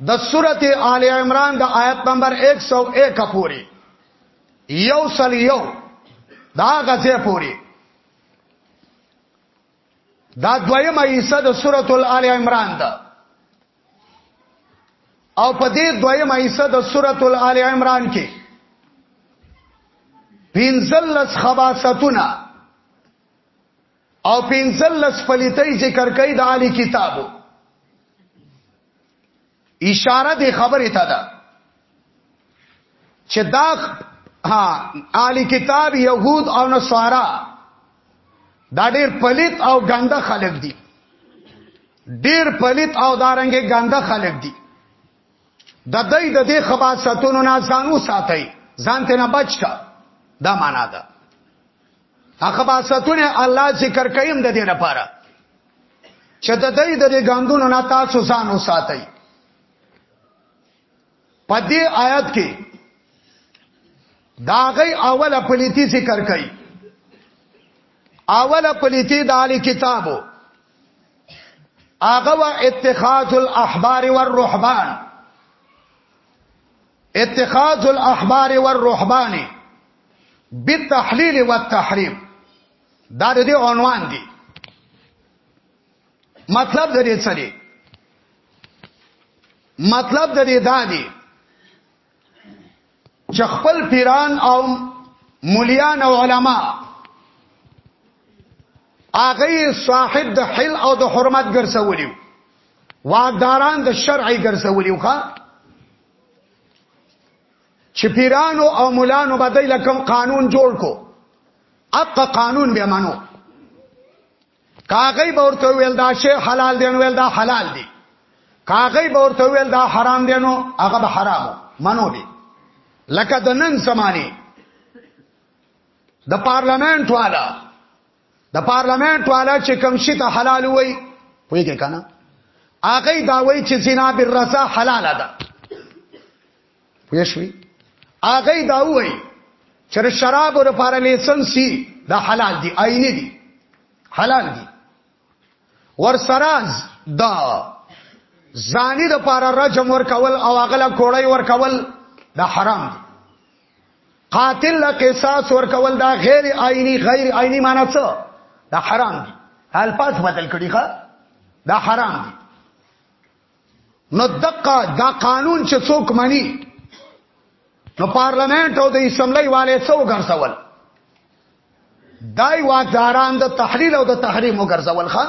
د سورته آل عمران د آیت نمبر 101 پوری یو سل یو دا غزه پوری دا دویمه حصہ د سورته آل عمران ده او په دې دویمه حصہ د سورته آل عمران کې پینزلس خباستونه او پنځلس پلیتۍ ذکر کوي د عالی کتابو اشاره دی خبره ته ده چې دا ها عالی کتاب يهود او نصارا دا ډېر پلیت او ګنده خلک دي ډېر پلیت او دارنګ ګنده خلک دي د دې د دې خباستونو نه ځان وساتئ ځان ته نه بچ کا دا معنا ده اخباستونه الله ذکر کوي د دې لپاره چې د دې د ګاندونو نه تاسو ځان وساتئ په دې آیات کې دا غي اوله پلیتی ذکر کړي اوله پلیتی د علی کتابو هغه وا اتخاذ الاحبار والرهبان اتخاذ الاحبار والرهبان بالتحلیل والتحریم دا د دې عنوان دی مطلب د دې څه دی مطلب د دې دا دی چې خپل پیران او مليان او علما هغه صاحب د حل او د حرمت ګرځولیو واکداران د شرعي ګرځولیو ښا چې پیرانو او مولانو به دای لکم قانون جوړ کو اق قانون به منو کاغی به ورته ویل دا شی حلال دی نو ویل دا حلال دی کاغی به ورته ویل دا حرام دی نو هغه به حرام منو به لکه د نن زمانه د پارلمنت والا د پارلمنت والا چې کوم شی ته حلال وای پوهیږي کنه هغه دا وای چې زنا بالرضا حلال ده پوه شوي هغه دا وایي چې شراب او لپاره لایسنسي دا حلال دي آئینه دي حلال دي ورسراز دا زانی د پاره رجم ور کول او اغلا کوړی ور کول دا حرام دي قاتل له قصاص ور کول دا غیر آئینی غیر آئینی معنی څه دا حرام دي الفاظ بدل کړي ښا دا حرام دي نو دقه دا قانون چې څوک مني نو پارلمنت او د اسمبلی والے څو ګرځول دای واکداران د تحلیل او د تحریم وګرځول ښا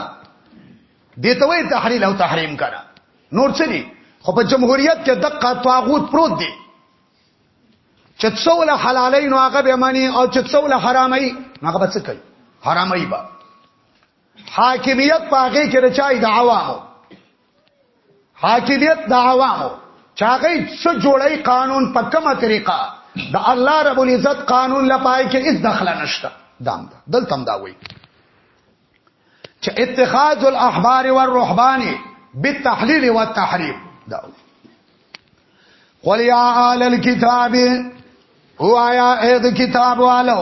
دته وی تحلیل او تحریم کړه نور څه دي خو په جمهوریت کې دقه طاغوت پروت دی چې څول حلالین او هغه به مانی او چې څول حرامای هغه به څه کوي حرامای به حاکمیت پاګه کې رچای د عوامو حاکمیت د عوامو چاغې څه جوړي قانون په کومه طریقه د الله رب العزت قانون لپاره کې هیڅ دخل نشته دام دا دلته دا وایي چې اتخاذ الاحبار والرهبان بالتحلیل والتحریم دا وایي قل یا آل الكتاب هو آیا اې د کتاب والو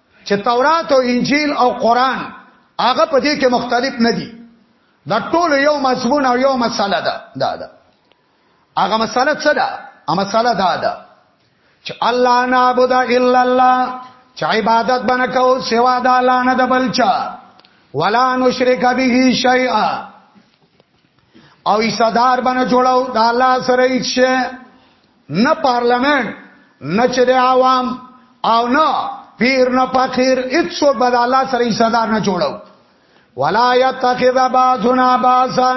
چې تورات او انجیل او قران هغه په دې کې مختلف نه دي دا ټول یو مضمون او یو مسله ده دا ده هغه مسله څه ده هغه مسله دا ده چې الله نعبد الا الله چې عبادت باندې کو سوا د الله نه د بلچا ولا نشرک به شیئا او ایصدار باندې جوړاو د الله سره هیڅ نه پارلمان نه چې د عوام او نه پیر نه فقیر هیڅوک به د الله سره صدر نه جوړو ولا یتخذ بعضنا بعضا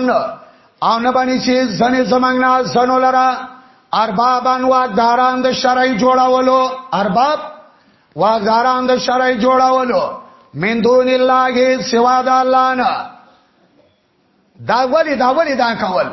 او نه باندې چې ځنې زمنګ نه سنو لرا اربابان واغداران د شرعي جوړاولو ارباب واغداران د شرعي جوړاولو من دون الله سوا د الله نه دا ولی دا ولی دا کول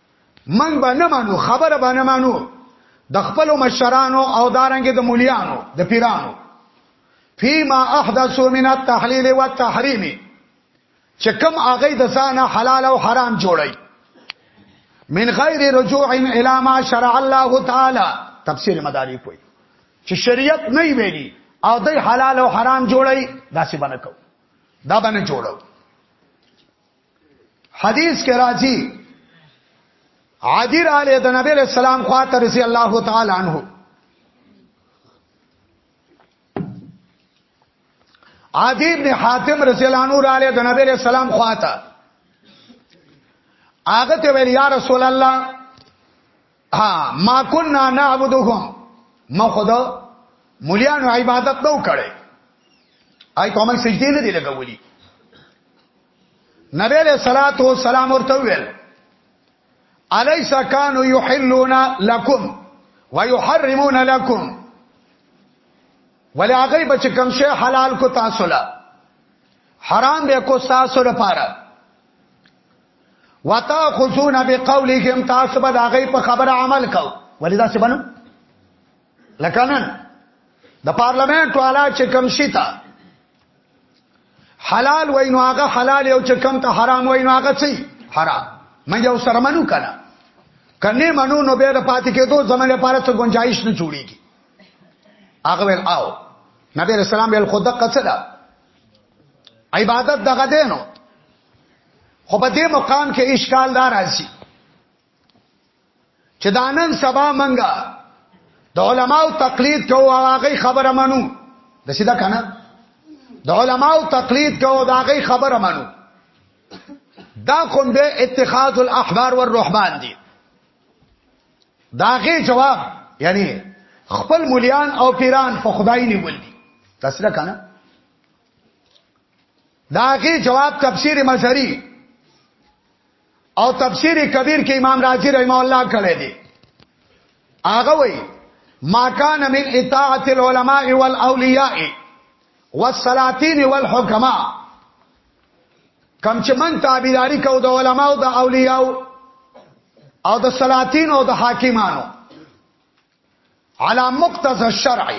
من به نه مانو خبره به نه مانو د خپل مشرانو او دارنګ د مليانو د پیرانو فيما احدثوا من التحليل والتحريم چې کوم هغه د ځان حلال او حرام جوړي من غیر رجوع الى ما شرع الله تعالی تفسیر مدارک وي چې شریعت نه ویلي او د حلال او حرام جوړي داسې باندې کو دا باندې جوړو حدیث کې راځي عادی را لې د نبی له سلام خواته رضی الله تعالی عنہ عادی ابن حاتم رضی الله عنه را لې د نبی له سلام خواته هغه ته ویل یا رسول الله ها ما كنا نعبدهم ما خدا مليانو عبادت نو کړي آی کومه سجدي نه دی لګولي نبی علیہ الصلات والسلام ورته ویل الیس کانوا یحلون لکم ویحرمون لکم ولی هغه بچ کم شی حلال کو تاسو لا حرام به کو تاسو لپاره وتاخذون بقولهم تاسو به هغه په خبره عمل کو ولی دا څه بنو لکه نن د پارلمنت والا چې کم شي تا حلال وای نو هغه حلال یو چې کم ته حرام وای نو هغه څه حرام مې یو سره منو کنه کنه منو نو به د پاتې کېدو زمونږ لپاره څه گنجائش نه جوړیږي هغه ول آو نبی رسول الله ول خود قصدا عبادت دغه دینو خو په دې مقام کې اشکال دار راځي چې دا نن سبا منګه د علماو تقلید کوو هغه خبره منو د سیدا کنه د علماو تقلید کوو دا هغه خبره منو دا کوم به اتخاذ الاحبار والرهبان دي داغه جواب یعنی خپل مليان او پیران په خدای نیول دي تاسو کنه داغه جواب تفسیر مزری او تفسیر کبیر کې امام رازی رحم الله کړی دی هغه وای ما کان من اطاعت العلماء والاولیاء والسلاطین والحکماء کم چې من تابعداري کو د علماو د اولیاو او د سلاطین او د حاکمانو علا مقتضى الشرع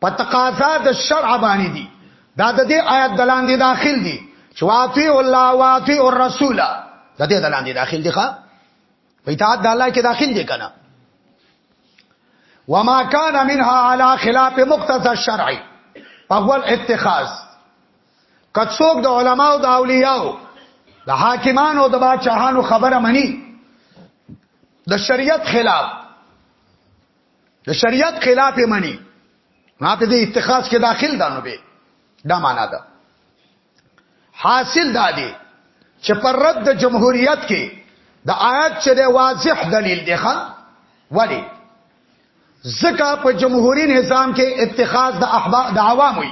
په تقاضا د شرع باندې دي دا د دې آیات دلاندې داخل دي چې واطیع الله واطیع الرسول د دې دلاندې داخل دي ښا په اطاعت د الله کې داخل دي کنه وما كان منها على خلاف مقتضى الشرع فهو الاتخاذ کڅوک د علما او د اولیاء د حاکمانو او د بادشاهانو خبره مني د شریعت خلاف د شریعت خلاف یې مني نه په دې اتخاذ کې داخل ده نو به دا معنا ده حاصل دا دی چې پر رد د جمهوریت کې د آیات چې د واضح دلیل دی ښا ولی زکه په جمهوریت نظام کې اتخاذ د احباب د عوامو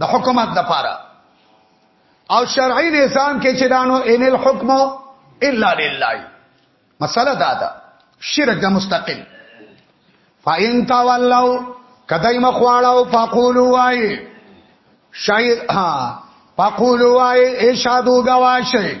د حکومت د پاره او شرعي نظام کې چې دانو ان الحكم الا لله مسله دا ده شرک د مستقل فاین تولوا کدی مخواړو فقولوا وای شاید ها فقولوا وای اشهدوا گواشه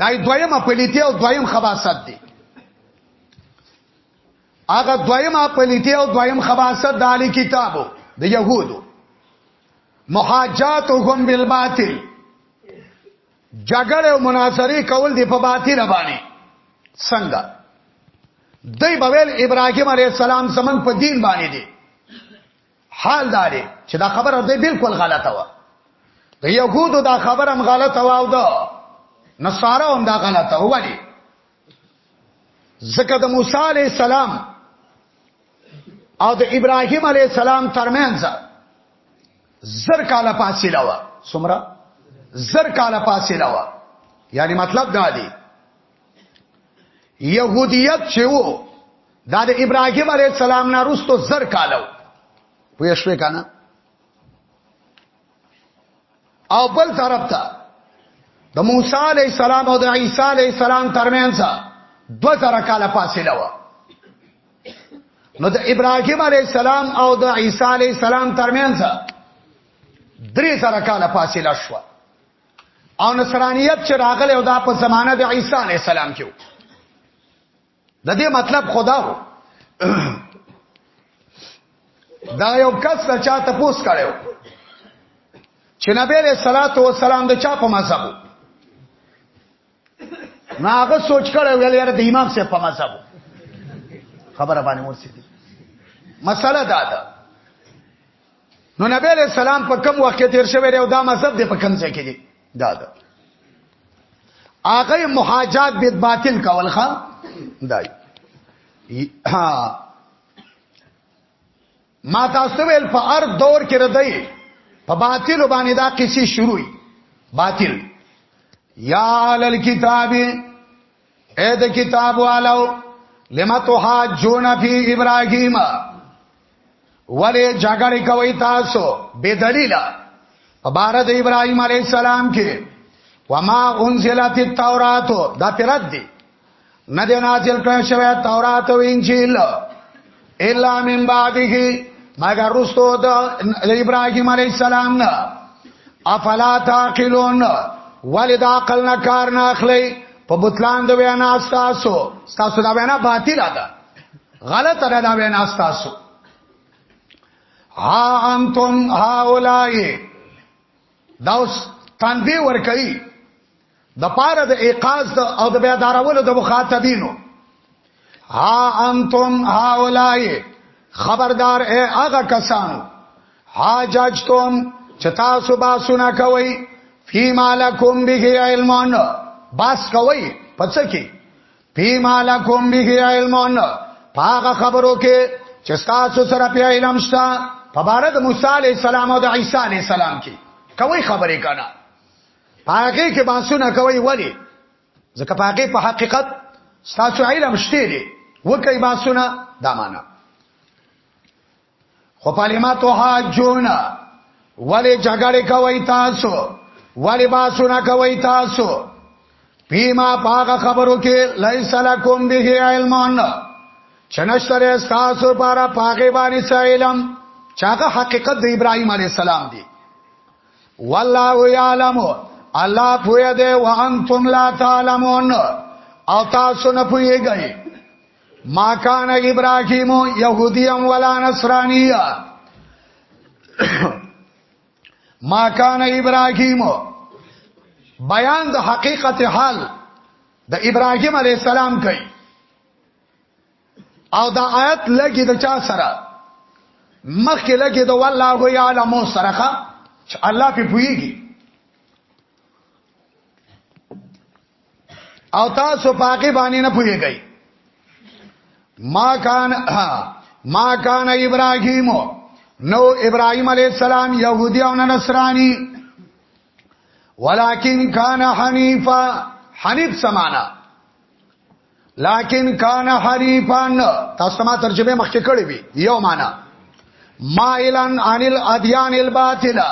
دا دویمه پلیتی او دویم خباست دی هغه دویمه پلیتی او دویم خباست د علی کتابو د يهودو محاجاتهم بالباطل جګړه او مناظره کول دی په باطل باندې څنګه دای بویل ابراهیم علی السلام زمن په دین باندې دی حال دا دی چې دا خبره ده بالکل غلطه و د يهودو دا خبره هم غلطه و او دا نصارا هم دا غلطه و ولی ځکه د موسی عليه السلام او د ابراهيم عليه السلام ترمنځ زر کاله فاصله و سمرا زر کاله فاصله و یعنی مطلب دا دی يهوديت چې وو دا د ابراهيم عليه السلام نه وروسته زر کالو پوه شو کنه او بل طرف ته د موسی عليه السلام او د عيسى عليه السلام ترمنځ دو زر کاله فاصله و نو د ابراهيم عليه السلام او د عيسى عليه السلام ترمنځ درې زر کاله فاصله شوه او نصرانیت چې راغله او دا په زمانه د عیسی علی السلام کې د دې مطلب خدا وو دا یو کس ته چا ته پوس کړو چې نبی له صلوات و سلام د چا په مذهب ناغه سوچ کړو ویل یاره د امام سره په مذهب خبره باندې ورسېدی مسله دا ده نو نبی علیہ السلام په کوم وخت کې تیر شوی دی او دا مذهب دی په کوم ځای کې دی دا دا هغه محاجات بیت باطل کول ښا دای ها ما تاسو ویل په هر دور کې ردی په باطل باندې دا قصې شروع باطل یا علل کتاب اې د کتاب والو لما تحاجون فی ابراهیم ولی جګړه کوي تاسو بے دلیلا په بار د ابراهیم علی السلام کې وما انزلت التوراۃ دا ترد دی نه دی نازل کړی شوی تورات او انجیل الا من بعده مگر رستو د ابراهيم عليه السلام نه افلا تعقلون ولدا عقل نه کار نه اخلي په بوتلان د وینا تاسو تاسو دا وینا باطل ده غلط ده دا وینا تاسو ها انتم هاولای دا اوس تنبیه ور کوي د پاره د ایقاظ او د بیدارولو د مخاطبینو ها انتم هاولای خبردار اے اغا کسان ها جاجتم چتا سبا سنا کوي فی مالکم به علمون باس کوي پڅ کی فی مالکم به علمون پاغه خبرو کې چې تاسو سره په علم شته په بار د موسی علی السلام او د عیسی علی السلام کې کوي خبرې کړه پاګه کې باسونه کوي ولی ځکه پاګه په حقیقت ستاسو علم شته دی وکي باسونه دا معنا خو پالیماتو حاجون ولی جګړه کوي تاسو ولی باسونه کوي تاسو پیما پاګه خبرو کې لیس لکم به علمون چنشتره تاسو لپاره پاګه باندې علم چاغه حقیقت د ابراهیم علی السلام دی والله یعلم الله پوهه دی وانتم لا تعلمون او تاسو نه پوهیږئ ما کان ابراهیم یهودیا ولا نصرانیا ما کان ابراهیم بیان د حقیقت حال د ابراهیم علی السلام کوي او دا آیت لګي د چا سره مخکې لګي د والله یعلم سره چې الله په پويږي او تاسو پاکي باندې نه پويږئ ما کان ما کان ابراهيم نو ابراهيم عليه السلام يهودي او نصراني ولكن كان حنيفا حنيف سمانا لکن کان حریفان تاسو ما ترجمه مخکې کړې وي یو معنا مائلن عن الادیان الباطله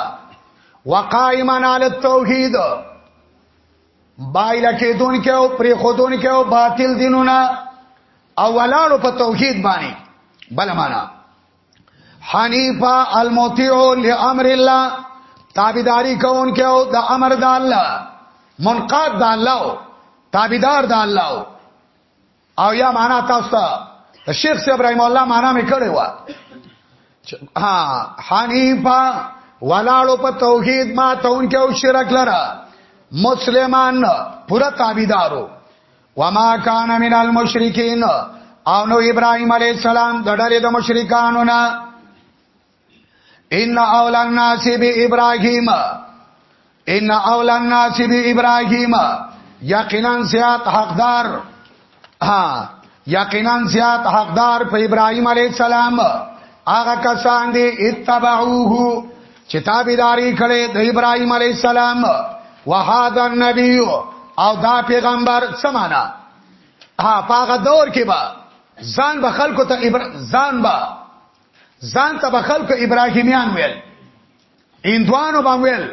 وقائما علی التوحید بایل کېدون کې او پرې خودون کې او باطل دینونه او ولانو په توحید باندې بل معنا حنیفا المطیع لامر الله تابعداري کوونکی او د امر د الله منقاد د الله تابعدار د الله او یا معنا تاسو ته شیخ سی ابراهیم الله معنا مې کړې و ها حنیفا ولاړو په توحید ما تون کې او شرک لره مسلمان پورا تابعدارو وما کان من المشرکین او نو ابراهيم عليه السلام د ډلې د مشرکانو نه ان اول الناس به ابراهيم ان اول الناس به ابراهيم یقینا زیات حقدار ها یقینا زیات حقدار په ابراهيم عليه السلام هغه کسان دي اتبعوه چې تابعداري کړي د ابراهيم عليه السلام وهذا النبي او دا پیغمبر سمانا ها پاغه دور کې با ځان به خلکو ته ابر... ځان با ځان ته به خلکو ابراهيميان ویل اندوانو به ویل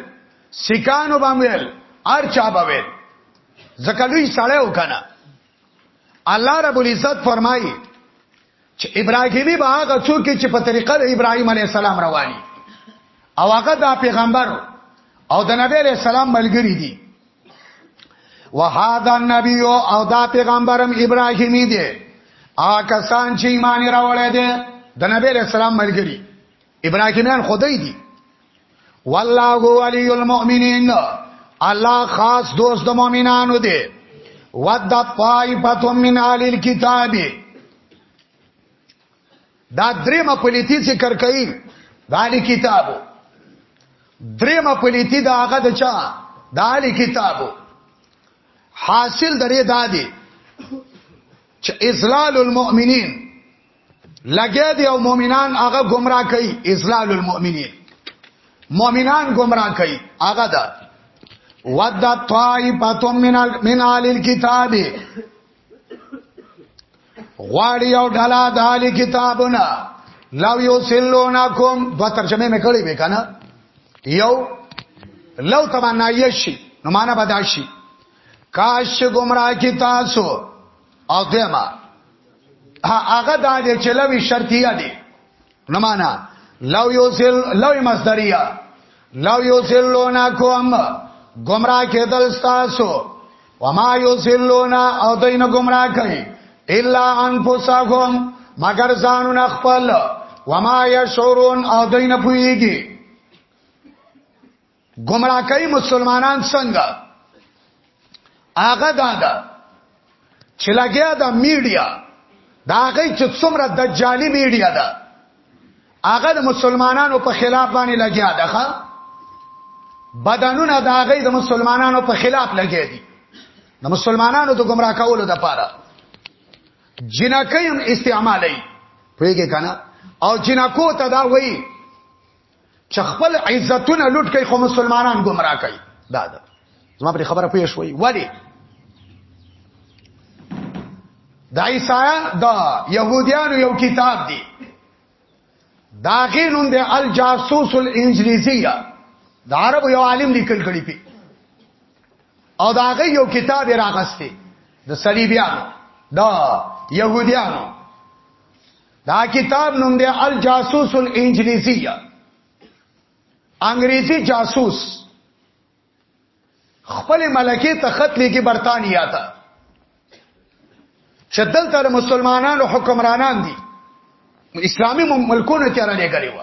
سکانو به ویل ارچا به ویل ځکه لوی سړی وکنه الله رب العزت فرمایي چې ابراهیمی به هغه څوک چې په طریقه د ابراهیم علی السلام رواني او هغه د پیغمبر او د نبی علی السلام ملګری دي وهذا النبي او دا پیغمبرم ابراهیمی دی آکه سان چې ایمان راوړی دی د نبی علی السلام ملګری ابراهیمیان خدای دي والله ولی المؤمنین الله خاص دوست د مؤمنانو دی ود طائفه من اهل الكتاب دا درې مپلیتی ذکر کړي د اهل کتابو درې مپلیتی دا هغه د چا د اهل کتابو حاصل درې دادی چې اذلال المؤمنین لګیا دی او مؤمنان هغه گمراه کوي ازلال المؤمنین مؤمنان گمراه کوي هغه دا ود طائفتم من من آل الكتاب غواړي او ډلا د آل کتابونه لو یو سلونکم دو ترجمه مې کړې به کنه یو لو تمنا یشی نو معنا بداشي کاش گمراه کی تاسو او دما هغه دا دی چې لوي شرطیه دی نه معنا لو یوسل لوي مصدریه لو یوسلونا کوم گمراه کېدل تاسو وما یوسلونا او دین گمراه کوي الا انفسهم مگر ځانون خپل وما یشعرون او دین پویږي گمراه کوي مسلمانان څنګه هغه دا ده چې لګیا ده میډیا دا هغه چې څومره دجالي میډیا ده هغه د مسلمانانو په خلاف باندې لګیا ده ښا بدنونه دا هغه د مسلمانانو په خلاف لګیا دي د مسلمانانو د گمراه کولو د پاره جنکې هم استعمالي پوهیږي کنه او جنکو ته دا وایي چې خپل عزتونه لوټ کوي خو مسلمانان گمراه کوي دا ده زما پر خبره پوه شوي ولی د عیسی د يهوديانو یو کتاب دی دا غي نوم دی الجاسوس الانجلیزیه د عربو یو عالم لیکل کړی پی او دا غي یو کتاب راغسته د صلیبیانو د يهوديانو دا کتاب نوم دی الجاسوس الانجلیزیه انګریزي جاسوس خپل ملکی ته خط لیکي برتانیا ته چې دلته د مسلمانانو حکمرانان دي اسلامي ملکونو ته را لګلې و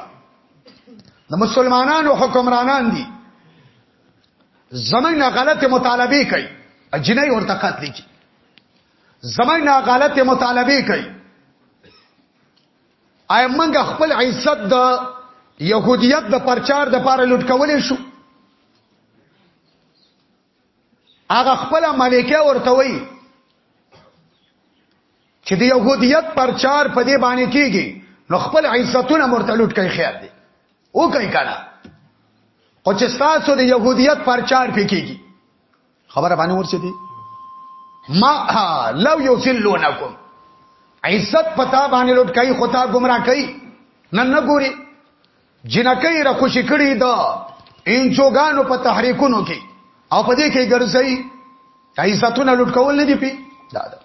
د مسلمانانو حکمرانان دي زمنګ غلط مطالبه کوي اجنه ورته خط لیکي زمنګ نه غلط مطالبه کوي آیا موږ خپل عزت د يهوديت د پرچار د پاره لټ کولې شو هغه خپل ملکه ورته وی چې د يهوديت پرچار په دې باندې کیږي نو خپل عزتونه مرته لټ کوي خیر دی او کوي کنه او چې تاسو د يهوديت پرچار پکېږي خبره باندې ورسې دي ما لو یذلونکم عزت پتا باندې لوټ کوي خطا گمراه کوي نن نه ګوري جنکې را خوشی کړي دا انچوګانو په تحریکونو کې او په دې کې ګرځي عزتونه لوټ کول نه دي پی دا دا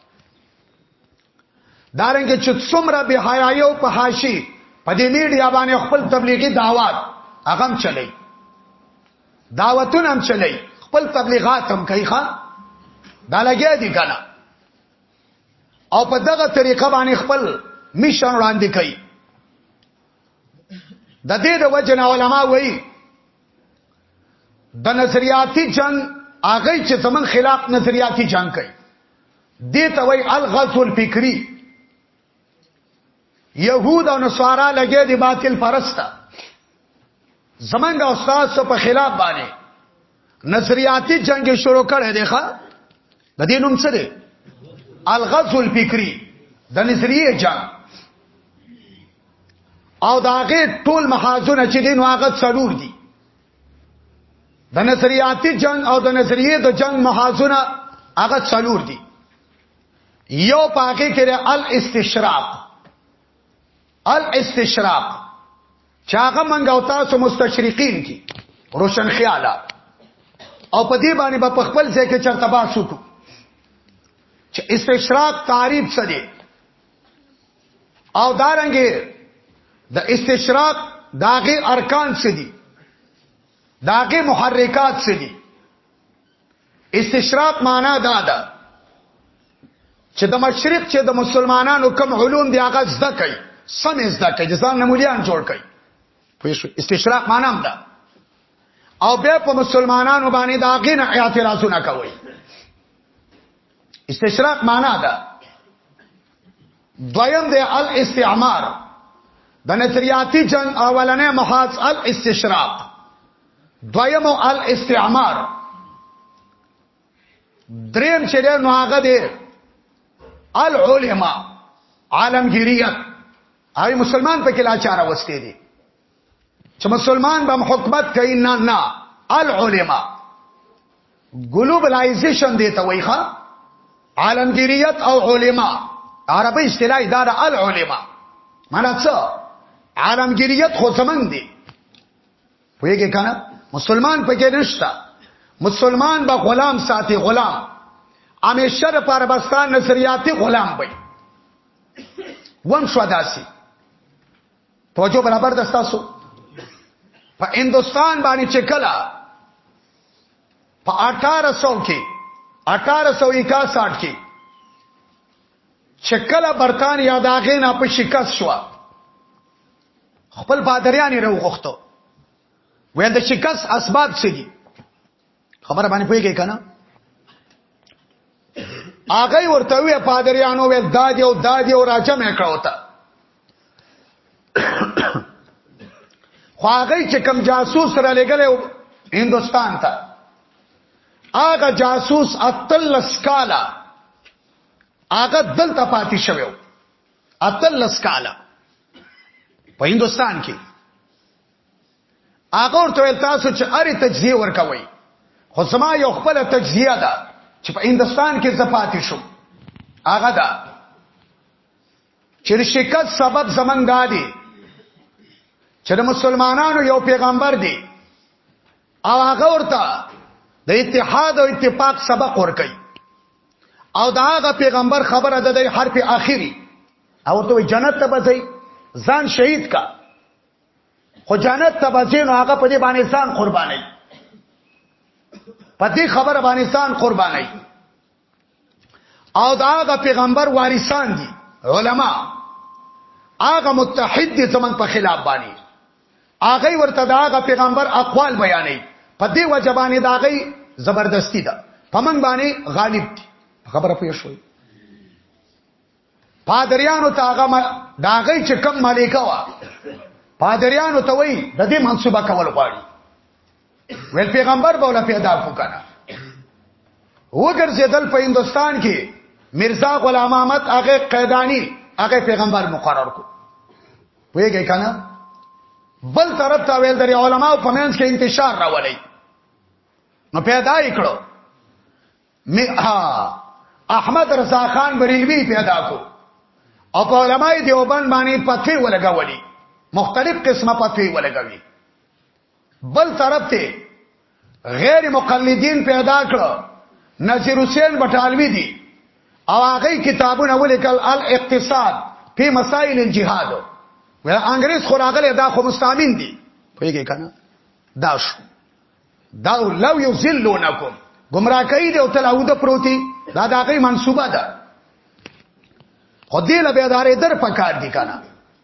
دارنګ چې څومره به حیايو په حاشي په دې میډیا باندې خپل تبلیغي دعوات هغه چلی دعوتونه هم چلی خپل تبلیغات هم کوي ښا دا لګیا دي کنه او په دغه طریقه باندې خپل میشن وړاندې کوي د دې د وجه نه علما وایي د نظریاتي جنگ هغه چې زمون خلاف نظریاتي جنگ کوي دې ته وایي الغزو الفکری يهود او نصارا لګي دي باطل پرسته زمنګ استاد سو په خلاف باندې نظریاتی جنگ شروع کړي دی ښا د دې نوم څه دی الغزو الفکری د نظریه جنگ او داغه ټول محاذونه چې دین واغت سرور دي د نظریاتی جنگ او د نظریه د جنگ محاذونه هغه سرور دي یو پاکه کې د الاستشراق الاستشراق چاغه منګ او تاسو مستشرقین کی روشن خیاله او په دې باندې په خپل ځای کې چرته با شو چې استشراق تعریف څه دی او دارنګه د استشراق داغه ارکان څه دي داغه محرکات څه دي استشراق معنا دا ده چې د مشرق چې د مسلمانانو کم علوم دی هغه زده کوي سم زده کوي ځان نمولیان جوړ کوي په استشراق معنا هم ده او بیا په مسلمانانو باندې دا غین اعتراضونه کوي استشراق معنا ده دویم د الاستعمار د نظریاتی جنگ اولنې محاذ الاستشراق دویم الاستعمار دریم چې ده نو هغه دی العلماء عالمگیریت هغه مسلمان په کې لاچاره وسته دي چې مسلمان به حکومت کوي نه نه العلماء ګلوبلایزیشن دی ته وایخه عالمگیریت او علماء عربی اصطلاح دار العلماء معنی څه عالمگیریت خو زمنګ دی پوهیږي کنه مسلمان پکې نشتا مسلمان به غلام ساتي غلام همیشه د پربستان نظریاتي غلام وي وم شو داسي توجه برابر د تاسو په هندستان باندې چې کلا په 1800 کې 1861 کې چې کلا برتانیا داغه نه په شکست شو خپل پادریان یې راوغوښتو ویل د شکست اسباب څه دي خبره باندې پوهیږئ کنه هغه ورته وی پادریانو ویل دادی او دادی او راجم کړو ته خو هغه چې کم جاسوس را لګل هندستان ته هغه جاسوس اتل سکالا هغه دلته پاتې شوی اتلس کاله په هندستان کې هغه ورته تاسو چې اره تجزیه ورکوي خو زما یو خپل تجزیه ده چې په هندستان کې زپاتې شو هغه ده چې شکایت سبب زمنګ دادي چې د مسلمانانو یو پیغمبر دی او هغه ورته د اتحاد او اتفاق سبق ورکړي او دا هغه پیغمبر خبره ده د حرف اخیری او ورته جنت ته بځي ځان شهید کا خو جنت ته بځي نو هغه په دې باندې ځان قرباني په دې خبره باندې ځان قرباني او دا هغه پیغمبر وارثان دي علما هغه متحد دي زمنګ په خلاف باندې هغوی ورته د هغه پیغمبر اقوال بیانوي، په دې وجه باندې د هغوی زبردستي ده، په موږ باندې غالب دي. په خبره پوه شوئ؟ پادریانو ته هغه د هغوی چې کم ملکه وه، پادریانو ته وایي د دې منصوبه کول غواړي ویل پیغمبر به ولا پیدا کو کنه وګرځیدل په هندستان کې مرزا غلام احمد هغه قیدانی هغه پیغمبر مقرر کو ویګی کنه بل طرف ته ویل درې علما په منځ کې انتشار راولي نو پیدا یې کړو می احمد رضا خان بریلوی پیدا کو او په علماء دیوبند باندې پتوی ولګولي مختلف قسمه پتوی ولګوي بل طرف ته غیر مقلدین پیدا کړ نصیر حسین بټالوی دی او هغه کتابونه ولیکل الاقتصاد په مسائل الجهاد وی انګريز خو راغله دا خو مستامین دي پیږي کنه دا شو دا لو یذلونکم گمراه کوي دی او تل او د پروتي دا د هغه منسوبه ده خو دې له بیدارې در پکار دي کنه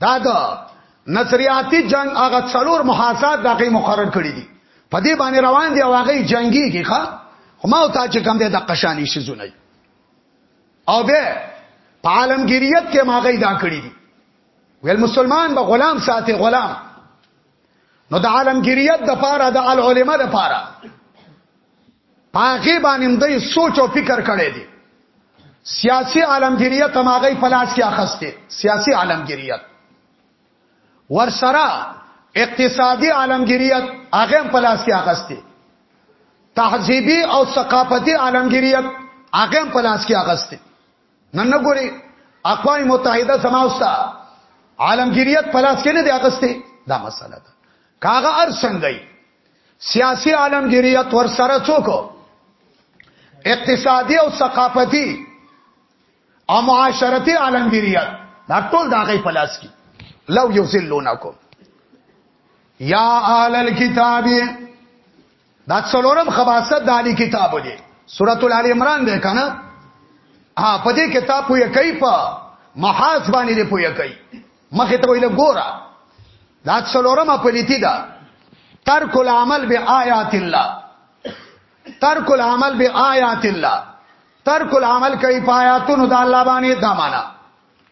دا د نظریاتي جنگ هغه څلور محاسات دغه مقرر کړی دي په دې باندې روان دي او هغه جنگي کې ښا ما او تا چې کم دې د قشانی سيزونه او به په عالمګيریت کې ماغې دا کړی دي ویل مسلمان به غلام ساتي غلام نو د عالمګيریت د پاره د العلماء د پاره هغه باندې دوی سوچ او فکر کړی دی سیاسی عالمگیریت هم هغه په لاس کې اخسته سیاسی عالمگیریت ورسره اقتصادي عالمگیریت هغه هم په لاس کې اخسته تهذیبي او ثقافتي عالمگیریت هغه هم په لاس کې اخسته نن نه ګوري اقوام متحده سماوستا عالمگیریت په لاس کې نه دی اخسته دا مسله ده که هغه هر څنګه سیاسي عالمګیریت ورسره څوک اقتصادي او ثقافتي او معاشرتي عالمګیریت دا ټول دا غي پلاس کی لو یذلونکم یا اهل الكتاب دا څلورم خباست د علی کتاب دی سورۃ ال عمران ده کنه ها په دې کتاب پوی کوي په محاس باندې دې پوی کوي مخه ته ویل ګورا دا څلورمه پلیتی ده ترک العمل بیاات الله ترک العمل بیاات الله ترک العمل کوي پایاتونو د الله باندې دا معنا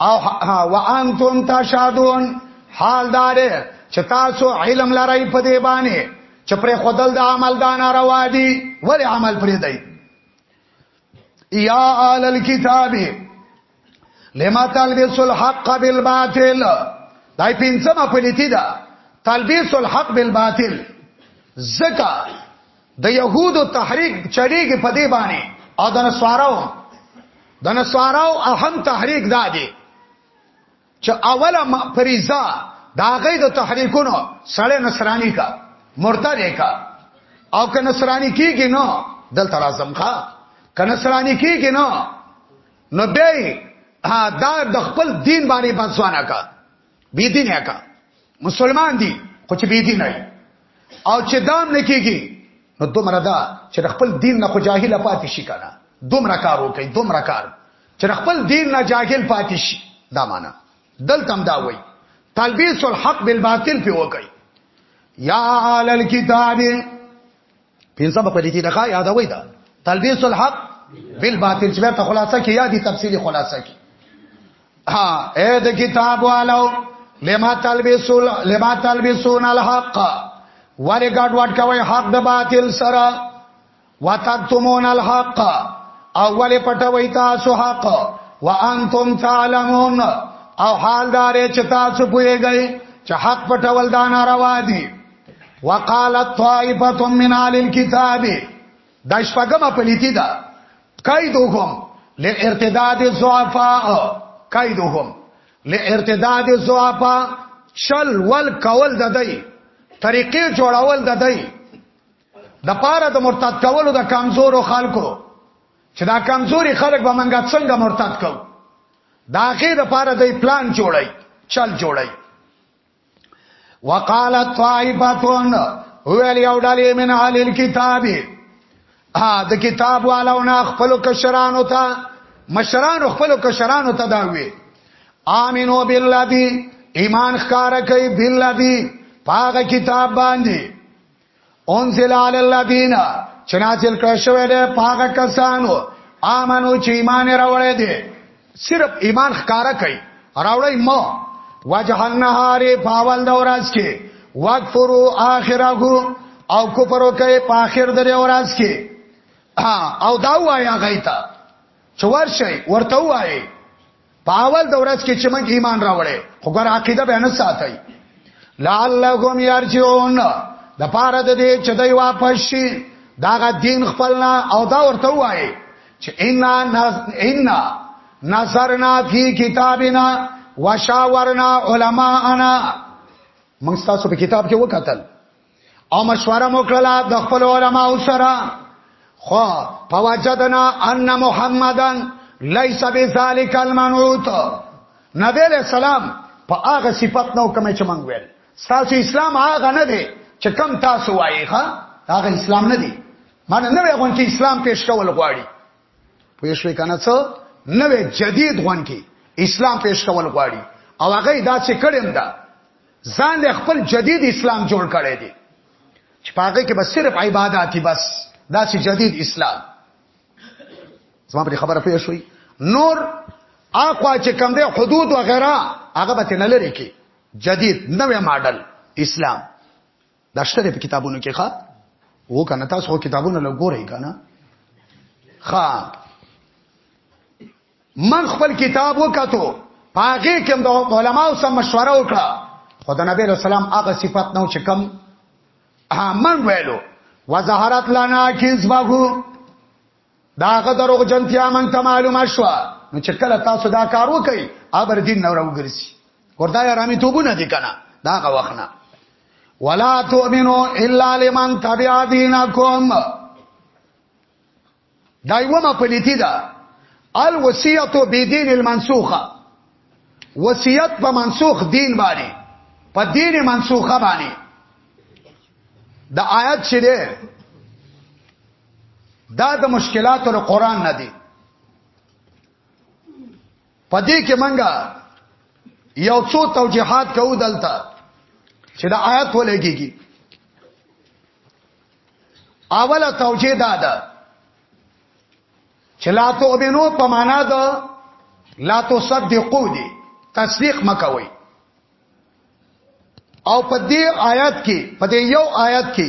او وانتم تشهدون حال دار چې تاسو علم لرئ په دې باندې چې پر خدل د عمل دا ناروا دي ولې عمل پرې دی یا آل الكتاب لما تلبس الحق بالباطل دای پینځمه پلیتی ده تلبیس الحق بالباطل زکا د يهودو تحریک چریږي په دې باندې او د نسوارو د نسوارو اهم تحریک دا دی چې اوله فریضه دا غي د تحریکونو سړی نصرانی کا مرتد کا او که نصرانی کیږي نو دلته راځم ښا که نصرانی کیږي نو نو به دا د خپل دین باندې بنځوانه کا بی دین هکا مسلمان دي خو چې بی دین نه او چې دام نه کیږي نو دومره دا چې خپل دین نه خو جاهل پاتې شي کنه دومره کار وکي دومره کار چې خپل دین نه جاهل پاتې شي دا معنا دلته هم دا وایي تلبیس الحق بالباطل په وکي یا اهل الكتاب پنځم په دې کې د ښا یادوي دا تلبیس الحق بالباطل چې په خلاصه کې یادي تفصیلی خلاصه کې ها اې د کتاب والو لما تلبسون لما تلبسون الحق ولی ګډ وډ کوي حق د باطل سره وتکتمون الحق او ولی پټوي تاسو حق وانتم تعلمون او حال دار چې تاسو پوهیږئ چې حق پټول دا ناروا دي وقالت طائفه من اهل الكتاب دا شپږمه پلیتی ده قیدهم لارتداد الضعفاء قیدهم لارتداد الضعفاء شل ول کول د دی طریقې جوړول د دی د پاره د مرتد کولو د کمزورو خلکو چې دا کمزوري خلک به منګه څنګه مرتد کو دا غي د پاره د پلان جوړي چل جوړي وقال طائفتون هو یو ډلې من اهل الكتاب ها د کتاب والو نه خپل کشرانو ته مشرانو خپل کشرانو ته دا وی امنو بالذی ایمان خکار کوي بالذی پاغه کتاب باندې انزل علی الذین چنازل کړه شوی دی پاګه کسانو امنو چې ایمان راوړی دی صرف ایمان ښکارا کوي راوړی مو وجه النهار پاول د ورځ کې وقفرو اخره او کفر کوي په اخر د ورځ کې او دا وایا غیتا چور شي ورته وایي په اول د ورځ کې چې موږ ایمان راوړې خو ګر عقیده به نه ساتي لعلهم يرجعون د پاره د دې چې دوی واپس شي داغه دین خپلنا او دا ورته وایي چې ان ان نظرنا فی کتابنا وشاورنا علماءنا موږ تاسو په کتاب کې وکتل او مشوره موکړه د خپل علما او سره خو فوجدنا ان محمدن ليس بذلك المنوط نبی علیہ السلام په هغه صفت نو کوم چې مونږ ویل تاسو اسلام هغه نه دی چې کم تاسو وایي ښا هغه اسلام نه دی مانه نوې غون کې اسلام پیش کول غواړي پوه شو کنه څه نوې جدید غون کې اسلام پیش کول غواړي او هغه دا چې کړم دا ځان له خپل جدید اسلام جوړ کړی دی چې پاګه کې بس صرف عبادتي بس دا چې جدید اسلام زما په خبره پوه شوي نور اقوا چې کم دی حدود و غیره هغه به نه لري کې جدید نوې ماډل اسلام دا شته په کتابونو کې ښا وو کنه تاسو کتابونه لګورئ کنه ښا من خپل کتاب وکاتو پاګه کوم د علماو سره مشوره وکړه خدای نبی له سلام هغه صفات نو چې کم من ویلو وظهرت لنا کذبه داغه دروغ جنتیا من ته معلومه شو نو چې کله تاسو دا کار وکړي ابر دین نو راوګرځي وردا یا رامي توبونه دي کنه داغه وخنه ولا تؤمنو الا لمن تبع دینکم دا یومه پلیتی ده الوصیت بدین المنسوخه وصیت په منسوخ دین باندې په دین منسوخه باندې د آیات چې ده دا د مشکلاتو د قران نه دی پدې کې منګه یو څو توجيهات کوو دلته چې دا آیات ولګيږي اوله توجیه دا ده چې لا تؤمنو په معنا ده لا تصدقو دي تصدیق مکوي او په دې آیات کې په دې یو آیات کې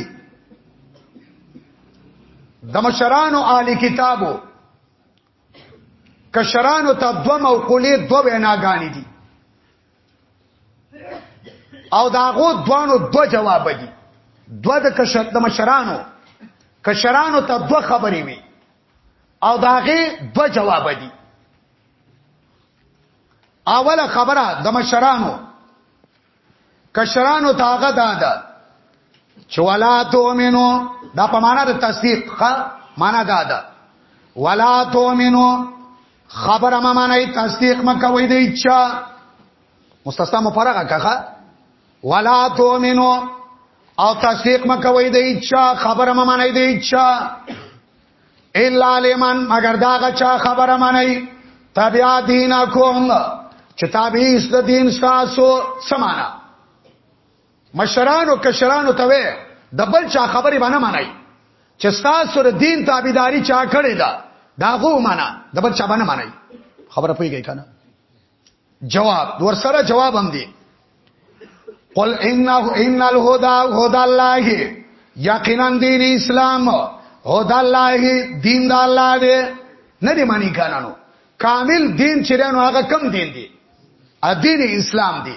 د مشرانو آل کتابو کشرانو ته دو موقولې دو ویناګانې دي او داغو دوانو دو جواب دي دو د کشر د مشرانو کشرانو ته دو خبرې وي او داغه دو جواب دي اوله خبره د مشرانو کشرانو ته هغه داده چې ولا تؤمنو دا په معنا د تصدیق ښه معنا داده ولا تؤمنو خبره ما معنی تصدیق مکوي دی چا مستثنا مفرغه کخه ولا تؤمنو او تصدیق مکوي دی چا خبره ما معنی دی چا الا لمن مگر دا چا خبره معنی تبع دینکم چې تابع است دین تاسو سمانا مشرانو کشرانو ته وې د بل چا خبرې باندې منای چې تاسو د دین تابعداري چا کړې ده دا غو معنا د بل چا باندې منای خبره پويږي کنه جواب ور سره جواب هم دی قل ان ان الهدى هدى الله یقینا دین اسلام هدى الله دین د الله دی نه دی معنی کانانو کامل دین چې نو هغه کم دین دی ا دین اسلام دی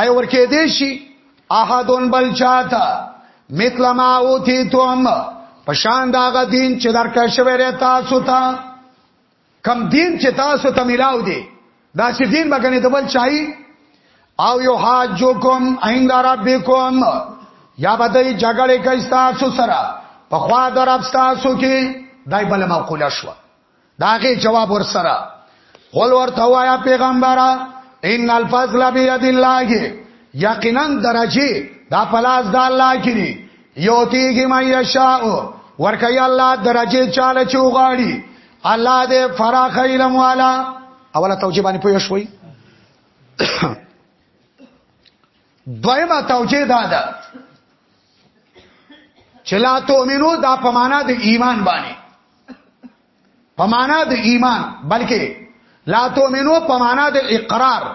آی ورکه دې شي احدن بل چاته مثل ما اوتیتم پشان داغه دین چې درکړ شوی ری تاسو ته کم دین چې تاسو ته ملاو دی دا چې دین بګنې د بل چای او یو حاجوکم عند ربکم یا بدای جګړه کوي تاسو سره په خوا در تاسو کې دای بل مقوله شو داغه جواب ورسره قول ورته وایا پیغمبره ان الفضل بيد الله یقینا درجه دا پلاس د الله کې دي یوتیږي مې یشاء ورکه الله درجه چاله چوغاړي الله دې فراخ علم والا اوله توجیه باندې پوه شوي دویمه توجیه دا ده چلا تؤمنو دا په معنا د ایمان باندې په معنا د ایمان بلکې لا تؤمنو په معنا د اقرار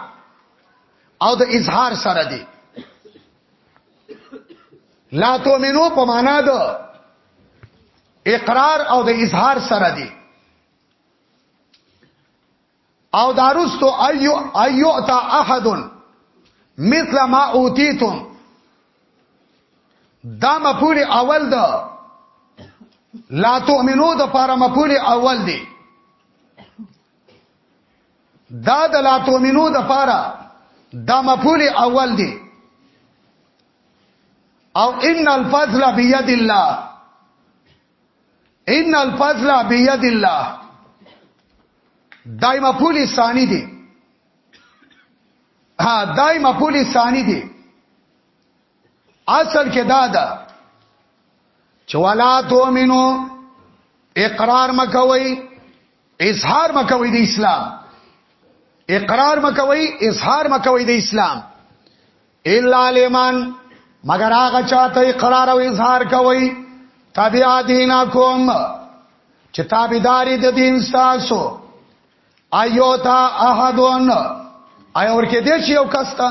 او د اظهار سره دی لا تؤمنو په معنا د اقرار او د اظهار سره دی او دارستو ایو ایو تا احد مثل ما اوتیتم دا مفعول اول ده لا تؤمنو د پاره مفعول اول دی دا د لا تؤمنو د پاره دا مفعول اول دی او ان الفضل بيد الله ان الفضل بيد الله دایمه پولی ثانی دی ها دایمه پولی ثانی دی اصل کې دا ده چې ولا تؤمنو اقرار مکوي اظهار مکوي د اسلام اقرار مکوي اظهار مکوي د اسلام الا لمن مگر هغه چاته اقرار او اظهار کوي تبع دینکم چې تابعداري د دین تاسو ایوتا احدون آیا ورکه دې شي او کستا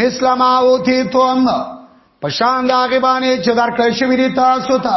مثل ما اوتی توم پشان دا غبانې چې درکړې شوې دي تاسو ته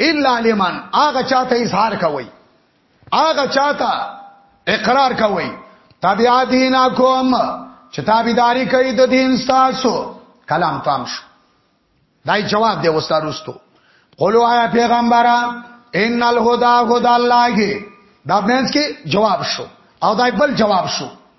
الا لمن هغه چاته اظهار کوي هغه چاته اقرار کوي تبع دینکم چې تابعداري کوي د دین تاسو کلام تام شو دای جواب دی وستاروستو قولوا آیا پیغمبره ان الهدى هدى الله دا بنس کې جواب شو او دا بل جواب شو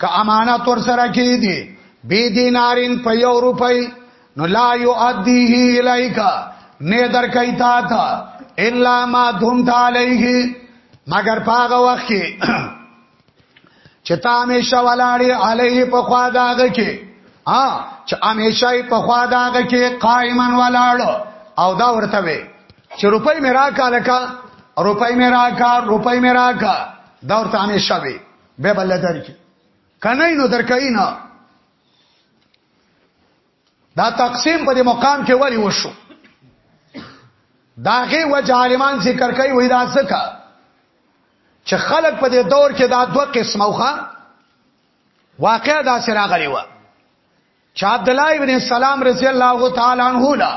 که امانت ور سره کې دي بی دینارین په یو روپۍ نو لا یؤدیه الیک نه در کوي تا ته الا ما دمت علیه مگر پاغه وخت کې چې تا همیشه ولاړې علیه په خوا داغه کې ها چې همیشه په خوا داغه کې قائمن ولاړ او دا ورته وي چې روپۍ میرا کا لکه روپۍ میرا کا روپۍ میرا کا دا ورته همیشه وي به بل درکې کنه نو درکې نه دا تقسیم په دې مقام کې ولی وشو داغه وجه عالمان ذکر کوي وې دا څه چې خلک په دې دور کې دا دوه قسمه وخه واقع دا سره غلی و چې عبد الله ابن سلام رضی الله تعالی عنہ لا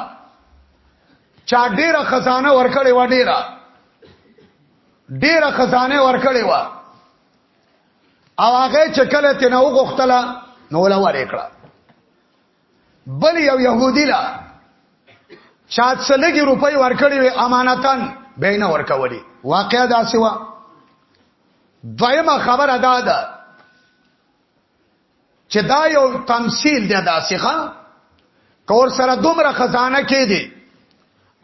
چا ډیره خزانه ورکړې و ډیره ډیره خزانه ورکړې و او هغه چې کله تنه وغختله نو ولا ور کړه بل یو يهودي لا چا څلګي روپۍ ورکړې وي امانتن بین ورکولي واقعا دا سوا دویمه خبره دا ده چې دا یو تمثيل دی داسې ښا کور سره دومره خزانه کې دي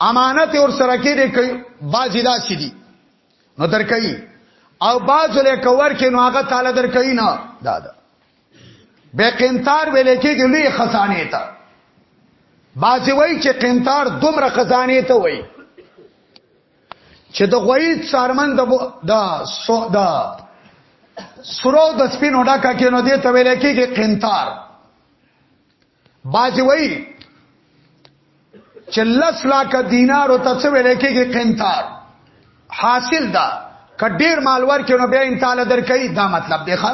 امانت ور سره کې دي کوي باجی دا شي دي نو درکې او باز له کور کې نو هغه تعالی درکې نه دا دا به قنتار ویل کېږي لوی خزانه ته باجی وای چې قنتار دومره خزانه ته وای چې د غوي څارمن د د سو د سرو د سپینو ډکه کې نو دې ته ویل کېږي قنطار باج وای چې لس لاکه دینار او ته څه ویل کېږي قنطار حاصل دا کډیر مالور کې نو بیا انتاله درکې دا مطلب دی ښا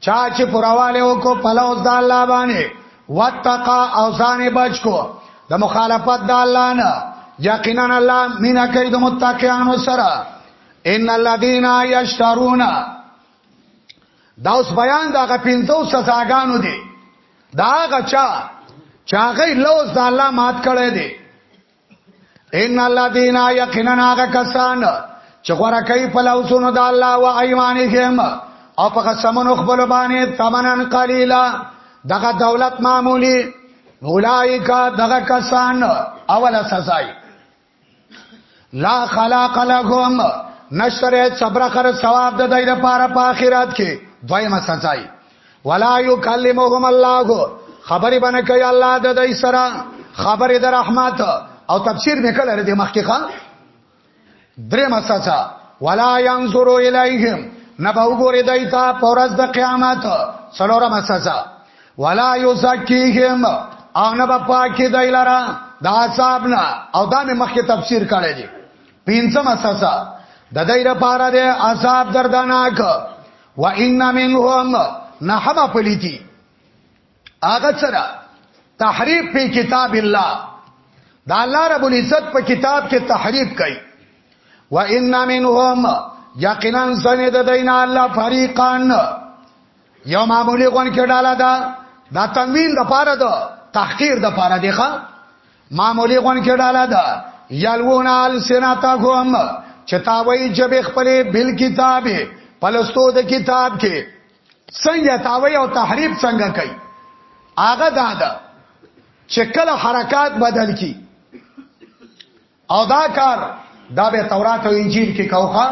چا چې پرواله وکړو په لوز د الله باندې واتقا او ځان بچ کو د مخالفت د الله نه یقینا الله مینا کوي د متقینانو سره ان الذين يشترون دا اوس بیان دا غ پینځو سزاګانو دي دا غچا چاغې لوز د الله مات کړي دي ان الذين يقيننا غكسان چې غره کوي په لوسونو د الله او ايمانهم او په قسمونو خپل باندې ثمنن قليلا دغه دولت معمولی اولائکا دغه کسان اوله سزای لا خلاق لهم نشره صبر خر ثواب د دې لپاره په آخرت کې دویمه سزای ولا یکلمهم الله خبرې باندې کوي الله د دې سره خبرې د رحمت او تفسیر وکړه لري د مخکخه درې مساجا ولا ينظر الیهم نبا وګوره دای ته پورز د قیامت څلورم مساجا ولا یزکیهم او نبا پاکی دای لرا دا صاحب نه او دا مخکې تفسیر کړی دی پینځم مساجا د دې لپاره د عذاب دردناک و ان منهم نحما پلیتی هغه سره تحریف په کتاب الله دا الله رب العزت په کتاب کې تحریف کوي و ان منهم یقینا سنه د دین الله فریقان یو معمولی غون کې ډاله دا دا تنوین د پاره ده تحقیر د پاره دی ښا معمولی غون کې ډاله ده یلوون السناتهم چې تا وایي جب خپلې بل کتابه پلستو د کتاب کې څنګه تاوی او تحریف څنګه کوي هغه دا ده چې کله حرکات بدل کی او دا کار دا به تورات او انجیل کې کوخه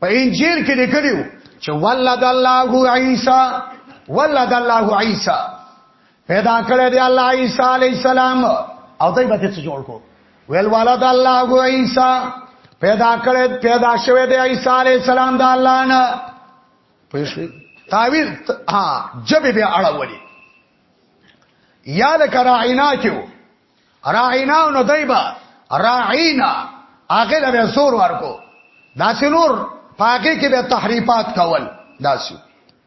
په انجیل کې لیکلیو چې ولد الله عیسی ولد الله عیسی پیدا کړی دی الله عیسی علی السلام او دای به څه جوړ کو ویل ولد الله هو عیسی پیدا کړی پیدا شوی دی عیسی علی السلام د الله نه پېښې تعویل ها جبه به اړولې یا لکه راعینا کې وو راعینا نو دایبا راعینا هغه له زور ورکو داسې نور پاګه کې به تحریفات کول داسې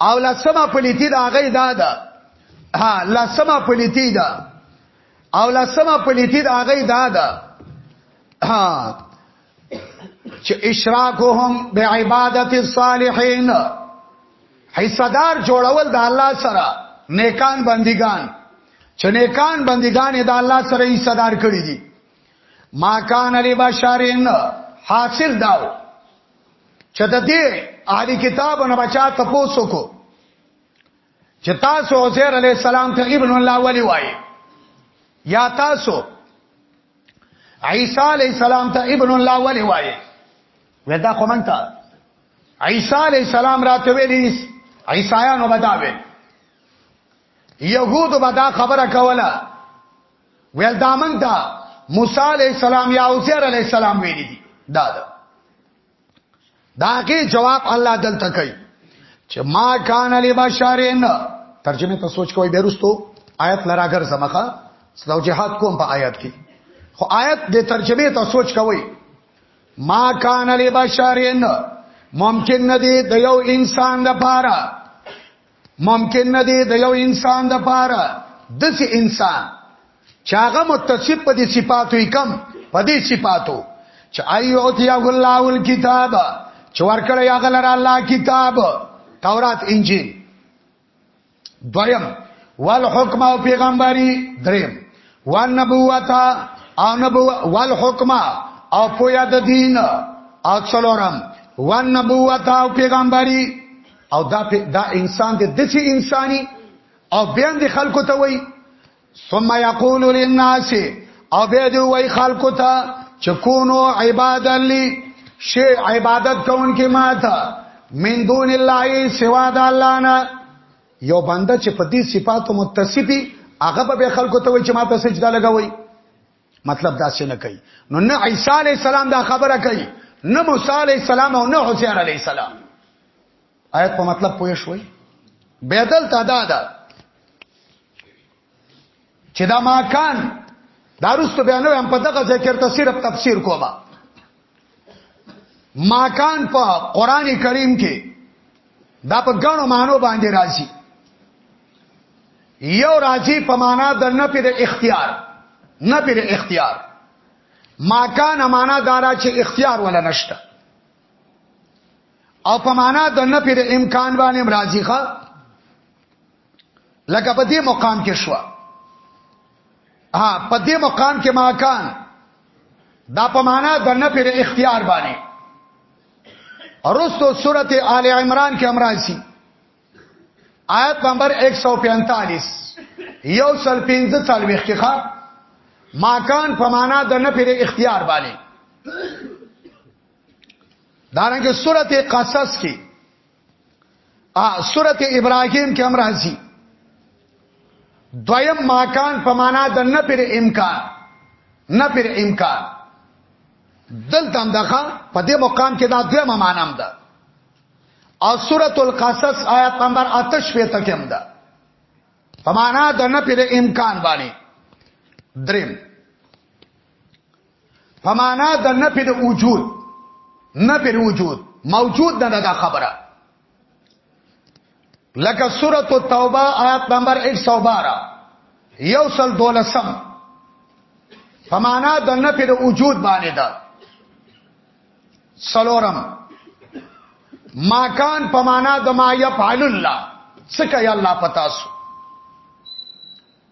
او لسمه پلیتی دا غي دا ده ها لسمه پلیتی دا او لسمه پلیتی دا غي دا ده ها چې اشراکهم بعبادت الصالحین حصدار جوړول د الله سره نیکان بندگان چې نیکان بندگان د الله سره حصدار کړی دي ما کان لبشرین حاصل داو چې د دې اهلي کتاب نه بچا تاسو کو چې تاسو عزیر علی السلام ته ابن الله ولی وای یا تاسو عیسی علی السلام ته ابن الله ولی وای ودا کومنتا عیسی علی السلام راته ویلی عیسایانو بداوی یهودو بدا خبره کوله ویل دا موږ دا موسی علی السلام یا عزیر علی السلام ویل دي دا دا داګه جواب الله دلته کوي چې ما کان علی بشرین ترجمه ته سوچ کوی بیرستو آیت لراګر زمخه ستو جهاد کوم په آیت کې خو آیت د ترجمه ته سوچ کوی ما کان علی بشرین ممکن ندی د یو انسان لپاره ممکن نه دی د یو انسان د پاره دسی انسان چاغه متصف په دې صفاتو کم په دې صفاتو چې ایو تیه الله الکتاب چې ورکړی هغه لره الله کتاب تورات انجیل دویم والحکم او پیغمبري دریم والنبوت او نبو والحکم او پویا د دین او څلورم والنبوت او پیغمبري او دا دا انسان دې د چې انساني او بیان دې خلکو ته وای ثم یقول للناس او به دې وای خلکو ته چې کونو عباد لي شی عبادت کون کې ما ته من دون الله سوا د الله نه یو بنده چې په دې صفاتو متصفي هغه به خلکو ته وای چې ما ته سجده لګوي مطلب دا څه نه کوي نو نه عیسی علی السلام دا خبره کوي نه موسی علی السلام او نه حسین علی السلام آیت په مطلب پوه شوي بدل تا دا ده چې دا ماکان دا رستو بیانو هم په دغه ذکر ته صرف تفسیر کومه ماکان په قران کریم کې دا په ګڼو مانو باندې راځي یو راځي په معنا د نه پر اختیار نه پر اختیار ماکان معنا دارا چې اختیار ولا نشته او په معنا د نه پر امکان باندې راځي ښا لکه په دې مقام کې شو ها په دې مقام کې ماکان دا په معنا د نفي د اختیار باندې ارستو سورته آل عمران کې امران سي آیت نمبر 145 یو سل 15 سال وختخه ماکان په معنا د نفي د اختیار باندې دارنګه سورته قصص کې ا سورته ابراهيم کې امر راځي دویم ماکان په معنا د نه پر امکان نه پر امکان دلته هم دغه په دې مقام کې دا دویمه معنا هم ده او سورۃ القصص آیت نمبر 8 په تکه هم ده په معنا د نه پر امکان باندې دریم په معنا د نفي د وجود نفي د وجود موجود نه دا خبره لکه سورۃ التوبه آیات نمبر 112 یو سل دولسم په معنا د نفي د وجود باندې ده سلورم ما کان په معنا د ما یفعل الله څکه یا الله پتا سو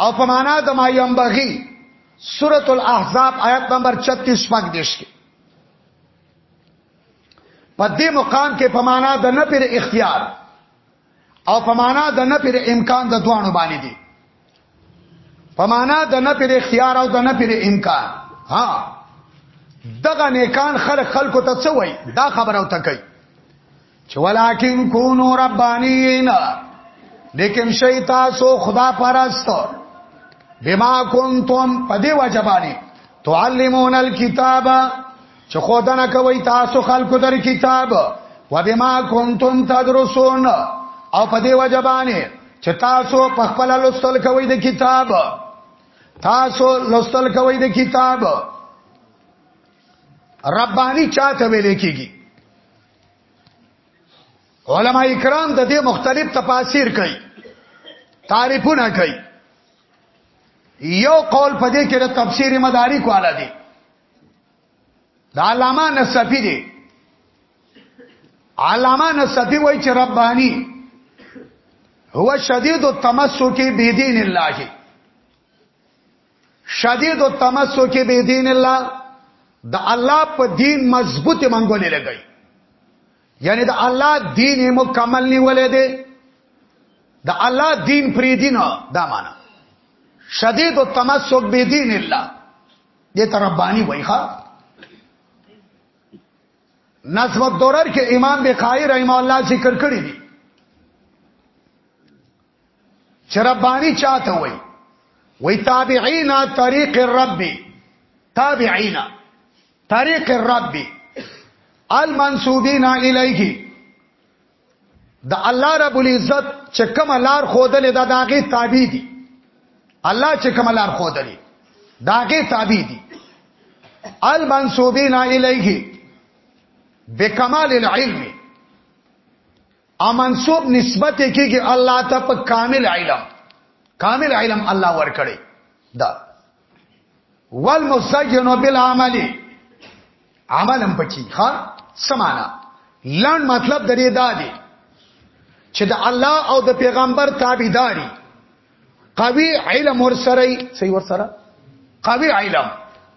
او په معنا د ما ينبغي سوره الاحزاب آیت نمبر 36 پاک دیش کې په دې مقام کې په معنا د نه پر اختیار او په معنا د نه پر امکان د دوانو باندې دي په معنا د نه پر اختیار او د نه پر امکان ها دغه نیکان خلق خلکو ته څه وای دا خبره وته کوي چې ولکن کونو ربانین لیکن شي تاسو خدا پرست بما کنتم پدې وجبانی تعلمون الكتاب چې خودنه کوي تاسو خلکو در کتاب و بما کنتم تدرسون او پدې وجبانی چې تاسو په خپل لوستل کوي د کتاب تاسو لوستل کوي د کتاب ربانی چاته ویل کیږي علما کرام د دې مختلف تفاسیر کوي تعریفونه کوي یو قول په دې کې د تفسیر مدارک والا دی د علامه نصفی دی علامه نصفی وایي چې ربانی هو شدید التمسک بدین الله شدید التمسک بدین الله د الله په دین مضبوط منګولې لګی یعنی د الله دین مکمل نیولې دی د الله دین پری دین دا معنا شدید التمسک بدین الله دې تربانی وایخه نظم الدرر کې امام بخاری رحم الله ذکر کړی دی چې ربانی چاته وای وای تابعینا طریق الرب تابعینا طریق الرب المنسوبین الیه د الله رب العزت چې کوم لار خودلې دا داغه تابع دي الله چې کوم لار خودلې داغه تابع دي المنسوبین الیه بکمال العلم او منسوب نسبت کیږي الله ته په کامل علم کامل علم الله ورکړي دا والمسجن بالعمل عملم پکې ښا سمانا لړ مطلب درې دا دی چې د الله او د پیغمبر تابعداري قوي علم ور سره صحیح ور سره قوي علم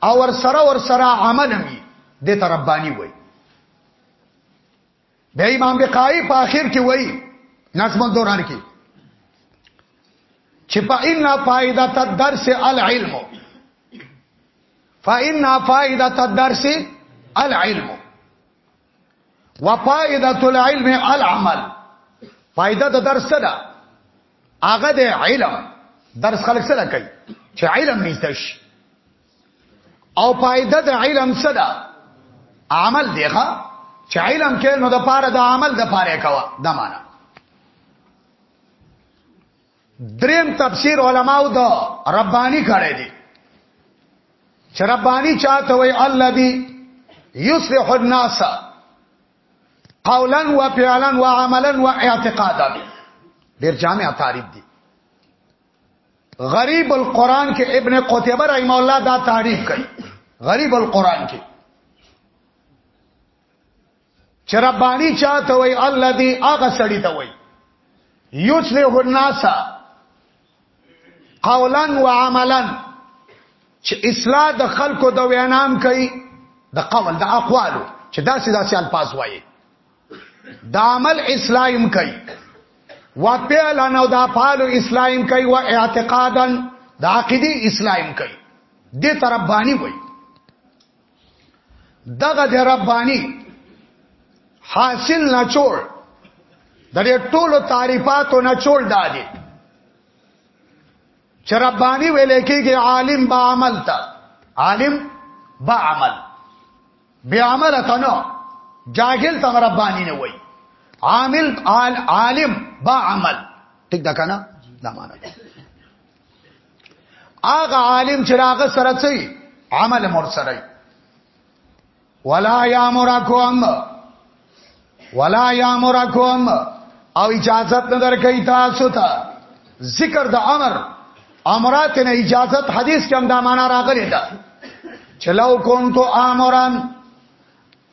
او ور سره ور سره عمل هم دي د تربانی وای بیا امام بقای په اخر کې وایي نظم الدوران کې چې په ان فائدہ الدرس العلم فإن فائدة الدرس العلم وفائدة العلم العمل فائدة د درس ده هغه د علم درس خلک سره کوي چې علم نشته شي او پایده د علم صدا عمل دی ښا چې علم کې نو د پاره د عمل د پاره کوا د معنا دریم تفسیر علماو دا ربانی کړی دی چې ربانی چاته وی الذی یصلح الناس قولا و فعلا و عملا و اعتقادا ډیر جامع تعریف دی غریب القرآن کې ابن قتیبه رحم الله دا تعریف کوي غریب القرآن کې چې ربانی چاته وای الذي هغه سړی ته وای یصلح الناس قولا وعملا چې اصلاح د خلکو د وینام کوي د قول د اقوالو چې داسې داسې الفاظ وایي د عمل اسلام کوي وفعلا او د افعال اسلام کوي او اعتقادا د عقيدي اسلام کوي دې ترباني وای دغه د ربانی حاصل نچوړ د دې ټولو تعریفاتو نچوړ دادي چې ربانی ویل کېږي عالم با عمل تا عالم با عمل بی عمل تنو جاهل تم ربانی نه وای عامل عالم با عمل ټیک دا کنه دا معنا ده اغه عالم چې راغه سره چي عمل مور سره ولا یامرکم ولا یامرکم او اجازت نه درکې تاسو ته ذکر د امر امرات نه اجازت حدیث کې هم دا معنا راغلی ده چلو کون تو امران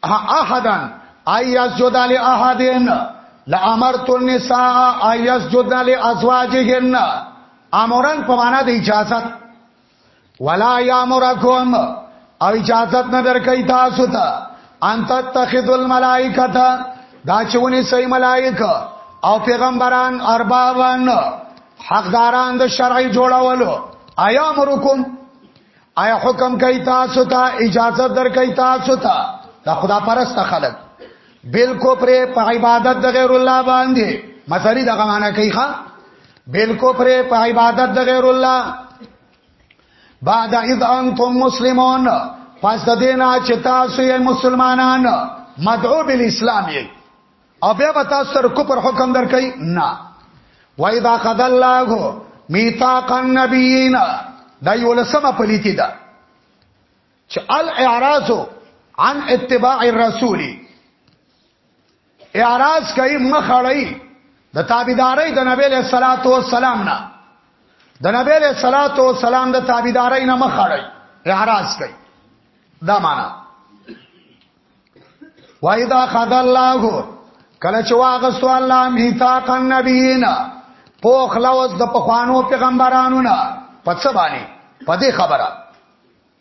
احدن ایس جد علی احدن لامرت النساء ایس جد علی ازواجهن امران په معنا د اجازت ولا یامرکم او اجازه نه درکې تاسو ته ان تتخذوا الملائکه دا چونی سي ملائکه او پیغمبران اربابان حقداران د شرعي جوړولو آیا مرکم آیا حکم کوي تاسو ته اجازه در کوي تاسو ته دا خدا پرست خلک بالکل پر په عبادت د غیر الله باندې مسری دغه معنا کوي ښا بالکو پر په عبادت د غیر الله بعد اذ انتم مسلمون پس د دینا چې تاسو یې مسلمانان مدعو بل اسلام یې او بیا به تاسو سره کوپر حکم درکې نه وای دا قد الله میثاق النبیین دا یو لسمه پلیتی ده چې الاعراض عن اتباع الرسول اعراض کوي مخړی د تابعداري د نبی له صلوات و سلام نه د نبی له صلوات و سلام د تابعداري نه مخړی اعراض کوي دا معنا وایدا خد الله کله چې واغستو الله میثاق النبیین پوخ لوز د پخوانو پیغمبرانو نه پڅ باندې پدې خبره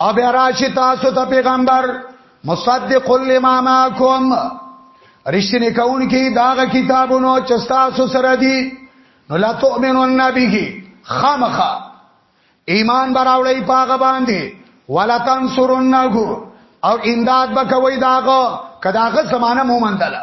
او بیا راشي تاسو ته پیغمبر مصدق لما معكم رښتینی کون کی داغه کتابونو چې تاسو سره دي نو لا تؤمنون به خامخه ایمان براوړی پاغه باندې ولا تنصرنه او امداد بکوي داغه کداغه زمانہ مومندله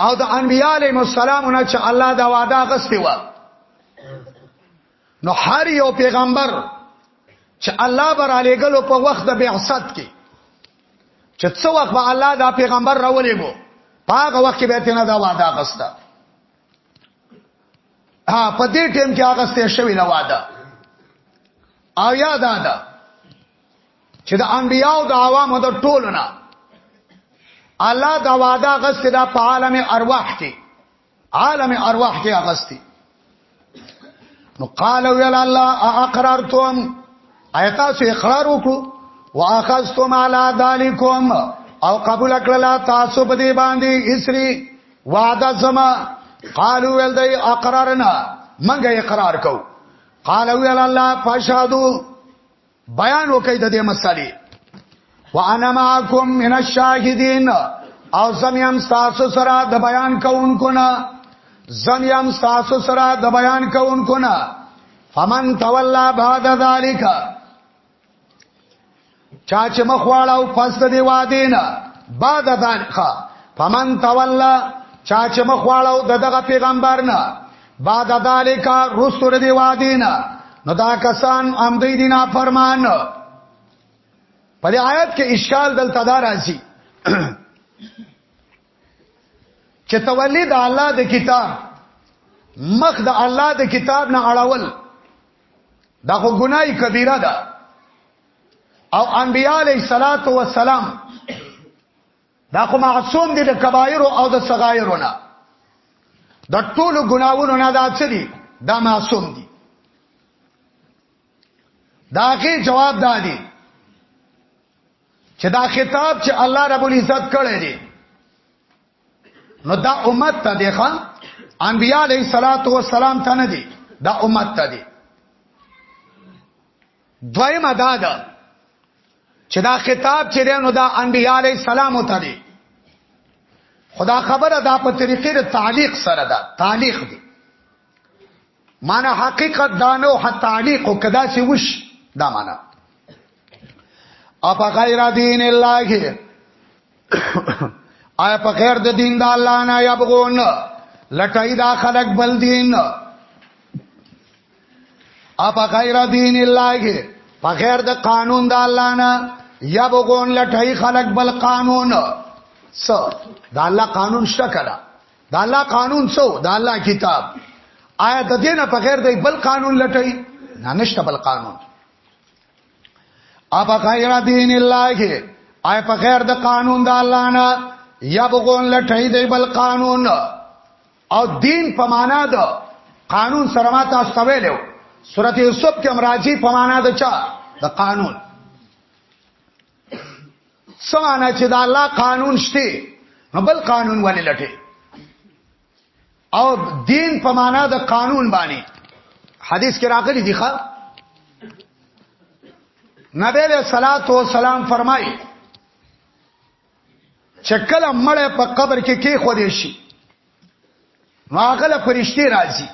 او د انبیاء علیهم السلام نه چې الله دا وعده غستې و نو هر یو پیغمبر چې الله بر علی ګلو په وخت د بعثت کې چې څو وخت به الله دا پیغمبر راولې وو هغه وخت کې به تنه دا وعده غسته ها په دې ټیم کې هغه ستې شوی لا وعده او یاد ده چې د انبیاو د عوامو د ټولو نه الله دا وعده غسته دا په عالم ارواح کې عالم ارواح کې غسته نو قال ویل الله اقررتم ایتا سو اقرار وکړو واخذتم علی ذالکم او قبول کړل تاسو په دې باندې اسری وعده زما قالو ول دی اقرارنا منګه اقرار کو قالو ول الله فشهدو بیان وکړي د دې مسلې وانا معکم من الشاهدین او زم یم تاسو سره د بیان کوونکو نه زم یم تاسو سره د بیان کوونکو نه فمن تولا بعد ذالک چا چې مخواړه او پس د دی واده نه بعد ذالک فمن تولا چا چې مخواړه او دغه پیغمبر نه بعد ذالک رسول دی وادینا نو دا کسان هم دی دینا فرمان په دې آیت کې اشکال دلته دا راځي چې تولی د الله د کتاب مخ د الله د کتاب نه اړول دا خو ګناي کبیره ده او انبیاء علیه الصلاۃ والسلام دا خو معصوم دي د کبایر او د صغایرو نه د ټولو ګناوونو نه دا څه دي دا معصوم دي دا کې جواب دادي چې دا خطاب چې الله رب العزت کړی دی نو دا امت ته دی خان انبیاء علیہ الصلات والسلام ته نه دی دا امت ته دی دویمه دا ده چې دا خطاب چې نو دا انبیاء علی السلام ته دی خدا خبره دا په طریقې د تعلیق سره ده تعلیق دی معنا حقیقت دانو حتی تعلیق او کدا چې وش دا معنا اپا غیر دین الله کې آیا په غیر د دین د الله نه یبغون لټای دا خلق بل دین اپا غیر دین الله په غیر د قانون د الله نه یا بغون لټای خلق بل قانون س د الله قانون شته کړه د الله قانون سو د الله کتاب آیا د دینه په غیر د بل قانون لټای نه نشته بل قانون اپا غیر دین الله آیا په غیر د قانون د الله نه یا بغون لټای دی بل قانون او دین په معنا د قانون سره ما تاسو ته ویلو سورۃ یوسف کې امراجی په معنا د چا د قانون سمانه چې د الله قانون شته نو بل قانون ولې لټه او دین په معنا د قانون باندې حدیث کې راغلی دی ښا نبی له صلوات و سلام فرمایي چې کله مړ په قبر کې کې خو دې شي ماغله فرشتي راځي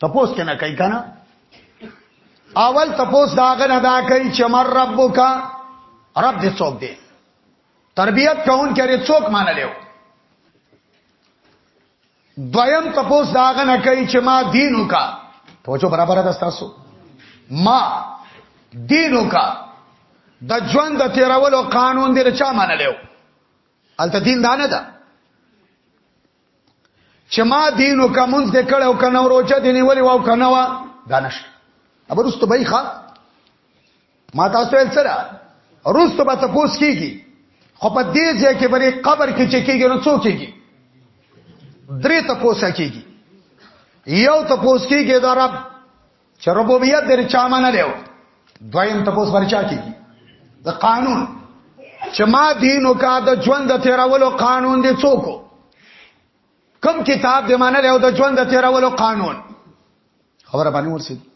تپوس کنه کوي کنه اول تپوس داغه نه دا کوي چې مر ربک رب دې څوک دی تربيت کون کړي څوک مان لیو دویم تپوس داغه نه کوي چې ما دینو کا توجه برابر ده تاسو ما دینو کا د ژوند د تیرولو قانون دې چا منلو الته دین دانه ده چې ما دینو کا مونږ دې کړو کنه وروچه دې نیولې واو کنه وا دانش ابرست بیخه ما تاسو یې سره روسته به تاسو کیږي خو په دې ځای کې بری قبر کې چې کیږي نو څوک کیږي درې تاسو کیږي یو تاسو کیږي دا رب چې ربوبیت دې چا منه دیو دویم تاسو ورچا کیږي د قانون چې ما دینو کا د ژوند د تیرولو قانون دی څوک کم کتاب دې منه دیو د ژوند د تیرولو قانون خبره باندې ورسېږي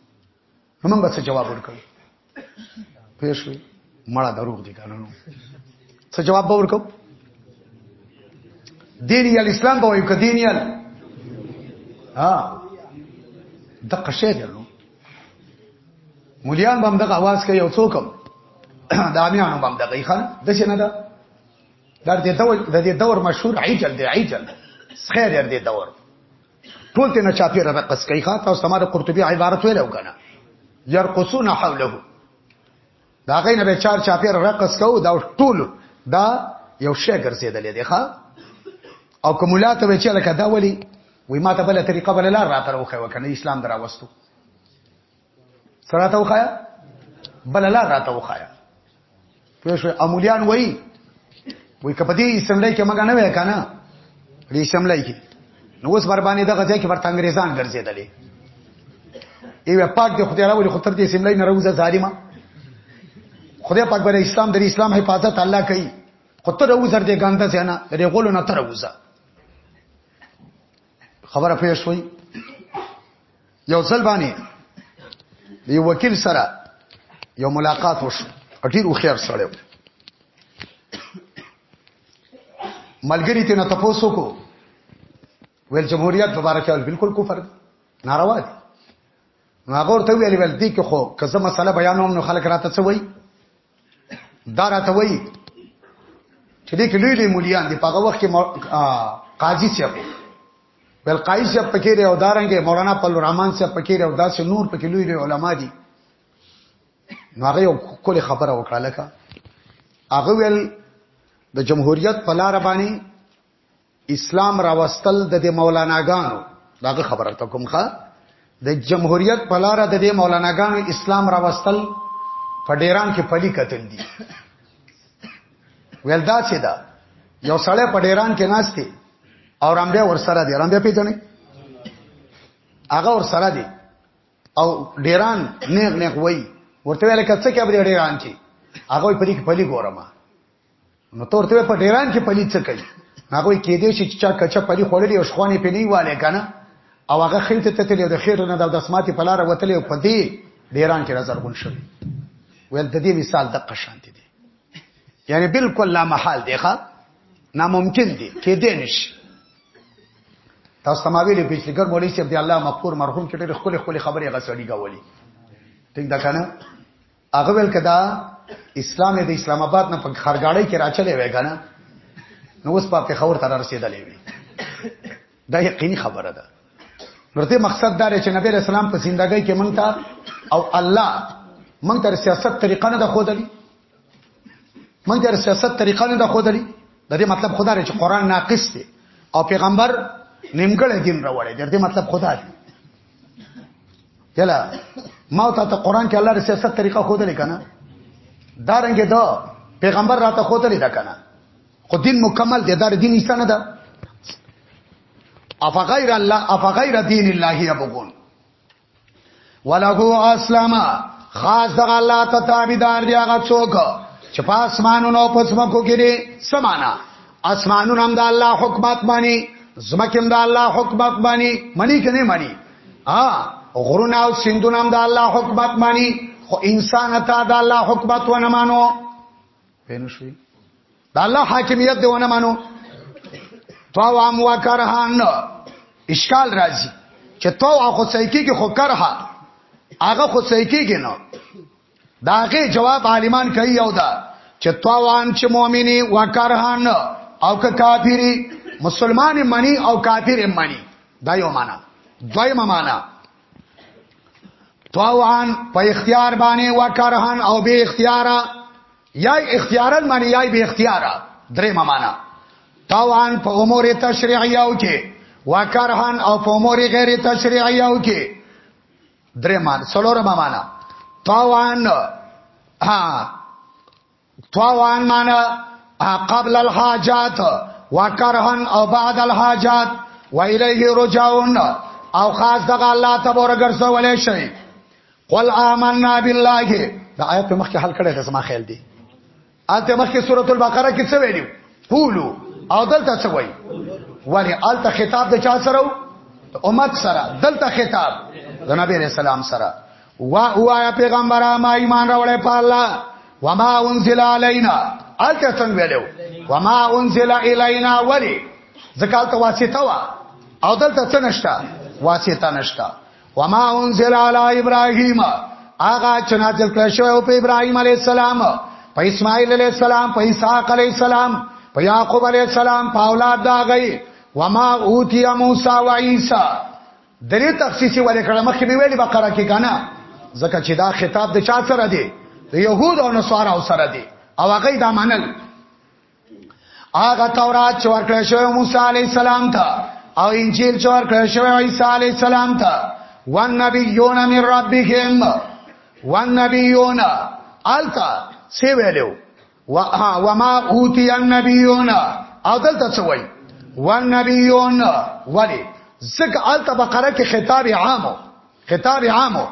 نو موږ به څه جواب ورکړو پوه شوي مړه دروغ دي کنه نو څه جواب به ورکړو دیني الاسلام به وایو که دیني ال ها دقه شی دی نو مولیان به هم دغه आवाज کوي او څوک د امیانو به هم دغه یې خان د څه نه ده د دې دور د دې دور مشهور عجل دی عجل خیر دې دور ټول ته نه چاپیر رقص کوي خاطر او سماره قرطبي عبارت ویلو کنه يرقصون حوله دا غي نه به چار چاپیر رقص کو دا ټول دا یو شی ګرځیدل دی ښا او کومولات به چې لکه دا ولي وای ما ته بل طریقه بل لار راته وخه وکنه اسلام دراوستو سراته وخایا بل لا راته وخایا په شو امولیان وای وای کپدی اسمبلی کې مګا نه وای کنه دې اسمبلی کې نو اوس بر باندې دغه ځای کې ورته انګريزان ګرځېدلې ایو پاک دې خدای راوړي خطر دې اسمبلی نه راوځه ظالما خدای پاک بر اسلام د اسلام حفاظت الله کوي خطر راوځر دې ګاندا ځنه دې غولو نه تر راوځه خبره پېښ وای یو ځل باندې دی وکیل سره یو ملاقات وشو ډیر وخیر سره ملګری ته نه تاسو کو ویل جمهوریت دوباره کول بالکل کفر ناروا دي نو هغه ورته ویل ول دي کې خو کزه مسله بیانوم نو خلک راته څه وایي دا راته وایي چې دې کې لوی لوی مليان دي په هغه وخت کې قاضي صاحب بل قاضي صاحب پکې دی او دارنګه مولانا پل الرحمن صاحب پکې دی او داسې نور پکې لوی لوی علما دي نو هغه یو کلی خبره وکړه لکه هغه ویل د جمهوریت په لار باندې اسلام راوستل د دې مولاناګانو داغه خبره ته کوم ښا د جمهوریت په لار د دې مولاناګانو اسلام راوستل په ډیران کې پلي کتل دي ویل دا چې دا یو سړی په ډیران کې ناشته او رمبیا ورسره دی رمبیا پیژنې هغه ورسره دی او ډیران نیغ نیغ وای ورته ویل کڅ کې به ډیران چی هغه په دې کې پلي ګورم نو تورته په ډیران کې پلی څه کوي هغه کې دې چې چا کچا پلی خورلې او شخوانه په نه واله کنه او هغه خېټه ته تلې د خېټه نه د دسماتي په لار وتلې په دې ډیران کې نظر ګون شوی ول د دې مثال د قشانت دی یعنی بالکل لا محال دی ښا ناممکن دی کې دې نشي تاسو ما ویلې په شګر مولوی صاحب دی الله مغفور مرحوم چې ډېر خپل خپل خبرې غسړي غولي ټیک دا کنه هغه ویل کدا اسلام د اسلام آباد نه په خرګاړی کې راچلې وای کنه نو اوس په پیښور ته رسیدلې وي دا یقیني خبره ده نورته مقصد دا چې نبی رسول الله په زندګۍ کې مونږ ته او الله مونږ ته سیاست طریقه نه ده خودلې مونږ ته سیاست طریقه نه ده خودلې د دې مطلب خدا رې چې قران ناقص دی او پیغمبر نیمګړی دین راوړی د دې مطلب خدا دی یلا ما ته ته قران کې الله د سیاست طریقه خو دلې کنه دا رنګ دا پیغمبر راته خو دلې دا کنه خو دین مکمل دی دا دین ایسا نه ده اف غیر الله اف غیر دین الله یبغون ولهو اسلام خاص د الله ته تابعدار دی هغه څوک چې پاسمانونو پسمکو کې دي سمانا اسمانونه هم د الله حکومت باندې زمکه هم د الله حکومت باندې منی کنه منی ها غرونه او سندونه هم د الله حکومت باندې خو انسان ته د الله حکومت ونه مانو پینو شوی د الله حاکمیت دی ونه مانو تو عام وکرهان اشکال راځي چې تو اخو سایکی کې خو کرها هغه خو سایکی کې نه دا هغه جواب عالمان کوي یو دا چې توان چې مؤمنی وکرهان او که کافری مسلمان منی او کافر منی دا یو معنا دویمه معنا توان په اختیار باندې وکرهان او به اختیارا یا اختیارا معنی یا به اختیارا درېمه معنا توان په امور تشریعیو کې وکرهان او په امور غیر تشریعیو کې درې مان څلور معنا طوان ها طوان معنا قبل الحاجات وکرهن او بعد الحاجات و الیه رجعون او خاص دغه الله تبارک ورسول شي قل آمنا بالله دا آیت په مخ کې حل کړی دا سما خیال دی الته مخکې سورۃ البقره کې څه ویلو قولو او دلته څه وایي ولی الته خطاب د چا سره امت سره دلته خطاب د نبی رسول الله سره وا وایا پیغمبره ما ایمان راوړې په الله وما انزل علينا الته څنګه ویلو وما انزل الینا ولی زکالت واسطه وا او دلته څه نشتا واسطه نشتا وما انزل علی ابراهیم هغه چې نازل کړ شو په ابراهیم علی السلام په اسماعیل علی السلام په اسحاق علی السلام په یعقوب علی السلام په اولاد دا غي وما اوتی موسی و عیسی درې تخصیصي ولې کړه مخکې به ویلي بقره کې کنه ځکه چې دا خطاب د چا سره دی د يهود او نصارا سره دی او هغه دا منل هغه تورات چې ورکړل شوی موسی علی السلام ته او انجیل چې ورکړل شوی عیسی علی السلام ته وان نبیون من ربهم وان نبیون التا سی ویلو وما اوتی النبیون او دلته څه وای وان نبیون ولی زکه التا بقره کې خطاب عامو خطاب عامو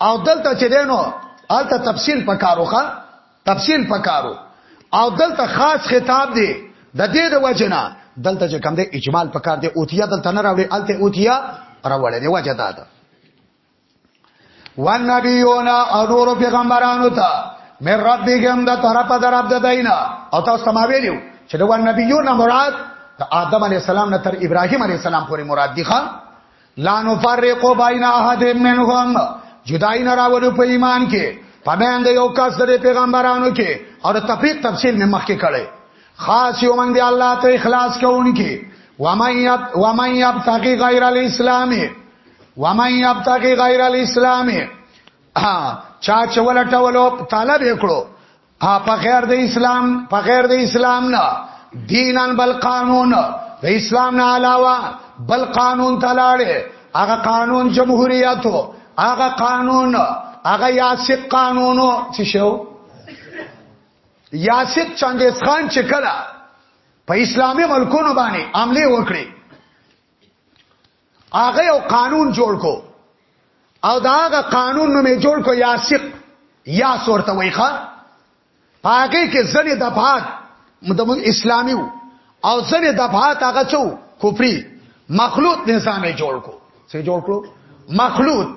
او دلته چې دینو الته تفصیل پکاروخه تفصیل پکارو او دلته خاص خطاب دی د دې د وجنا دلته چې کوم دی اجمال پکار دی اوتیا دلته نه راوړي الته اوتیا راوړي دی وجه دا ده وان نبیون او نور پیغمبرانو ته مې ربګم د طرف در عبد دینا او تاسو سما ویلو چې د وان نبیون مراد د آدم علی السلام نه تر ابراهیم علی السلام پورې مراد دی ښا لا نفرق بین احد منهم جدای نه راوړو په ایمان کې پمند یو کس د پیغمبرانو کې او د تفریق تفصیل مې مخکې کړي خاص یو من دی الله ته اخلاص کوونکی ومن یب ومن یبتغي غیر الاسلام ومن یبتغي غیر الاسلام چا چولټولو طالب وکړو ا په غیر د اسلام په غیر د اسلام نه دینن بل قانون د اسلام نه علاوه بل قانون تلاړي هغه قانون جمهوریت هغه قانون هغه یاسق قانونو چې شو یاسق چنګیز خان چې کله په اسلامي ملکونو باندې عملی وکړي هغه یو قانون جوړ کو او دا هغه قانون نو می جوړ کو یاسق یا سورته ویخه پاګه کې ځنې د باد مدمن اسلامي او ځنې د باد هغه چو کفري مخلوط نظام جوړ کو څه جوړ کړو مخلوط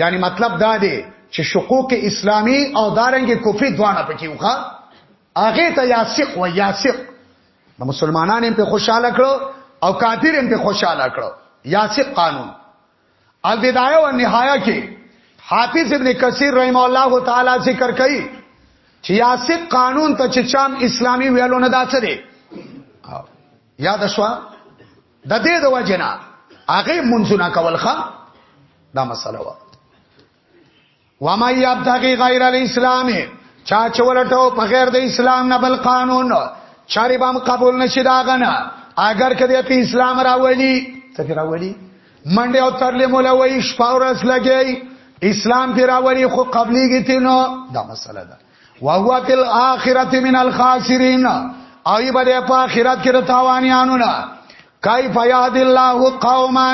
یعنی مطلب دا دی چې شقوق اسلامی او دارنګ کفري دوانه پکې وخه هغه ته یاسق و یاسق نو مسلمانان هم په خوشاله کړو او کافر هم په خوشاله کړو یاسق قانون البدایه او نهایه کې حافظ ابن کثیر رحم الله تعالی ذکر کوي چې یاسق قانون ته چې چام اسلامی ویلو نه داسره یاد شو د دې د وجنه هغه منځونه کول ښه دا مسله و وما یبتغي غیر الاسلام چا چولټو په غیر د اسلام نه بل قانون چاري بام قبول نشي داغنه اگر کدی په اسلام راولي څه راولي منډه او ترلې مولا وای شپاورس لګي اسلام پر راولي خو قبلي گیتی نو دا مسله ده وهو فی الاخرته من الخاسرین ای بده په اخرت کې د تاوانیانو نه کیف یاد الله قوما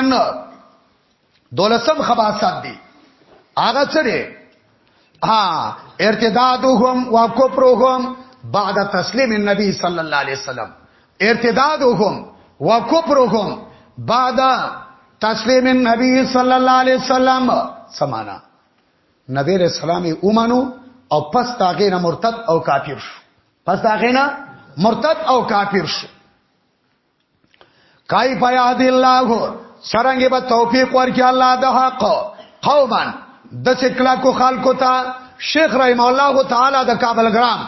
دولسم خباثت دی هغه څه دی ها ارتدادهم وکفرهم بعد تسلیم النبی صلی الله علیه وسلم ارتدادهم وکفرهم بعد تسلیم النبی صلی الله علیه وسلم سمانا نبی رسول الله اومنو او پس تاغه نه مرتد او کافر شو پس تاغه نه مرتد او کافر شو کیف یهد الله سرنګ به توفیق ورکړي الله د حق قوما د سکلا کو خلقو ته شیخ رحم الله تعالی د کابل ګرام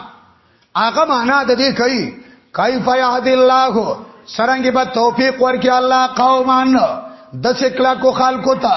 هغه معنا د دې کوي کیف یهد الله سرنګ به توفیق ورکړي الله قوما د سکلا کو خلقو ته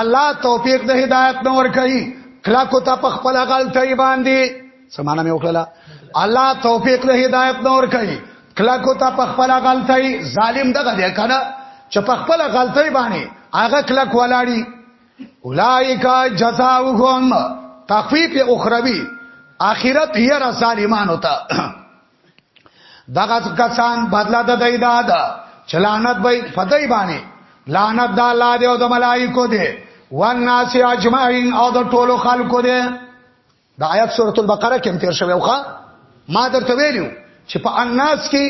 الله توفیق د هدایت نو ور کوي کلا کو ته په خپل غلطي باندې سمانه مې وکړه الله توفیق د هدایت نو ور کوي کلا کو ته په خپل غلطي ظالم دغه دی کنه چې په خپل غلطي باندې هغه کلا کولاړي اولایکا جزاؤهم تخفیف اخروی اخرت هي را ظالمانو ته دغه کسان بدلا د دای داد چلانت به پدای باندې لعنت د الله دی او د ملائکو دی والناس اجمعین او د ټولو خلکو دی د آیات سورۃ البقره کې تیر شوی وخه ما درته ویلو چې په الناس کې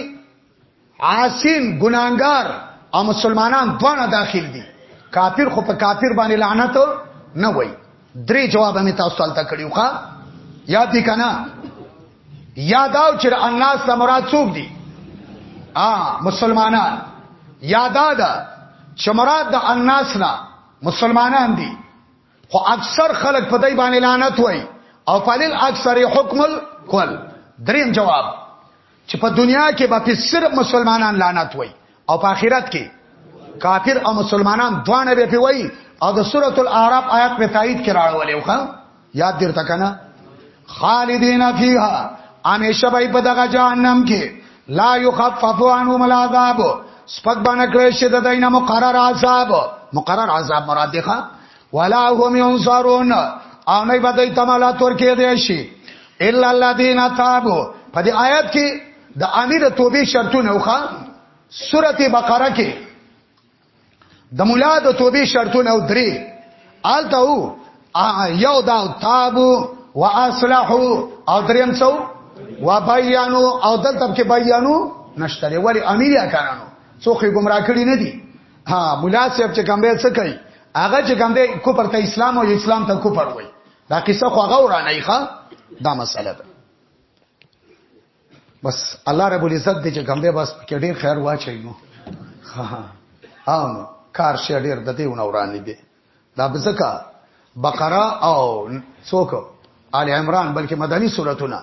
عاصین ګناګار او مسلمانان دواړه داخل دي کافر خو په کافر باندې لعنت نه وای درې جواب مې تاسو تل تکړیو ښا یاد دي کنه یاداو چې الناس ته مراد څوک دي ا مسلمانان یادا ده چې مراد د الناس نه مسلمانان دي خو اکثر خلک په دای باندې لعنت وای او فلل اکثر حکم کل دریم جواب چې په دنیا کې به په صرف مسلمانان لعنت وای او په آخرت کې کافر او مسلمانان دوانه به په وای او د سوره الاعراف آیات په تایید کې راړولې وخه یاد درته کنه خالدین فیها همیشه به په دغه جهنم کې لا یخفف عنهم العذاب سپک باندې کړی شي د دینه مقرر عذاب مقرر عذاب مراد دی ښا ولا هم ينصرون او نه به دوی تمالات ورکې دی شي الا الذين تابوا په دې آیت کې د امیر توبې شرطونه وخا سورته بقره کې د مولا د توبې شرطونه او درې آلته یو دا تابو واصلحو او دریم څو وبیانو او دلته کې بیانو نشته ولی امیر اکانو څوک گمراه کړی نه دي ها مولا صاحب چې کوم به څه کوي هغه چې کوم به کو پر ته اسلام او اسلام ته کو پر وای دا قصه خو هغه ورانه ښه دا مسله ده بس الله رب العزت دې چې کوم دی بس کې ډیر خیر واچي نو ها ها او کار شي ډیر د دې ونورانې دي دا بزکا بقره او څوک آل عمران بلکې مدني سوراتونه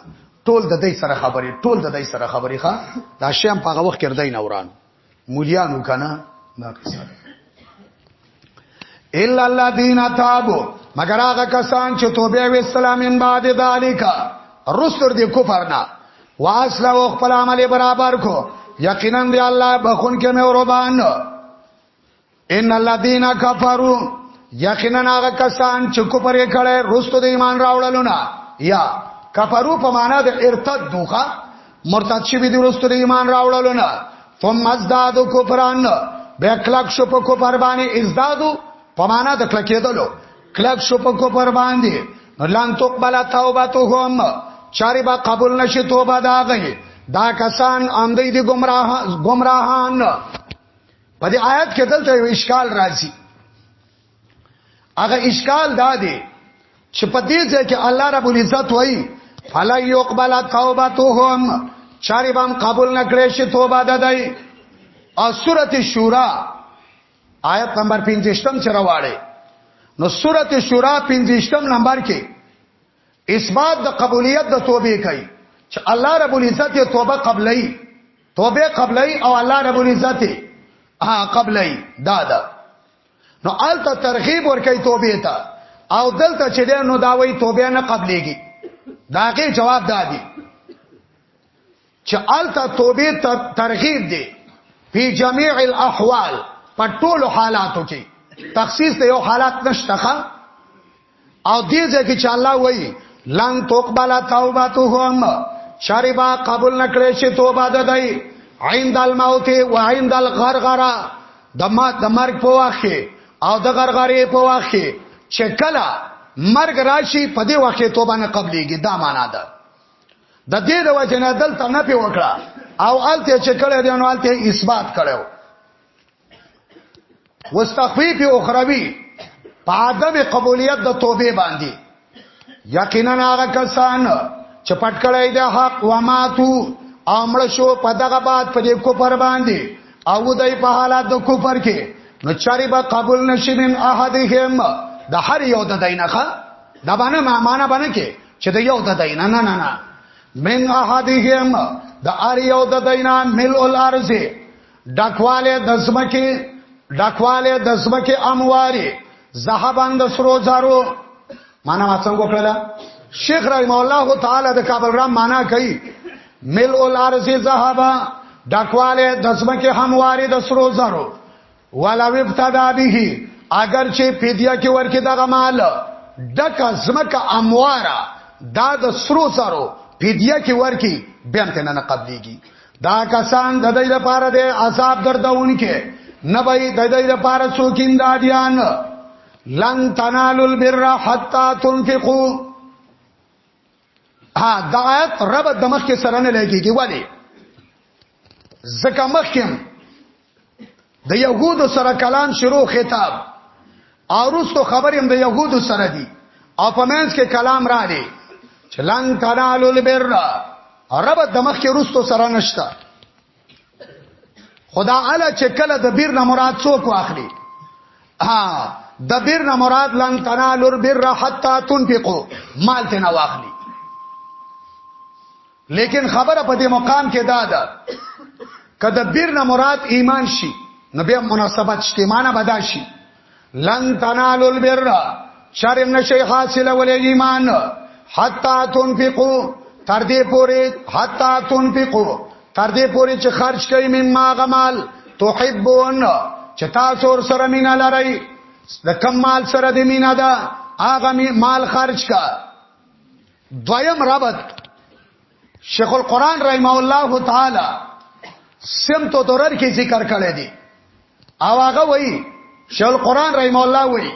ټول د دې سره خبرې ټول د دې سره خبرې ښا دا شیم په هغه وخت کې ردی نوران مليانو کنه دا قصه الا الذين تابوا مگر هغه کسان چې توبه وسلام من بعد ذالک رسل دې کفر نه واسلا او خپل عمل برابر کو یقینا دی الله بخون کې مې اوربان ان الذين كفروا یقینا هغه کسان چې کو پرې کړه رستو د ایمان راوړلو نه یا کفرو په معنا د ارتد دوخه مرتد شي به د رستو د ایمان راوړلو نه ثم ازدادوا كفرا بیا کلک شو په کوپر باندې ازدادو په معنا د کلکېدلو کلک شو په کوپر باندې لن تقبل توبتهم چاري با قبول نشي توبه داغه دا کسان اندې دي گمراه گمراهان په دې آیات کې دلته یو اشکال راځي هغه اشکال دا دی چې په دې ځای کې الله رب العزت وایي فلا يقبل توبتهم چاري بام قبول نکړي شي توبه ددای او سورته شورا آیت نمبر 15 تم چرواړي نو سورته شورا 15 تم نمبر کې اثبات د قبولیت د توبې کوي چې الله رب العزت یې توبه قبلای توبه قبلای او الله رب العزت ها قبلای دا دا نو آلته ترغیب ورکړي توبې ته او دلته چې نو داوي توبه نه قبليږي داګه جواب دادي چې الته توبه ترغیب دی په جميع الاحوال په ټولو حالاتو کې تخصیص د یو حالات نشته او دې ځکه چې الله وایي لن تقبل توبتهم شربا قبول نکړي چې توبه ده دی عند الموت و عند الغرغره د ما د مرګ په وخت او د غرغره په وخت چې کله مرګ راشي په دې وخت توبه نه قبليږي دا معنا ده د دې د وجه نه دلته نه پی وکړه او الته چې کړه دی نو الته اثبات کړو واستخفیف اخروی په عدم قبولیت د توبه باندې یقینا هغه کسان چې پټ کړی د حق و ماتو امړ شو په دغه باد په دې کوپر باندې او دای په حالات د کوپر کې نو چاري به قبول نشي من احدهم د هر یو د دینخه دا باندې معنا باندې کې چې د یو د دینه نه نه نه من احدهم د ار یو د دینه مل الارض ډکواله د زمکه ډکواله د زمکه امواري زهبان د سرو زارو معنا ما څنګه وکړل شیخ رحم الله تعالی د کابل رام معنا کوي مل الارض زهبا ډکواله د زمکه همواري د سرو زارو ولا وبتدا به اگر چې فدیه کې ورکې دغه مال دک زمکه اموارا دا د سرو سرو فدیه کې ورکی بیا ته نه قبليږي دا کسان د دې لپاره د عذاب دردونکې نه به د دې لپاره څوک اندادیان لن تنالوا البر حتا تنفقوا ها دا آیت رب د مخ کې سره نه لګيږي ولی زکه مخ کې د يهودو سره کلام شروع خطاب اورستو خبرې هم د يهودو سره دي او په منځ کې کلام را دي چلان تنالو البر رب د مخ کې رستو سره نشتا خدا اعلی چې کله د بیر نه مراد څوک واخلي ها د بیر نه مراد لن تنالو البر حتا تنفقوا مال ته نه واخلي لیکن خبره په دې مقام کې دا ده کله بیر نه مراد ایمان شي نو بیا مناسبت شته معنی بدا شي لن تنالوا البر شرم نشي حاصل ولې ایمان حتا تنفقوا تر دې پورې حتا تنفقوا تر دې پورې چې خرج کړئ مما غمال تحبون چې تاسو ور سره مینا لرئ د کم مال سره د مینا ده هغه مال خرج کا دویم ربط شیخ القران رحمه الله تعالی سمت و درر کې ذکر کړی دی او هغه وایي شل قران رحم الله وایي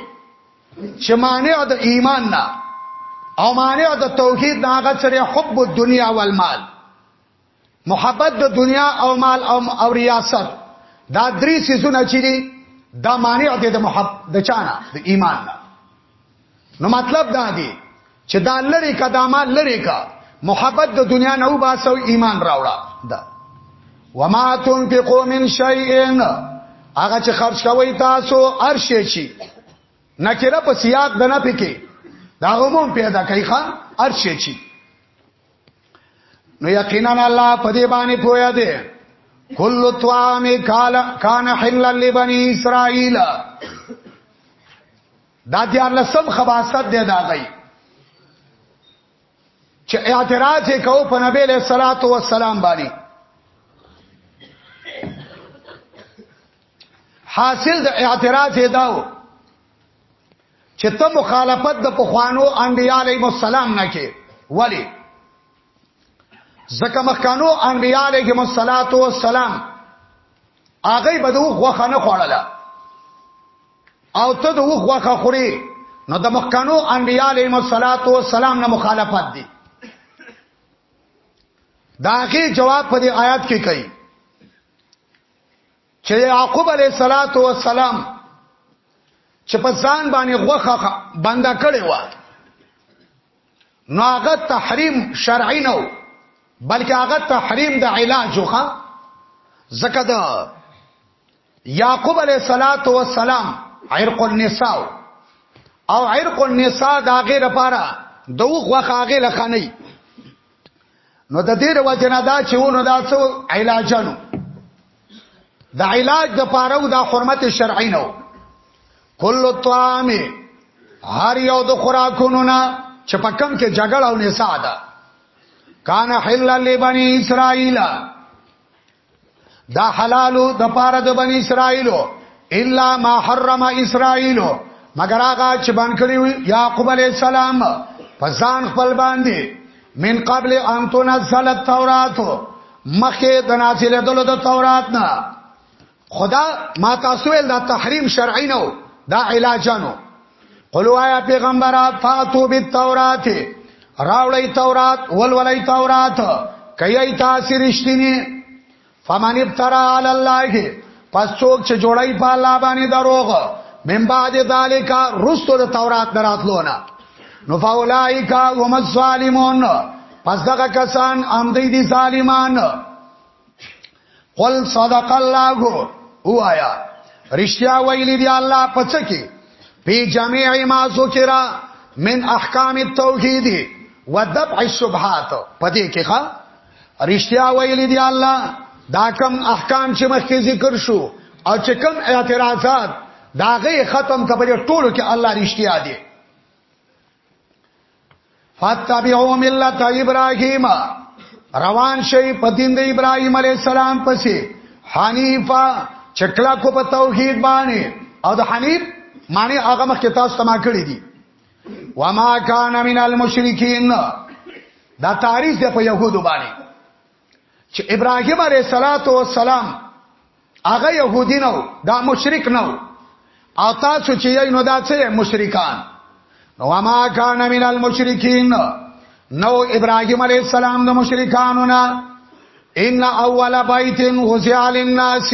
چې مانع د ایمان نه او مانع د توحید نه هغه سره حب الدنیا والمال محبت د دنیا او مال او, او ریاست دا درې سيزونه چې دي دا مانع دي د محبت د چانه د ایمان نه نو مطلب دا دی چې دا لری کا دا مال لری کا محبت د دنیا نه وباسو ایمان راوړه دا وما تنفقوا من شيء هغه چې خرج کوي تاسو ارشه شي نکره په سیاق د نه پکې دا عموم پیدا کوي ښا ارشه شي نو یقینا الله په دې باندې پوهه دی کل طعام کال کان حلل لبنی اسرائیل دا دی الله سب خباست دی دا غي چې اعتراض کو په نبی له صلوات و سلام باندې حاصل د اعتراض داو چې ته مخالفت د پخوانو انبیاء علیهم السلام نه کې ولی زکه مخکانو انبیاء علیهم السلام هغه بدو غوخه نه خوړله او ته د غوخه خوري نو د مخکانو انبیاء علیهم السلام نه مخالفت دي داغه جواب په دې آیات کې کوي چې یعقوب علیه الصلاۃ والسلام چې په ځان باندې غوخه بنده کړي و نو هغه تحریم شرعي نه بلکې هغه تحریم د علاج وخه زکه د یعقوب علیه الصلاۃ والسلام عرق النساء او عرق النساء دا غیر لپاره دوه غوخه هغه لخنی نو د دې وجنه دا چې ونه دا څو علاجانو د علاج د پاره او د حرمت شرعي نو کل الطعام هر یو د خوراکونو نه چې په کم کې جګړه او نساء ده کان حلل لبنی اسرائیل دا حلالو د پاره د بنی اسرائیلو الا ما حرم اسرائیلو مگر هغه چې باندې کړی یعقوب علی السلام پسان خپل باندې من قبل ان تنزل التوراۃ مخه د نازل دلو د تورات نه خدا ما تاسو ول دا تحریم شرعی نو دا علاجانو قلو آیا پیغمبره فاتو بالتورات راوړی تورات ولولای تورات کای تاسو رښتینی فمن ابترا علی الله پس څوک چې جوړای په الله باندې دروغ من بعد ذالک رستو د تورات دراتلونه نو فاولائک هم الظالمون پس دغه کسان هم دی دي ظالمان قل صدق الله اوایا رشتیا ویلی دی الله پڅ کی پی جميع ما ذکر من احکام التوحید و دفع الشبهات پدې کې ښا رښتیا ویل دی الله دا کم احکام چې مخکې ذکر شو او چې کم اعتراضات دا غي ختم کبه ټولو کې الله رښتیا دی فتبعوا ملت ابراهیم روان شي په دین د ابراهیم علی السلام پسې حنیفا چکلا کو په توحید باندې او د حنیف معنی هغه مخ کې تاسو تما کړی دي وما کان من المشرکین دا تعریض دی په يهودو باندې چې ابراهیم علیه صلوات و سلام هغه يهودي نو دا مشرک نو او تاسو چې یې نو دا څه مشرکان نو وما کان من المشرکین نو ابراهیم علیه السلام د مشرکانو نه ان اول بیت وزع للناس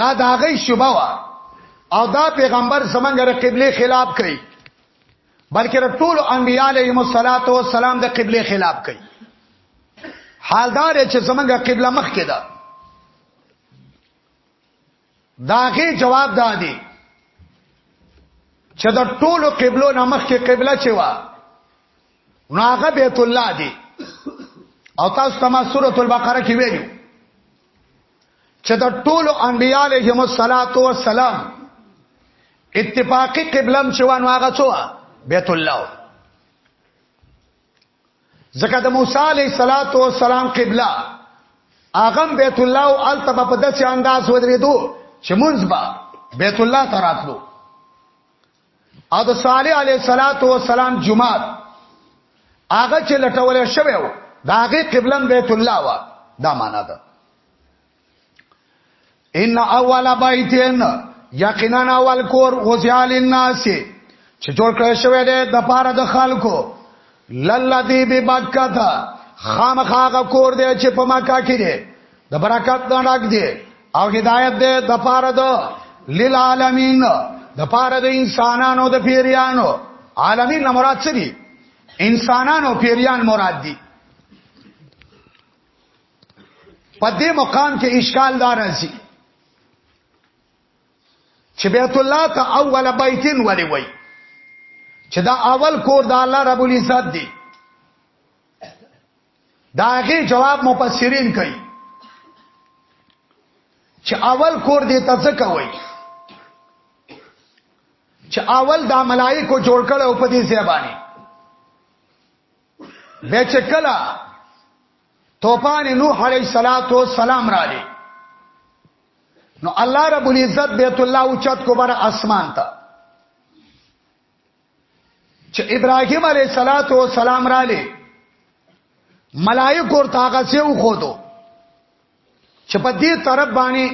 دا د هغې شوبه وه او دا پیغمبر زمونږ د قبله خلاف کوي بلکې د ټولو انبیاء علیهم الصلاۃ والسلام د قبله خلاف کوي حال دا دی چې زمونږ قبله مخ کې ده داغه جواب دادی چې د ټولو قبلو نامخ کې قبله چې وا نو هغه بیت الله دی او تاسو تما سورۃ البقره کې ویلو چې د ټولو انبیاء علیهم الصلاۃ والسلام اتفاقی قبلم چې وانه هغه څو بیت الله ځکه د موسی علیه الصلاۃ والسلام قبله اغم بیت الله او التب په داسې انداز ودرېدو چې مونږ با بیت الله ته راتلو او د صالح علیه صلوات و سلام جمعات هغه چې لټول شوی و دا هغه قبله بیت الله و دا معنا ده ان اول بیتین یقینا اول کور وزیال الناس چې جوړ کړی شوی دی د پاره د خلکو للذي بمکه خامخاغه کور دی چې په مکه کې دی د برکت نه ډک دی او هدایت دی د پاره د للعالمین د پاره د انسانانو د پیریانو عالمین نه مراد څه دي انسانانو پیریان مراد دي په دې مقام کې اشکال دار راځي چې بیت الله ته اول بیتین ولی وای چې دا اول کور د الله رب العزت دی دا غي جواب مفسرین کوي چې اول کور دی ته څه کوي چې اول دا ملائکه جوړ کړه او په دې ځای باندې به چې کلا توپان نوح علیه السلام را لې نو الله رب العزت بیت الله او چت کو بر اسمان ته چې ابراهيم عليه صلوات و سلام را لې ملائک ورته هغه څه و خو دو چې په دې طرف باندې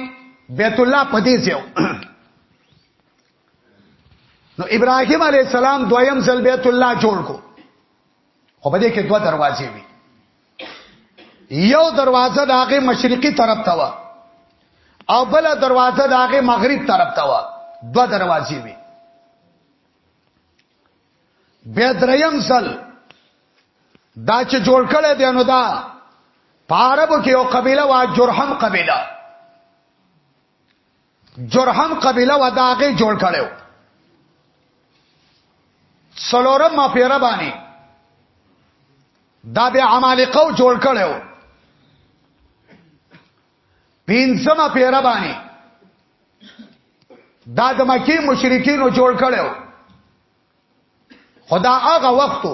بیت الله په دې ځو نو ابراهيم عليه السلام دویم ځل بیت الله جوړ کو خو په دې کې دوه دروازې وي یو دروازه د هغه مشرقي طرف ته و او بل دروازه د هغه مغرب طرف ته و دوه دروازې وي بیا دریم سل دا چې جوړ کړی دی نو دا په عربو کې یو قبيله وا جرهم قبيله جرهم قبيله وداغه جوړ کړو سلورم ما پیره باندې دا به عمالقه جوړ کړو پینځم پیره باندې دا د مکی مشرکینو جوړ کړو خدا هغه وختو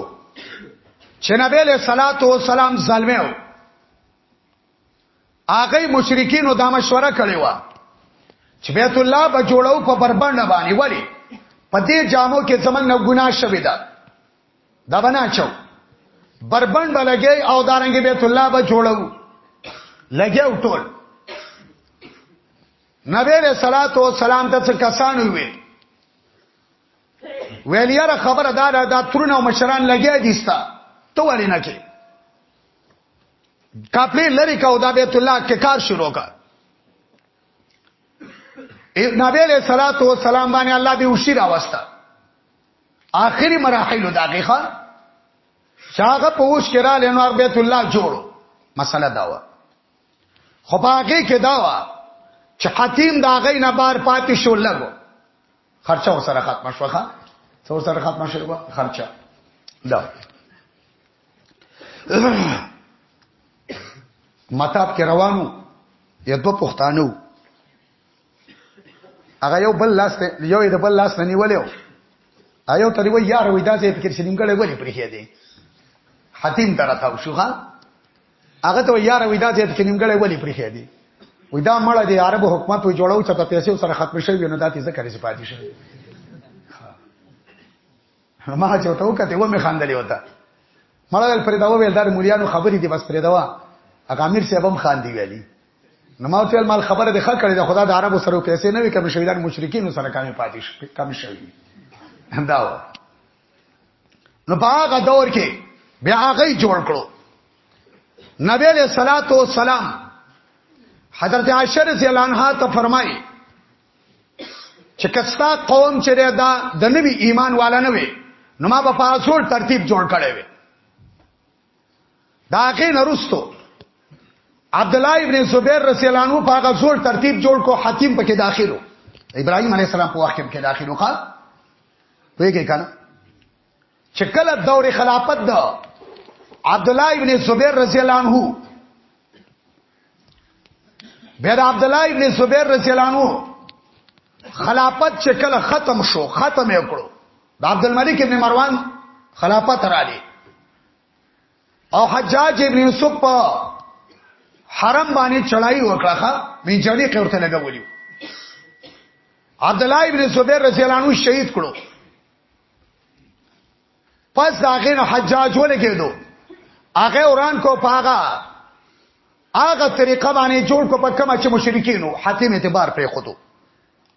چې نبی له صلوات و سلام ظالمو هغه مشرکینو دا مشوره کړې و چې بیت الله به جوړو په بربند باندې ولی په دې جامو کې زمنګ نه ګناه شوې ده دا بنا چو بربند بلګي او دارنګ بیت الله به جوړو لګیو ټول نبی له صلوات و سلام ته کسان وي ویل یاره خبره دا ده دا ترونه او مشران لګیا دي ستا ته ولې نه کې کاپلې لری کا او دا بیت الله کې کار شروع کا نبی علیہ الصلات والسلام باندې الله به وشي راوستا آخري مراحل دا غیخه شاغه پوښ کرا لنوار بیت الله جوړو مسله دا و خو باقي کې دا و چې حتیم دا غي نه بار پاتې شو لګو خرچه وسره ختم شو ښا څو سره ختم شو خرچه دا مطلب کې روانو یا دو پښتانو هغه یو بل لاس ته یو د بل لاس نه نیولیو ایو تری وای یار وای دا څه فکر شنیم کړي ولی پرې دی حتیم درته شوخه هغه ته یاره وې دا چې نیمګړې ولې پرې خې دي وې دا مړه دی عربو حکومت وي جوړو چې په پیسې سره ختم شي نو دا تیزه کړی چې پاتې شي ما چې وته وکته و مې خاندلې وته مړه پر دا ویل دار مليانو خبرې دي بس پر دا وا هغه امیر صاحب هم خان دی ویلي نو ما ته مال خبره ده ښه کړې ده خدا د عربو سره پیسې نه وي کوم شویدان مشرکین سره کامې پاتې شي کم شوی دا و نو باغ دور کې بیا هغه جوړ کړو نبی له صلوات و سلام حضرت عائشہ رضی الله عنها ته فرمایي چې کستا قوم چې دا د نبی ایمان والا نه وي نو ما په پاسور ترتیب جوړ کړی وي دا غي نرستو عبد الله ابن زبیر رضی الله عنه په هغه زول ترتیب جوړ کو حتیم پکې داخلو ابراهیم علی السلام په وخت کې داخلو ښا ویګی کنه چې کله دور خلافت د عبد الله ابن زبیر رضی الله عنه بیر عبد الله ابن زبیر رضی الله عنه خلافت چې کله ختم شو ختم یې کړو د عبد الملک ابن مروان خلافت را لې او حجاج ابن یوسف په حرم باندې چړای وکړه میجړی کورته لګولیو عبد الله ابن زبیر رضی الله عنه شهید کړو پس داغه نه حجاج ولګېدو هغه اوران کو پاغا هغه طریقه باندې جوړ کو په کومه چې مشرکینو حاتم اعتبار پرې خودو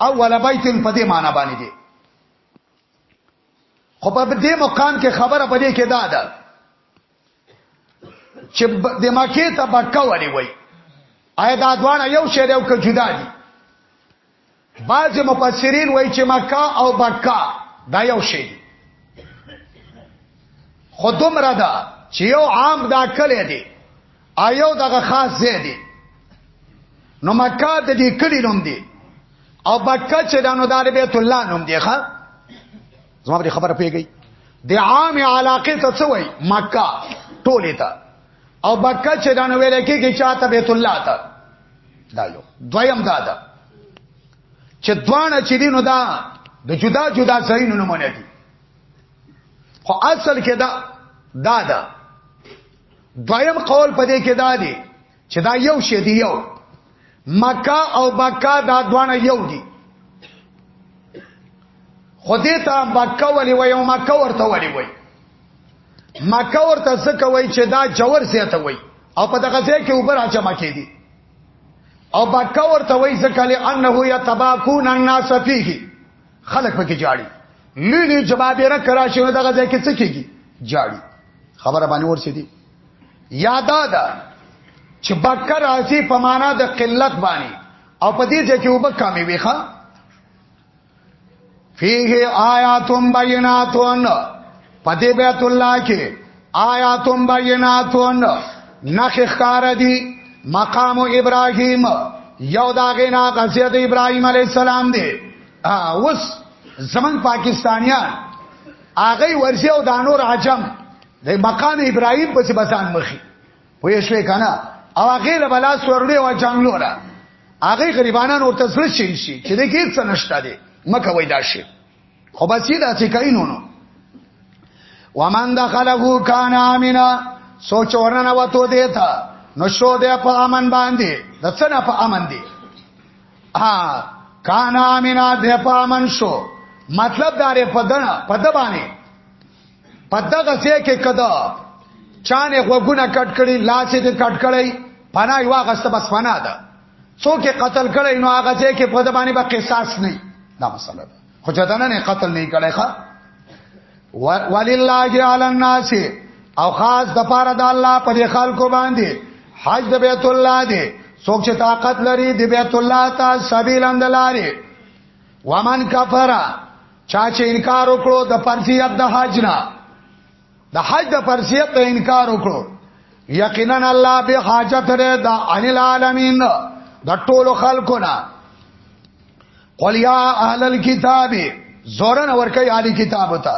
اول بیت په دې معنی باندې دي خو په دې مقام کې خبره پدې کې دا ده چې د مکه ته بکا ولي وای آیا دا دوانه یو شی دی او که جدا دي بعض مفسرین وای چې مکه او بکا دا یو شی دی خودم را ده چې یو عام دا کلی دی آیو دغه خاص ځای دی نو مکه د دې کلی نوم دی او بکه چې دانو د بیت الله نوم دی ښا زما په خبره پیږي د عام علاقه ته څه وای مکه ټوله ته او بکه چې دانو ویل کېږي چاته بیت الله ته دا یو دویم دا ده چې دوانه چې دینو دا د جدا جدا ځایونو نمونه دي خو اصل کې دا دا ده دویم قول په دې کې دا دی چې دا یو شی دی یو مکه او بکا دا دوانه یو دی خو دې ته مکه ولې وای او مکه ورته ولې وای مکه ورته څه کوي چې دا جوور زیاته وای او په دغه ځای کې اوپر اچما کې دي او مکه ورته وای ځکه لې انه یتباکون الناس فيه خلک پکې جاړي لوی لوی جبابره کرا شوی دغه ځای کې څه کېږي جاړي خبره باندې ورسې دي یادا دا چې بکر راځي په معنا د قلت باندې او په دې ځای کې وب کمی ویخه فيه آیاتم بیناتون په دې بیت الله کې آیاتم بیناتون نخ اخکار دی مقام ابراهیم یو داغینا قضیه د ابراهیم علی السلام دی اوس زمنګ پاکستانیان هغه ورسه او دانور عجم د مقام ابراهیم په سبسان مخي وې شوې کنه او هغه له بلا سورلې او جنگلو را هغه غریبانان ورته سره شي شي چې دې کې څه نشته دي مکه وای دا شي خو بس یې داسې کوي نو نو ومن دخله کان امنا سوچ ورننه وته دی ته نو شو دی په امن باندې د څه نه په امن دی ها کان امنا دی په امن شو مطلب دارې په دنه په د باندې په دغه څه کې کده چانه غوګونه کټ کړي لاسې دې کټ کړي پناه واغسته بس فنا ده څوک قتل کړي نو هغه ځای کې په د باندې به قصاص نه دا مسله ده خو چدان نه قتل نه کړي ښا ولله علی الناس او خاص د پاره د الله په دې خلکو باندې حج د بیت الله دی څوک چې طاقت لري د بیت الله ته سبیل اندلاري ومن کفر چا چې انکار وکړو د فرضیت د حج نه د حج د فرضیت ته انکار وکړو یقینا الله به حاجت لري د ان العالمین د ټولو خلکو نه قل یا اهل الكتاب زورن ورکه علی کتاب ته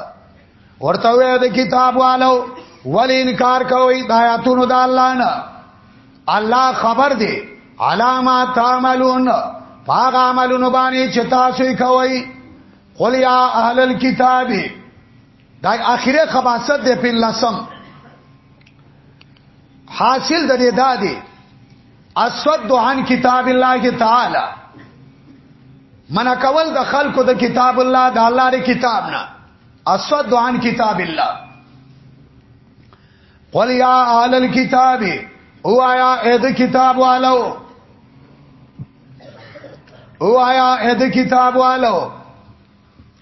ورته وې د کتاب والو ول انکار کوي د آیاتونو د الله نه الله خبر دی علامات تعملون پاغ عملونو باندې چې تاسو کوي قل یا اهل الكتاب دا اخیره خباست دی په لسم حاصل د دې دا دی اسود عن کتاب الله تعالی من کول د خلکو د کتاب الله د الله د کتاب نه اسود عن کتاب الله قل یا اهل الكتاب او آیا اې د کتاب والو او آیا اې د کتاب والو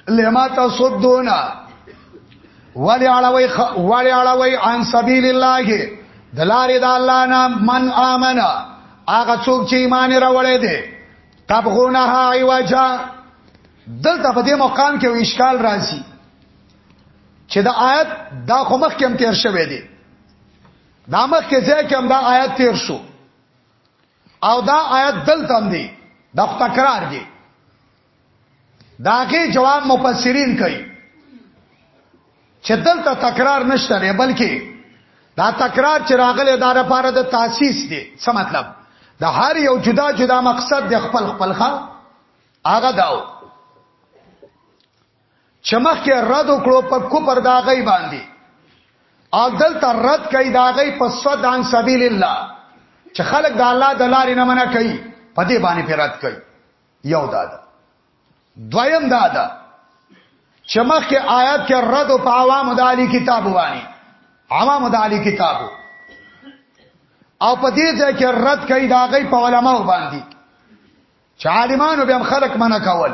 لما تصدون ولی علاوی خ... ولی علاوی عن سبیل الله دلاری دا الله نام من آمن آغا چوک چی ایمان راوڑی دی تبغونها عوجا دلته په دې مقام کې وشکال راځي چې دا آیت دا خو مخ کې تیر شوی دی دا مخ کې ځکه هم دا آیت تیر شو او دا آیت دلته هم دی دا تکرار دی داغه جواب مفسرین کوي چې دلته تکرار نشته نه بلکې دا تکرار چې راغلی دا لپاره د تاسیس دی څه مطلب د هر یو جدا جدا مقصد د خپل خپل ښه هغه داو چمخ کې رد وکړو په کوپر دا غي باندې او دلته رد کوي دا غي په صد عن سبیل الله چې خلک د الله د لارې نه منع کوي په دې باندې پیرات کوي یو دا ده دویم دا ده چې مخکې آیات کې رد او په عوامو د علی کتاب وانی عوامو د علی کتاب او په دې ځای کې رد کوي دا غي په علماو باندې چې عالمانو به هم خلق منع کول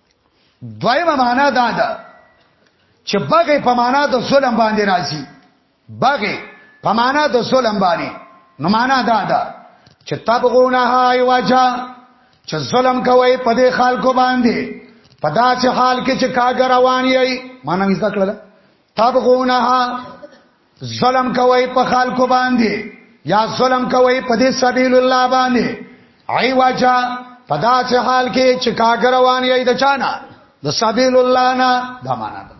دویمه معنا دا ده چې بغي په معنا د ظلم باندې راځي بغي په معنا د ظلم باندې نو معنا دا ده چې تبغونه هاي وجه چې ظلم کوي په دې خلکو باندې په داسې حال کې چې کاګر روان یي مانه مې ځکړه تبغونه ظلم کوي په خلکو باندې یا ظلم کوي په دې سبیل الله باندې ای واجا پدا چې حال کې چې کاګر روان یې د چانا د سبیل الله نه دا معنا ده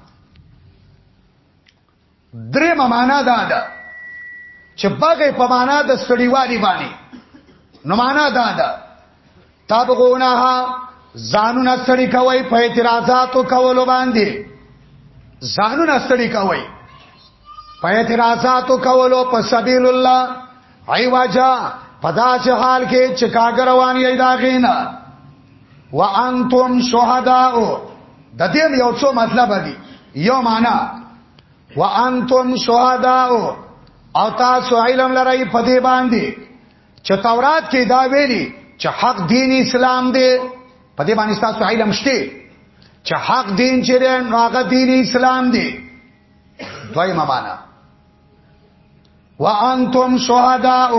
درې معنا ده دا چې باغې په معنا د سړیوالي باندې نو معنا ده دا تبغونها ځانونه ستړي کوي په اعتراضاتو کولو باندې ځانونه ستړي کوي په اعتراضاتو کولو په سبیل الله ایواجا پداس حال کې چې کاګر روان یې دا غینا وانتم شهداء د دې یو څه مطلب دی یو معنا وانتم شهداء او تاسو علم لرئ په دې باندې چې تورات کې دا ویلي چې حق دین اسلام دی په دې باندې تاسو علم شته چې حق دین چې دی نو هغه دین اسلام دی دویمه معنا وانتم شهداء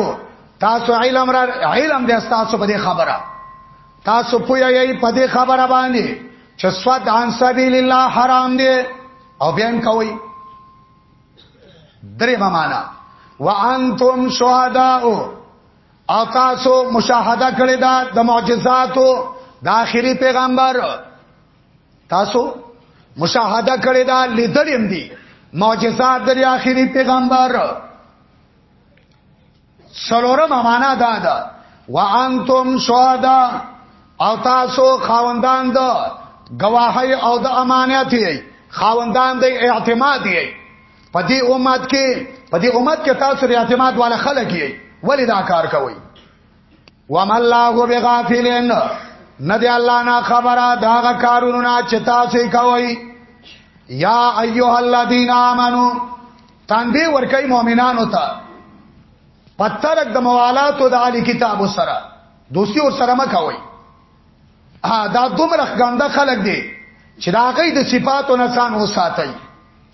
تاسو علم را علم دې تاسو په دې خبره تاسو پوهه یې په دې خبره باندې چې سواد عن سبیل الله حرام دی او بیان کوي درې معنا وانتم شهداء او تاسو مشاهده کړی دا د معجزاتو د آخري پیغمبر تاسو مشاهده کړی دا لیدلیم دي معجزات د آخري پیغمبر سلورم معنا دا ده وانتم شهدا او تاسو خاوندان ده گواهی او د امانت یې خاوندان د اعتماد یې په دې امت کې په دې امت کې تاسو د اعتماد والا خلک یې ولې دا کار کوي وما الله بغافلن ندی الله نه خبره دا کارونه نه چتا سي کوي یا ایها الذین آمنو تنبیه ورکای مؤمنانو ته پترک د موالاتو د علی کتاب سره دوسی ور سره مکوي ها دا دومره غنده خلک دي چې دا غي د صفاتو نه ځان وساتي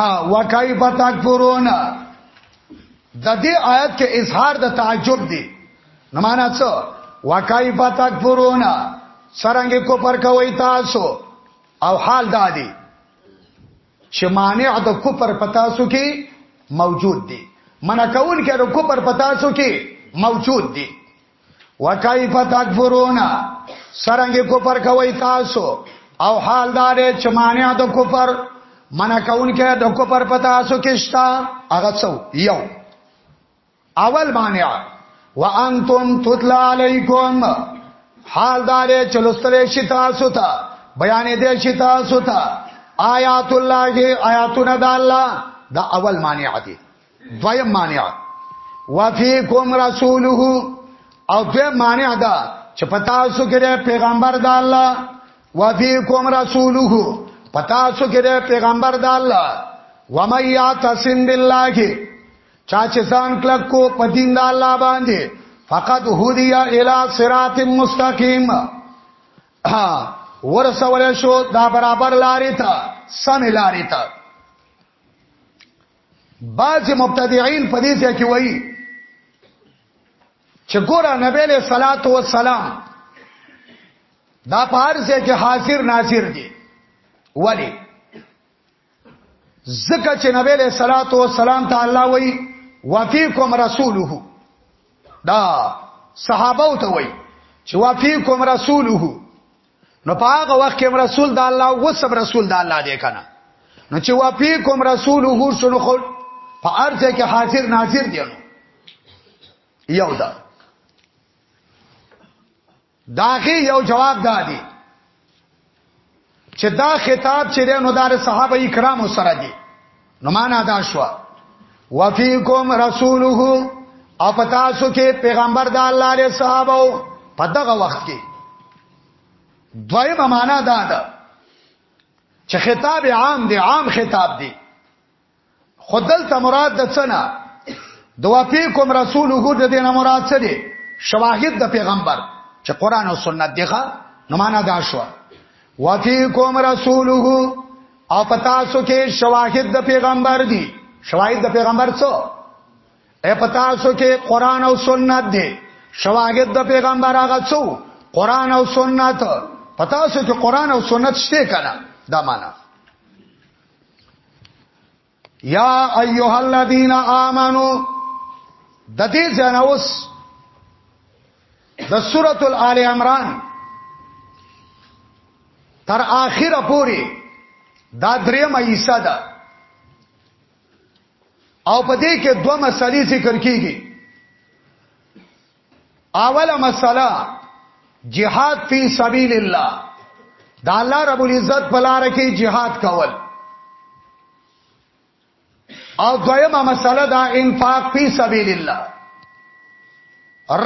ها وکيف تکفرون د دې آیت کې اظهار د تعجب دی نه معنا څه وکای پتا کورونا سرنګ کو پر کوي تاسو او حال دادی چې مانع د کوپر پتاسو کې موجود دی منع کول کې د کوپر پتاسو کې موجود دی وکيف تکفرون سرنګ کفر کوي تاسو او حال دا دی چې مانع د کفر منع کون کې د کفر په تاسو کې شتا هغه څو یو اول مانع وانتم تطلع علیکم حال دا دی چې لستل شي تاسو ته بیان دې شي تاسو ته آیات الله آیاتنا د الله دا اول مانع دي دویم مانع وفیکم رسوله او دویم مانع دا چې پتا سو کې پیغمبر د الله وفیکم رسوله پتا سو کې پیغمبر د الله ومن یعتصم بالله چا چې ځان کلک کو په دین د الله باندې فقط هدی الی صراط مستقیم ورسول شو دا برابر لارې ته سم لارې ته بعض مبتدعين په دې ځای کې وایي چې ګوره نبی له صلوات و سلام دا پار ځای کې حاضر ناظر دي ولی زکه چې نبی له صلوات و سلام ته الله وایي وفيكم رسوله دا صحابه ته وایي چې وفيكم رسوله نو په هغه وخت کې رسول د الله او وسب رسول د الله دی کنه نو چې واپی کوم رسول هو شنو خو په ارزه کې حاضر ناظر دی نو یو دا داغه یو جواب دادی چې دا خطاب چې نو دار صحابه کرامو سره دی نو معنا دا شو وفيکم رسوله او پتا سو کې پیغمبر د الله له صحابه په دغه وخت کې دویمه معنا دا ده چې خطاب عام دی عام خطاب دی خدل ته مراد د څنا دوا پیکم رسول هو د دینه مراد څه دی شواهد د پیغمبر چې قران او سنت دیغه نو معنا دا شو وفیکم رسوله او پتا سو کې شواهد د پیغمبر دي شواهد د پیغمبر څو اے پتا سو کې قران او سنت دي شواهد د پیغمبر هغه څو قران او سنت پتا سو کې قران او سنت شته کنه دا معنا یا ایها الذین آمنو د دې جنوس د سورۃ آل عمران تر اخره پورې دا دریم ایسا ده او په دې کې دوه مسلې ذکر کیږي اوله مسله جهاد فی سبیل الله دا الله رب العزت په لار کې جهاد کول او دویمه مسله دا انفاق فی سبیل الله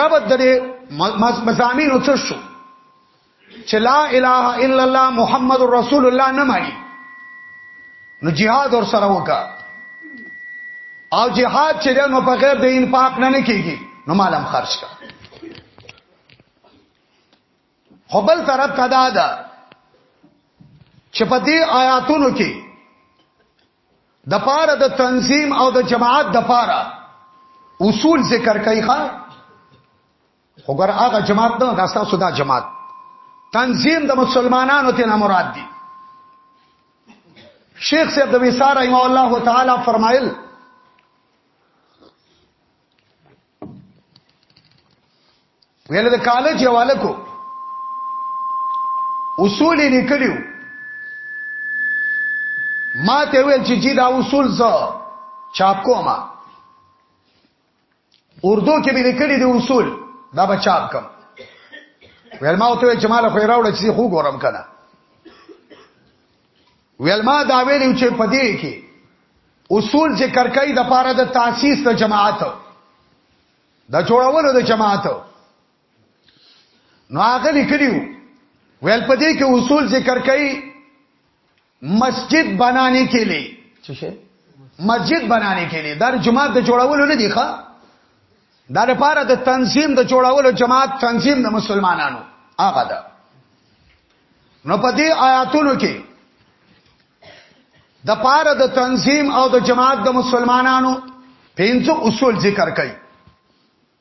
رب د دې مزامین څه شو چې لا اله الا الله محمد رسول الله نه مانی نو jihad ور سره وکا او jihad چې نو په غیر د انفاق نه نه کیږي نو مالم خرج کا خپل طرف تدا ده چې په دې آیاتونو کې د پاره د تنظیم او د جماعت د پاره اصول ذکر کوي ښا وګور هغه جماعت نه دا تاسو دا جماعت تنظیم د مسلمانانو ته نه مراد دي شیخ صاحب د وسار رحم الله تعالی فرمایل ویل د کالج یواله کو اصول یې لیکلیو ما ته ویل چې جی دا اصول زه چاپ کوم اردو کې به لیکلي دي اصول دا به چاپ کم ویل ما ته چې مال خو راوړ چې خو ګورم کنه ویل ما دا ویلو چې پدې کې اصول چې کرکای د پاره د تاسیس د جماعت د جوړولو د جماعت نو هغه لیکلیو ویل پدې کې اصول ذکر کړي مسجد بنانے کے لیے څه شي مسجد بنانے کے لیے دا جماعت د جوړولو نه دی ښا دا لپاره د تنظیم د جوړولو جماعت تنظیم د مسلمانانو هغه ده نو په دې آیاتونو کې د پاره د تنظیم او د جماعت د مسلمانانو پنځه اصول ذکر کړي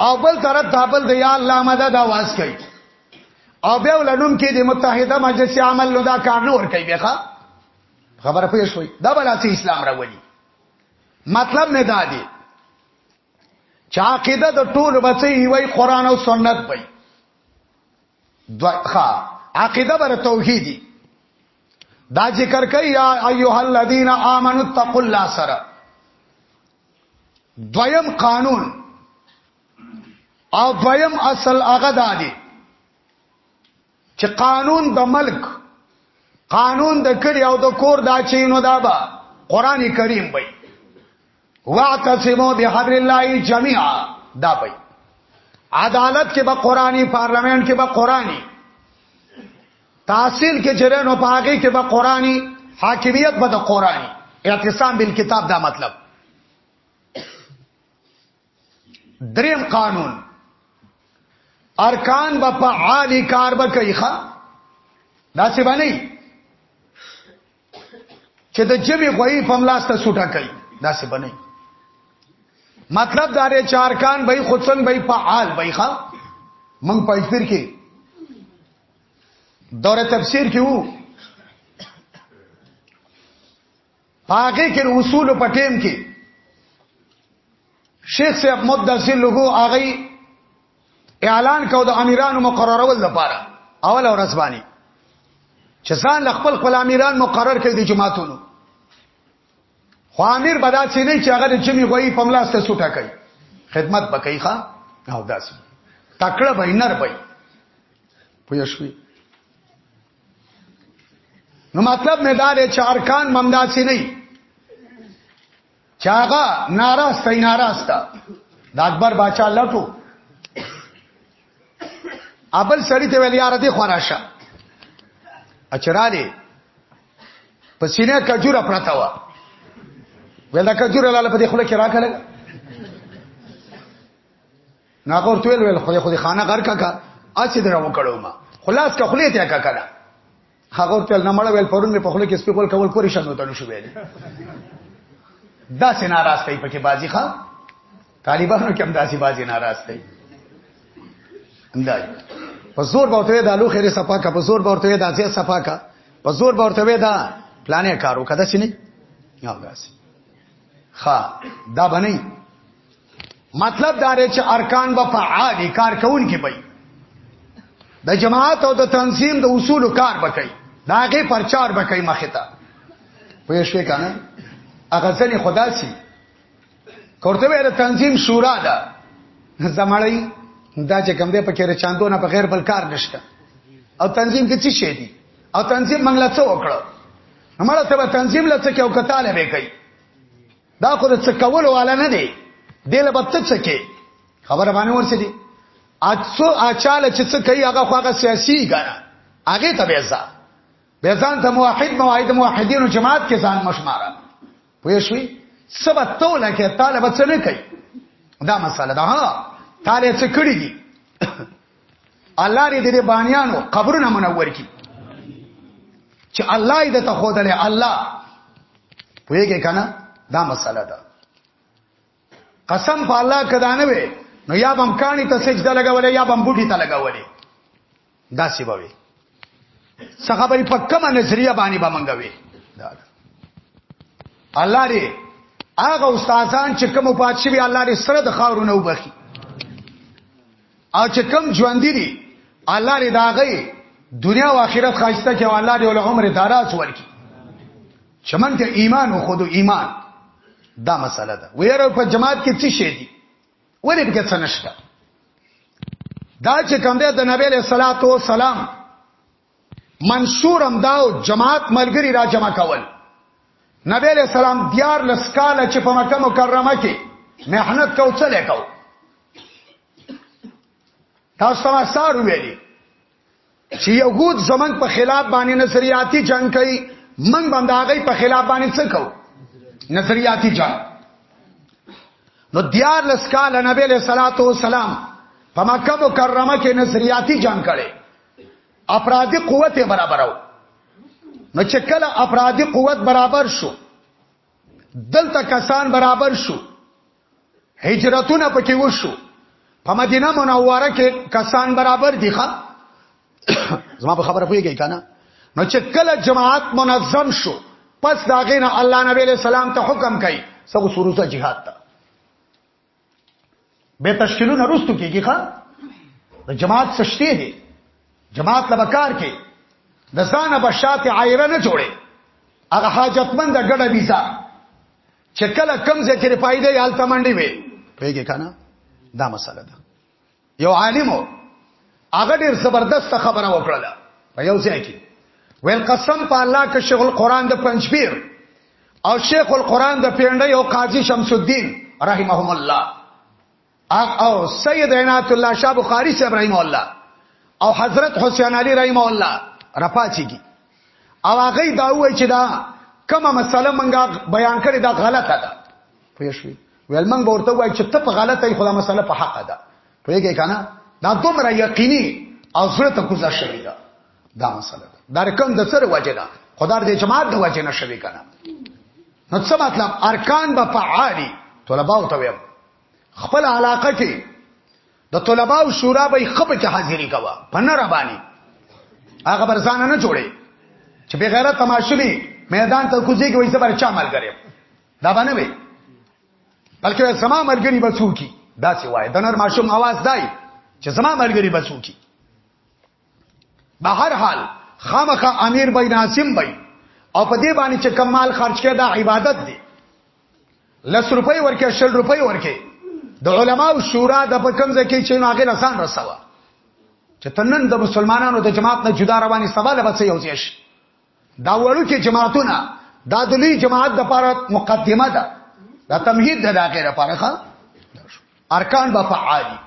او بل طرف ته بل دی یا الله مدد आवाज کوي او بیا ولنوم کې د متحده مجلس عمل نو دا کار نه ور کوي بیا خبره پوه شوي دا بل اسی اسلام راولي مطلب نه دا دی چې عقیده د ټول بچي وي قران او سنت وي دوخه عقیده بر توحیدی دا ذکر کوي یا ایها الذین آمنوا اتقوا الله سره دویم قانون او دویم اصل هغه دادی چې قانون د ملک قانون د کړي او د کور دا چې نو دا به قران کریم وي واعتصموا بحبل الله جميعا دا وي عدالت کې به قرآني پارلمان کې به قرآني تحصیل کې چیرې نو پاګه کې به قرآنی حاکمیت به د قرآنی اعتصام بالکتاب دا مطلب دریم قانون ارکان به په عالی کار به کوي ښا دا څه باندې چې د جبې غوي په ملاسته سټه کوي دا څه بنئ مطلب دا لري چارکان به خودسن به فعال به ښا من پېښور کې دوره تفسیر کې وو پاګه کې اصول په ټیم کې شیخ صاحب مدثر له هغه اعلان کو د امیرانو مقررول لپاره اول ورځ باندې چې ځان خپل خپل امیران مقرر کړي د جماعتونو خو امیر بدا چې نه چې هغه چې می غوي په ملاس ته سټه کوي خدمت بکای ښا او داس تکړه بینر بای پوه شوي نو مطلب مې دا دی چې ارکان ممداسي نه چاغه ناراسته ناراسته د اکبر بادشاہ لټو ابل سړی ته ویل یار دې خوراشه اچراله په سینه کجوره پرتا و ول دا کجوره لاله په دې خله کې راکړل ناغور تویل ویل خو خو خانه غر کا کا اچ درو کړو ما خلاص کا خلیته کا کړه هغه ورته نه مړ ویل پرون مې په خله کې سپیکول کول پورې شنو ته نشو ویل دا سې ناراضه پکې بازی ښا طالبانو کې هم داسې بازی ناراضه دی اندای په زور باورته دا لو خیره صفا کا په زور باورته دا زیات صفا کا په زور باورته دا پلانې کارو کده شي نه یو داسې ها دا باندې مطلب دا دی چې ارکان به فعال کار کوون کې وي د جماعت او د تنظیم د اصول کار وکړي دا غي پرچار وکړي مخه ته پوه شئ کنه هغه ځنې خدا سي کوته ویره تنظیم شورا ده زمړی دا چې کوم دې په کېره چاندونه په غیر بل کار نشته او تنظیم کې څه شي دي او تنظیم منګلا څه وکړه همړه ته تنظیم لته کې او کتاله به کوي دا خو د څه کولو والا نه دی دله به ته څه کې خبره باندې ورسې دي اڅو اچاله چې څه کوي هغه خو هغه سیاسي ګره هغه ته بیزا بیزان ته موحد موحد موحدینو جماعت کې ځان مشماره پوه شوي سبا ته لکه طالب څه نه کوي دا مسله ده ها طالب څه کړی دي الله دې دې بانیانو قبرونه منور کی چې الله دې ته خودلې الله پوهیږي کنه دا مسله ده قسم په الله کدا نه وي نو یا بم کانی ته سجده لګولې یا بم بوټي ته لګولې دا سی بوي څه خبرې په کومه نظریه باندې به منګوي دا الله دې هغه استادان چې کوم پاتشي وي الله دې سره د خاورونو وبخي او چې کم ژوندې دي الله دې دا غي دنیا او آخرت خاصته کې الله دې ول عمر دراز ورکي چې مونږ ته ایمان او خود ایمان دا مسله ده ویره په جماعت کې څه شي دي ولې به څه نشته دا چې کوم دی د نبی له صلوات و سلام منصور امداو جماعت ملګری را جمع کول نبی له سلام دیار لسکاله چې په مکه مکرمه کې محنت کو څه لیکو تاسو ما سارو ویلي چې يهود زمنګ په خلاف باندې نظریاتي جنگ کوي من باندې هغه په خلاف باندې څه کو نظریاتي جنگ نو دیار لسکال نبی له صلوات و سلام په مکه مکرمه کې نظریاتي جنگ کړي افرادی قوت برابرو نو چې کله افرادی قوت برابر شو دلته کسان برابر شو هجرتونه پکې وشو په مدینه منوره کې کسان برابر دي ښا زما په خبره پوهیږئ کنه نو چې کله جماعت منظم شو پس دا غینه الله نبی له سلام ته حکم کوي سب سروزه jihad ته به تشکیلونه رستو کیږي ښا د جماعت سشته دي جماعت لبکار کې د ځانه بشات عایره نه جوړي هغه حاجتمند ګډه بيزا چې کله کم ځای کې پای دی یال تمنډي وي پیګه کنه دا مسله ده یو عالم هغه ډیر زبردست خبره وکړه په یو ځای کې ویل قسم په الله کې شیخ القرآن د پنځپیر او شیخ القرآن د پیړنډي او قاضي شمس الدین رحمهم الله او سید عنایت الله شاه بخاری صاحب رحم الله او حضرت حسین علی رحم الله رپاچیږي او هغه دا وایي چې دا کومه مسله منګه بیان کړي دا غلطه ده پوه شئ ویل موږ ورته وایي چې ته په غلطه یې خدا مسله په حق ده پوهیږي کنه دا دومره یقیني او زړه ته کوزه شوی ده دا مسله ده دا رقم د سره وجه ده خدای دې جماعت د وجه نه شوی کنه نو څه مطلب ارکان به فعالی طلباو ته ویم خپل علاقه کې د طلباو شورا به خپه کې حاضری کوا په نه ربانی هغه برزان نه جوړي چې به غیرت تماشلی میدان ته کوزي کې وایي سره چا مال کړي دا باندې وي بلکې سما مرګري بچو کی دا سی وای د نر ماشوم आवाज دای چې سما مرګري بچو کی بهر حال خامخه امیر بین عاصم بین او په دې باندې چې کم مال خرج کړي دا عبادت دی لس روپۍ ورکه شل روپۍ ورکه د علماو شورا د په کمزه کې چې هغه لسان رسوا چې تنن د مسلمانانو د جماعت نه جدا رواني سواله بچي یو ځای شي دا وړو کې جماعتونه دا د لوی جماعت د لپاره مقدمه ده دا تمهید ده د هغه لپاره ښه ارکان به فعالي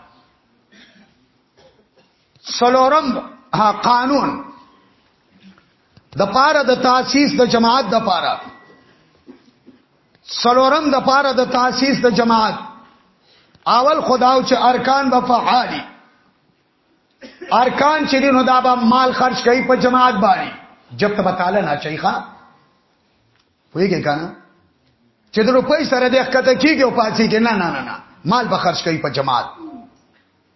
سلورم قانون د پاره د تاسیس د جماعت د پاره سلورم د پاره د تاسیس د جماعت اول خداو چې ارکان به فعالی ارکان چې دینو دا به مال خرج کوي په جماعت باندې جب ته تعالی نه چي ښا ویګه کنه چې د روپۍ سره د ښکته کیږي او پاتې کې نه نه نه مال به خرج کوي په جماعت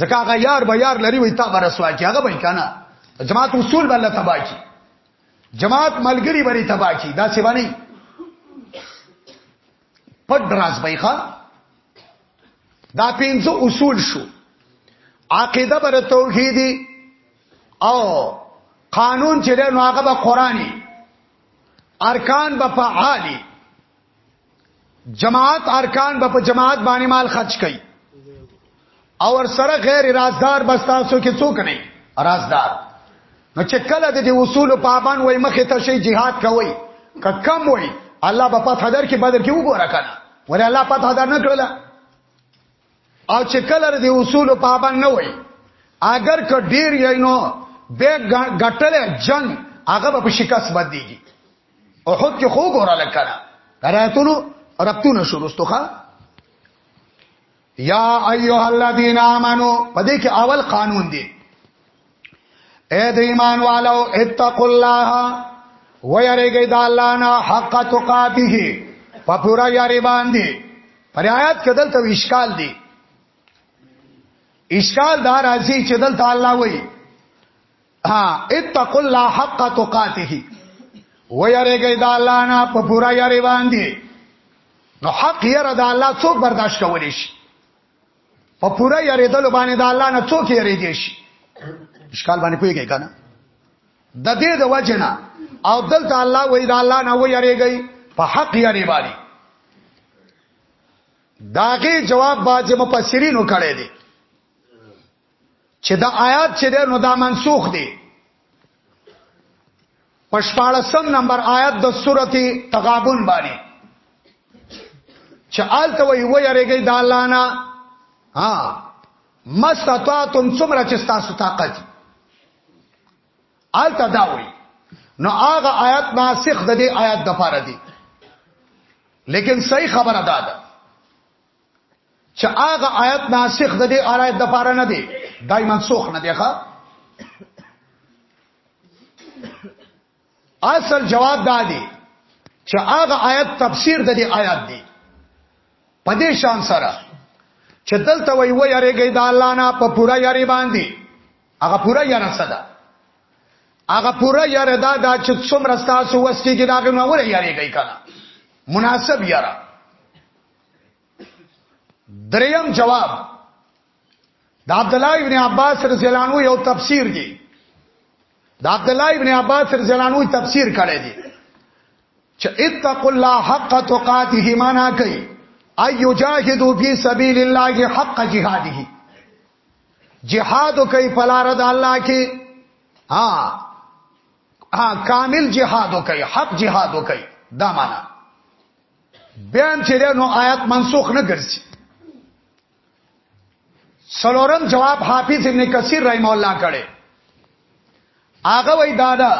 ځکه هغه یار به یار لري وي تا به رسوا کی هغه به کنه جماعت اصول به الله تبا کی جماعت ملګری بری تبا کی دا سی باندې پټ دراز بایخه دا پنځه اصول شو عقیده بر توحیدی او قانون چې نو هغه به قرآنی ارکان به فعالی جماعت ارکان به په جماعت باندې مال خرج کړي او ور سره غیر رازدار بس تاسو کې څوک نه رازدار نو چې کله د دې اصول پابند وای مخه ته شي jihad کوي که کم وای الله په پات حاضر کې بدر کې وګوره کنه ولې الله پات حاضر نه کړل او چې کله د دې اصول پابند نه وای اگر که ډیر یې نو به غټل جنگ هغه په شکست باندې احد کې خو ګور لکړه قراتلو ربطونه شروع استوخه یا ایها الذین آمنو پدې کې اول قانون دی اے د ایمان والو اتقوا الله ويرګی د الله نه حق تقاته په پورا یاري باندې پر آیات کې دلته اشکال دی اشکال دار راځي چې دلته الله وایي ها اتقوا الله حق تقاته ويرګي د الله نه په پورا یاري باندې نو حق یره د الله څوک برداشت کولی شي په پورا یاري د لبانې د الله نه څوک یری دي شي اشکال باندې کویږي کنه د دې د وجنه او دلته الله وې د الله نه ويرګي په حق یاري باندې داغه جواب باج مفسرینو کړی دی چې دا آیات چې ده نو دا منسوخ دي پښپاړسم نمبر آیات د سورته تغابن باندې چې آلته وی وی رګی د الله نه ها مستطاعتم څومره چې تاسو طاقت آلته دا وی نو هغه آیات ناسخ د دې آیات د پاره دي لیکن صحیح خبره ده چې هغه آیت ناسخ د دې آیت د پاره نه دی دای منسوخ نه دی ښا اصل جواب دا دی چې هغه آیت تفسیر د دې آیت دی په دې شان سره چې دلته وی و یریږي د الله نه په پورا یری باندې هغه پورا یره صدا هغه پورا یره دا دا چې څومره تاسو وسکیږي دا غو نه وره یریږي کنه مناسب یره دریم جواب د عبد الله ابن عباس رضی الله عنه یو تفسیر دی د عبد الله ابن عباس رضی الله عنه تفسیر کړی دی چې اتقوا الله حق تقاته معنا کوي ايو جاهدوا في سبيل الله حق جهاده جهاد کوي په لار د الله کې ها ها کامل جهاد کوي حق جهاد کوي دا معنا بیان چې ده نو آیات منسوخ نه ګرځي سلورم جواب حافظ ابن کثیر رحم الله کړي هغه وای دادا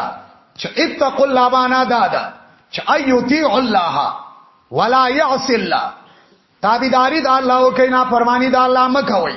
چې اتقوا الله بانا دادا چې ايطيع الله ولا يعصي الله تابعداري د الله او کینا فرمانی د الله مکوي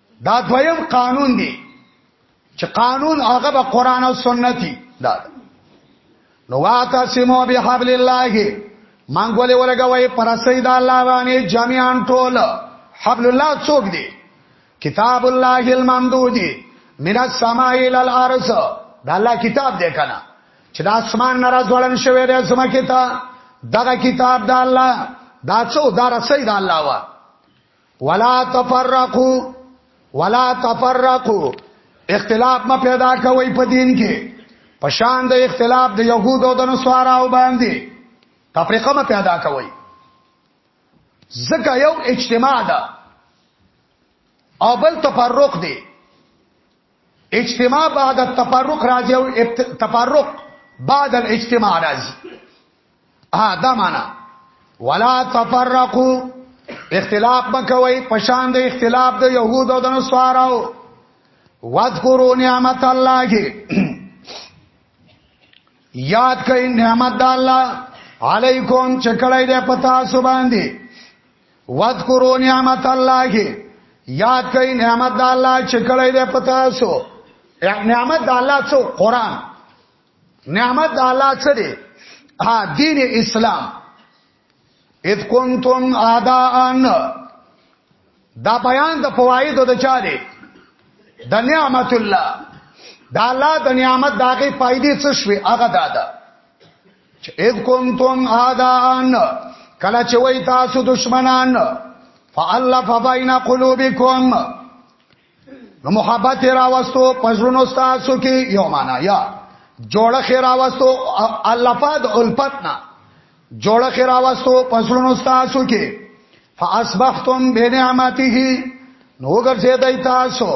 دا دویم قانون دی چې قانون هغه به قران او سنتي دا نو واتا سیمو به حبل الله مانګولې ولګوي پر سید الله باندې جميعان ټول حبل الله څوک دی کتاب الله الممدود من السماء الى الارض دا الله کتاب دی کنه چې د اسمان نه راځولن شوی دی سم کتاب دغه کتاب د الله دا څو دا رسید الله وا ولا تفرقو ولا تفرقو اختلاف ما پیدا کوي په دین کې پشان د اختلاف د يهود او د نصاراو باندې تفریقه ما پیدا کوي زکه یو اجتماع ده او بل تفرق دی اجتماع بعد التفرق راځي او تفرق بعد الاجتماع راځي ها دا معنا ولا تفرقوا اختلاف مکوي پشان د اختلاف د يهود او د نصاراو واذکروا نعمت الله یاد کئ نعمت الله علیکم چکړای دې پتا سو باندې واذکروا نعمت الله یاد کئ نعمت د الله چې کړی دی پتا سو نعمت د الله څو قران نعمت د الله څه دی ها دین اسلام اذ کنتم اعداءن دا بیان د فواید د چا دی د نعمت الله دا الله د نعمت داغه فائدې څه شوي هغه دادا چې اذ کنتم اعداءن کله چې وای تاسو دشمنان فالف بین قلوبکم نو محبت راوستو پزړونو تاسو کې یو معنا یا جوړه خیر راوستو الفاد الفتنا جوړه خیر راوستو پزړونو تاسو کې فاصبحتم بنعمته نو ګرځیدای تاسو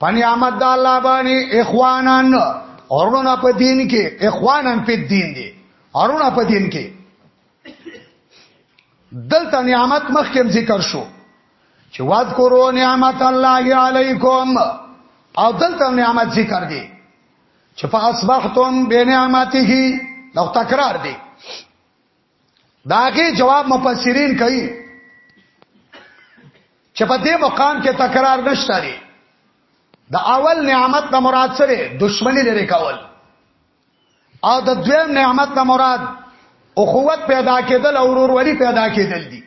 پنی احمد الله باندې اخوانان اورونه په دین کې اخوانان په دین دي اورونه په دین کې دلته نعمت مخکې ذکر شو چې واد کورو نعمت الله علیکم او دلته نعمت ذکر دي چې فاصبحتم بنعمته نو تکرار دي داغه جواب مفسرین کوي چې په دې مقام کې تکرار نشته لري د اول نعمت نه مراد سره دشمنی لري کول او د دویم نعمت نه مراد اخوت پیدا کېدل او ورورولي پیدا کېدل دي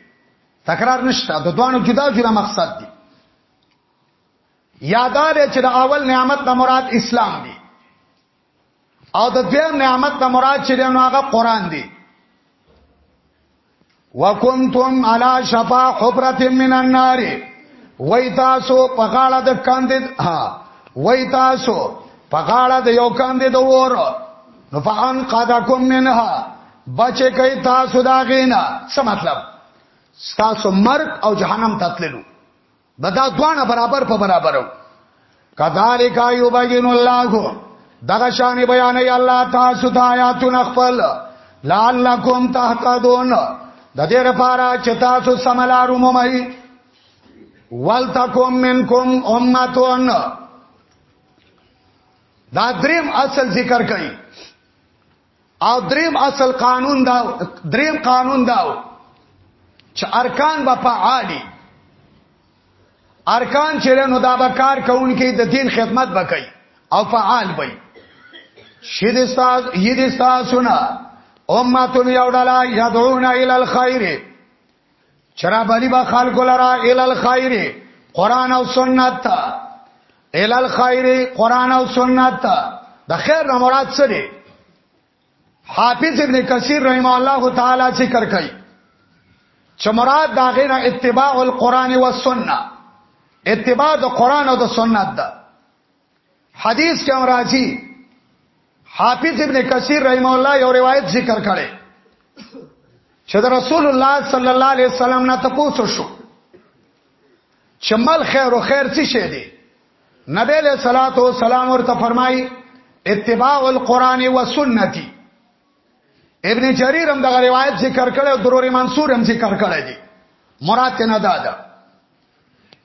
تکرار نشته د دوانو جدا جدا مقصد دي یادار چې د اول نعمت نه مراد اسلام دی او د دویم نعمت نه مراد چې نو هغه قران دی وکنتم علی شفا حفرت من النار وای تاسو په غاړه د کاندید ها وای تاسو په غاړه د یو کاندید ور نو فان قدکم منها بچه کوي تاسو دا غینا څه مطلب تاسو مرګ او جهنم تتللو دا دا دوانه برابر په برابرو کذالک یبین الله دغه شان بیان ای الله تاسو ته آیاتونه خپل لعلکم تهتدون د دې لپاره چې تاسو سملارو مومئ ولتکم منکم امتون دا دریم اصل ذکر کړي او دریم اصل قانون دا دریم قانون دا چې ارکان به فعالی ارکان چې نو دا به کار کوونکې د دین خدمت وکړي او فعال وي شید استاد ید استاد سنا امه یو ډلا یدعون الی الخير چرا بلی با خلق لرا ال الخير قران او سنت ال الخير قران او سنت د خیر نه مراد څه دی حافظ ابن کثیر رحم الله تعالی ذکر کوي چې مراد دا غینه اتباع القرآن والسنه اتباع د قرآن او د سنت ده حدیث کې راځي حافظ ابن کثیر رحم الله یو روایت ذکر کړي چې د رسول الله صلی الله علیه وسلم نه تاسو شو چې مل خیر او خیر څه شي دي نبی له صلوات و سلام ورته فرمایي اتباع القرآن و سنتي ابن جریر هم دغه روایت ذکر کړي او درور منصور هم ذکر کړي دي مراد نه دادا دا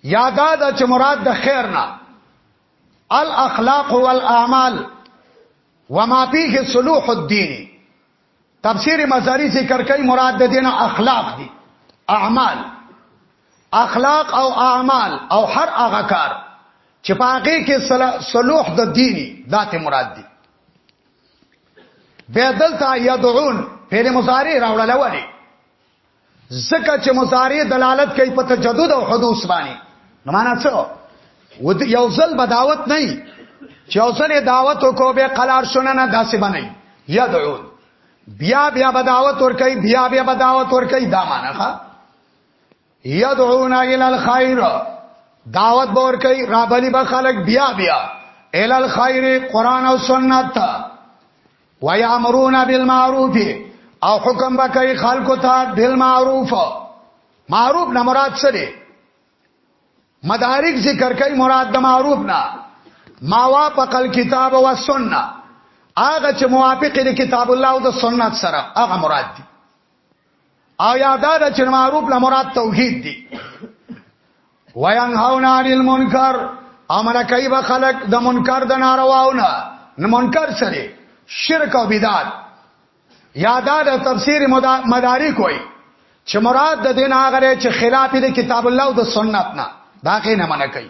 یادا د چې مراد د خیر نه الاخلاق والاعمال وما فيه صلوح الدين تفسیر مزاری ذکر کوي مراد د دین اخلاق دي اعمال اخلاق او اعمال او هر هغه کار چې پاګه کې صلوح د دیني داته مراد دي بدلتا یدعون فعل مضارع راوړل وړي زکه چې مضارع دلالت کوي په تجدد او حدوث باندې نو معنا څه و یو ځل بداوت نه چې یو ځل دعوت وکړو به قلار شونه نه داسې باندې یدعون بیا بیا بداوت ور کوي بیا بیا بداوت ور کوي دا معنا ښا یدعون الی الخير دعوت بور کوي رابلی به خلق بیا بیا ال الخير قران او سنت ويامرون بالمعروف او حکم به کوي خلکو ته بالمعروف معروف نه مراد څه دی مدارک ذکر کوي مراد د معروف نه ما وافق الكتاب والسنه هغه چې موافق دي کتاب الله او د سنت سره هغه مراد دي او یادا د چن معروف له مراد توحید دی وینهون عن المنکر امر کوي به خلق د منکر د نارواونه نه منکر سره شرک او بدعت یادا د تفسیر مدارک وای چې مراد د دین هغه چې خلاف دي کتاب الله او د سنت نه دا کې نه منکې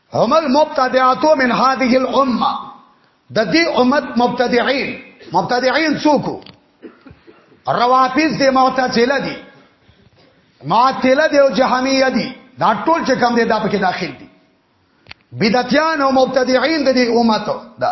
هم المبتدعات من هذه الامه د دې امت مبتدعين مبتدعين څوک روافض دي معتزله دي معتزله دي او جهميه دي دا ټول چې کم دي دا پکې داخل دي بدعتيان او مبتدعين د دې امت دا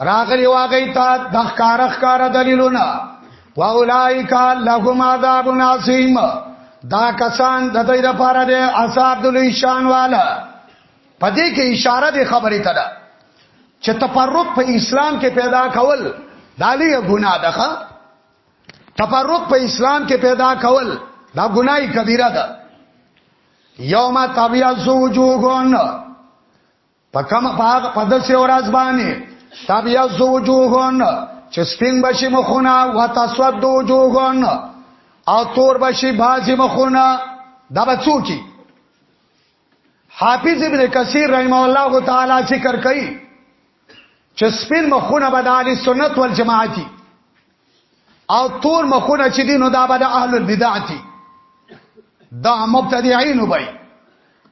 راغلی واغی تا دخکار اخکار دلیلونا و اولائکا لهم عذاب ناسیم دا کسان د دوی لپاره د عذاب دلی شان والا پدې کې اشاره د خبرې ته ده چې تفرق په اسلام کې پیدا کول دالی ګناه ده تفرق په اسلام کې پیدا کول دا ګناي کبیره ده یوم تبیض وجوهن په کوم پاغ په دسې ورځ باندې تب یا زوجوهن چې سپین بشي مخونه وتسود وجوهن او تور بشي بازي مخونه دا به څوکي حافظ ابن کثیر رحم الله تعالی ذکر کوي چې سپین مخونه به د اهل سنت والجماعت او تور مخونه چې دینو دا به د اهل البدع دي دا مبتدعين وبای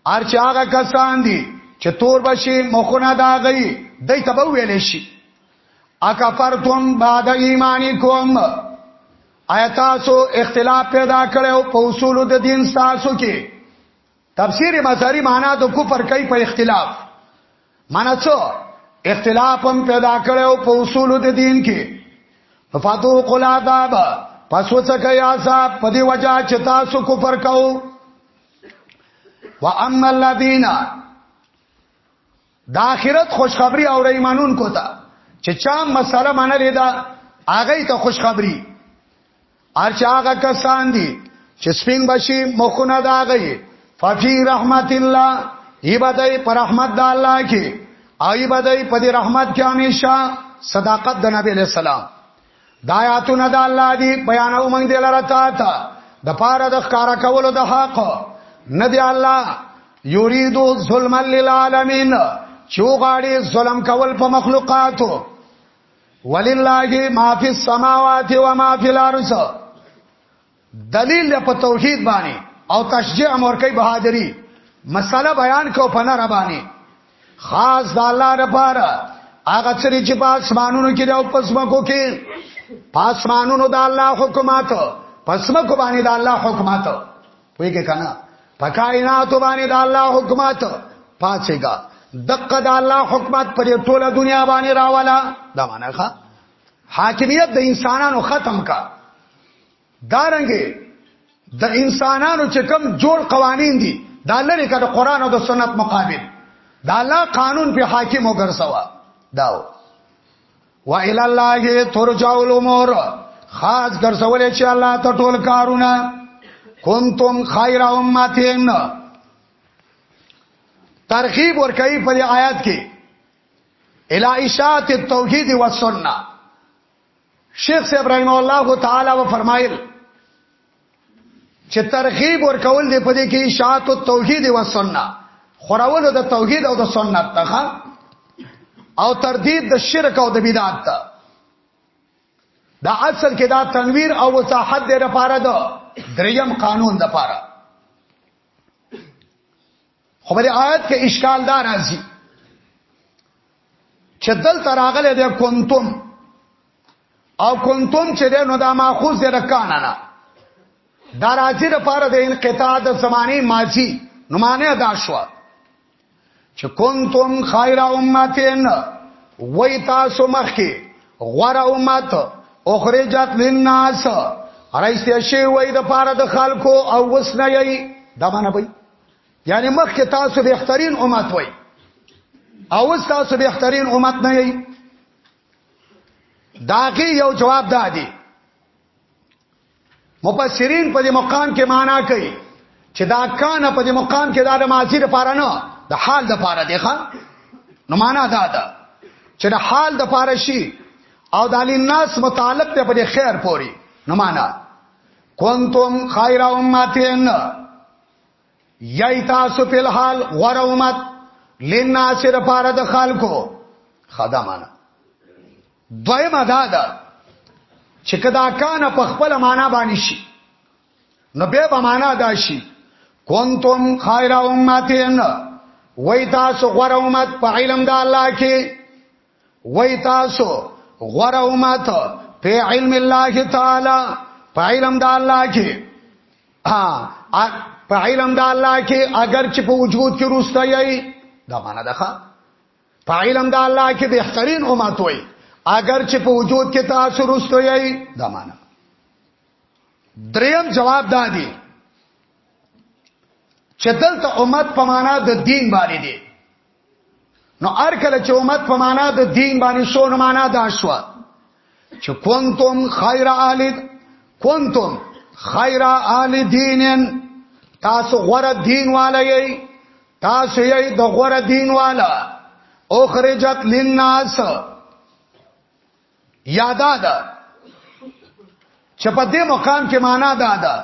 ارچ هغه کسان دي چې تور بشي مخونه دا غي دای ته ویل شي اکفرتم بعد ایمانکم آیتاسو اختلاف پیدا کړو په اصول د دین تاسو کې تفسیر مظهری معنا د کفر کوي په اختلاف معنا څه اختلاف هم پیدا کړو په اصول د دین کې فاتو قل عذاب پس وڅکه یا صاحب په دی وجہ چې تاسو کفر کوو واما الذين د آخرت خوشخبری او ایمانون کوتا چې چا مسله منلې ده هغه ته خوشخبری ارچا هغه کسان دي چې سپین بشي مخونه دا غي ففي رحمت الله ایبدای پر رحمت د الله کې ایبدای په دې رحمت کې همیشه صداقت د نبی له سلام دا آیاتونه د الله دی بیان او موږ دلاره تا ته د پاره د ښکارا کولو د حق نه دی الله یرید ظلم للعالمین چوغاړي ظلم کول په مخلوقاتو ولله ما فی السماوات و ما فی الارض دلیل له په توحید باندې او تشجیع مورکی بهادری مسله بیان کو په نره باندې خاص د الله لپاره هغه چری چې په اسمانونو کې او پسمکو کې پاسمانونو د الله حکومت پسمکو باندې د الله حکومت وایي کنه پکاینات باندې د الله حکومت پاتېګا دقه د الله حکومت پر ټوله دنیا باندې راواله دا معنی ښه حاکمیت د انسانانو ختم کا دارنګه د انسانانو چې کوم جوړ قوانین دي دا لری کړه قران او د سنت مقابل دا لا قانون په حاکم وګرځوا داو و الى الله ترجع الامور خاص ګرځولې چې الله ته ټول کارونه کنتم خیر امتین ترغیب ور کوي په آیات کې الایشات التوحید والسنه شیخ صاحب رحم الله تعالی و فرمایل چې ترغیب ورکول دی په دې کې اشاعت التوحید و سنت خورولو د توحید او د سنت ته او تردید د شرک او د بدعت ته دا اصل کې دا تنویر او وضاحت دی لپاره ده دریم قانون د پاره خو په آیت کې اشکال دار راځي چې دل تراغله د کنتم او کنتم چې نو دا ماخوذ دی رکانه نه دا راځي د پاره د انقطاع د زمانه ماضی نو معنی ادا شو چې کنتم خیر امتین وای تاسو مخکي غره امت اخرجت للناس رئیس شی وای د پاره د خلکو او وسنه یی دا معنی به یعنی مخکې تاسو بهترین امت وای او تاسو بهترین امت نه یی داغه یو جواب ده دی مفسرین په دې مقام کې معنا کوي چې دا کان په دې مقام کې دا د ماضی لپاره نه د حال لپاره دی ښا نو معنا دا ده چې د حال لپاره شي او د علی الناس متعلق ته په خیر پوري نو معنا کنتم خیر امتین یای تاسو په الحال غره امت لناس د پاره د خلکو خدامانه دویمه دا ده چې کدا کان په خپل معنا باندې شي نو به به معنا دا شي کنتم خیر امتین وای تاسو غره امت په علم د الله کې وای تاسو غره امت په علم الله تعالی په علم د الله کې ها په علم د الله کې اگر چې په وجود کې روسته یي دا معنا ده په علم د الله کې بهترین امت وای اگر چې په وجود کې تاسو روسته یي دا معنا دریم جواب دا دی چې دلته امت په معنا د دین باندې دی نو ار کله چې امت په معنا د دین باندې شو نو معنا دا شو چې کنتم خیر اهل کنتم خیر اهل دینن تاسو غره دین والای تاسو یې د غره دین والا اخرجت للناس یادا ده چې په دې مقام کې معنا ده ده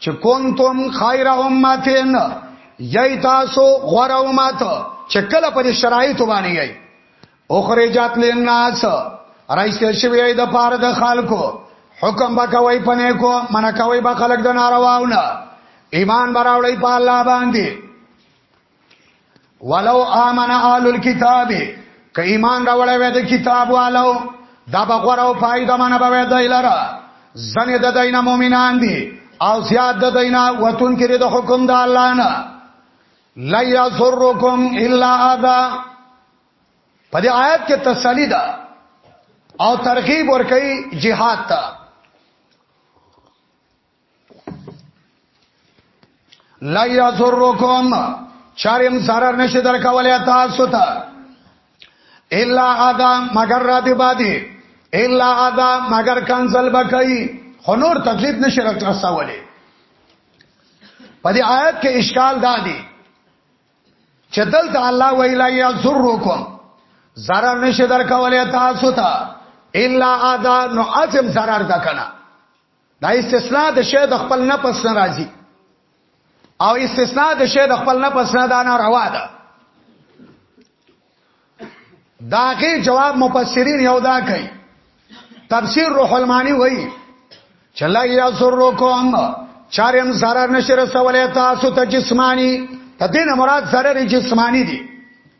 چې کنتم خیر امتین یی تاسو غره امت چې کله پر شرایط باندې یی اخرجات للناس رئیس شوی د پاره د خلکو حکم بکوي پنه کو من کوي به خلک د نارواونه ایمان براوړی په الله باندې ولو امن اهل الكتاب که ایمان راوړی وې د کتاب والو دا بغور او فائدہ منه به وې دایلره زنه د دینه مؤمنان دي او زیاد د دینه وتون کړي د حکم د الله نه لا یسرکم الا اذا په دې آیت کې تسلی ده او ترغیب ورکړي jihad ته لا یذرکم چارم zarar نشي درکولای تاسو ته الا ادا مگر را دی بادي الا ادا مگر کنزل بکئی خو نور تکلیف نشي رسولای په دې آیت کې اشکال دا دی چې دلته الله ویلا یذرکم zarar نشي درکولای تاسو ته الا ادا نو اجم zarar دا کنه دا استثناء د شی د خپل نفس نه راځي او استثناء د شی د خپل نفس نه دا ناروا ده داغه جواب مفسرین یو دا کوي تفسیر روح المانی وایي چې لا یسرکم چارم zarar نشر سوالې تاسو ته جسمانی تدین مراد zarar جسمانی دي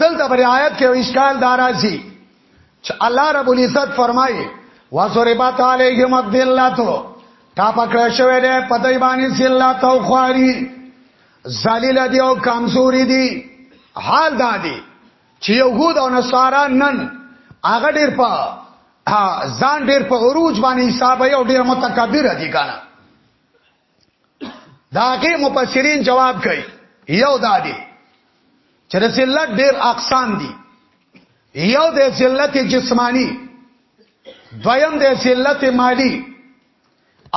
دلته پر آیت کې اشکال دارازي چې الله رب العزت فرمایي واسوربات علیهم الذلتو تا پکړه شوې ده په دای باندې ذلت او خواري ذلیل دي او کمزوري دي حال دا دي چې يهود او نصارا نن هغه ډیر په ځان ډیر په عروج باندې حساب یو ډیر متکبر دي کنه دا کې مفسرین جواب کوي یو دادی چې د ذلت ډیر اقسام دي یو د ذلت جسمانی دویم د ذلت مالی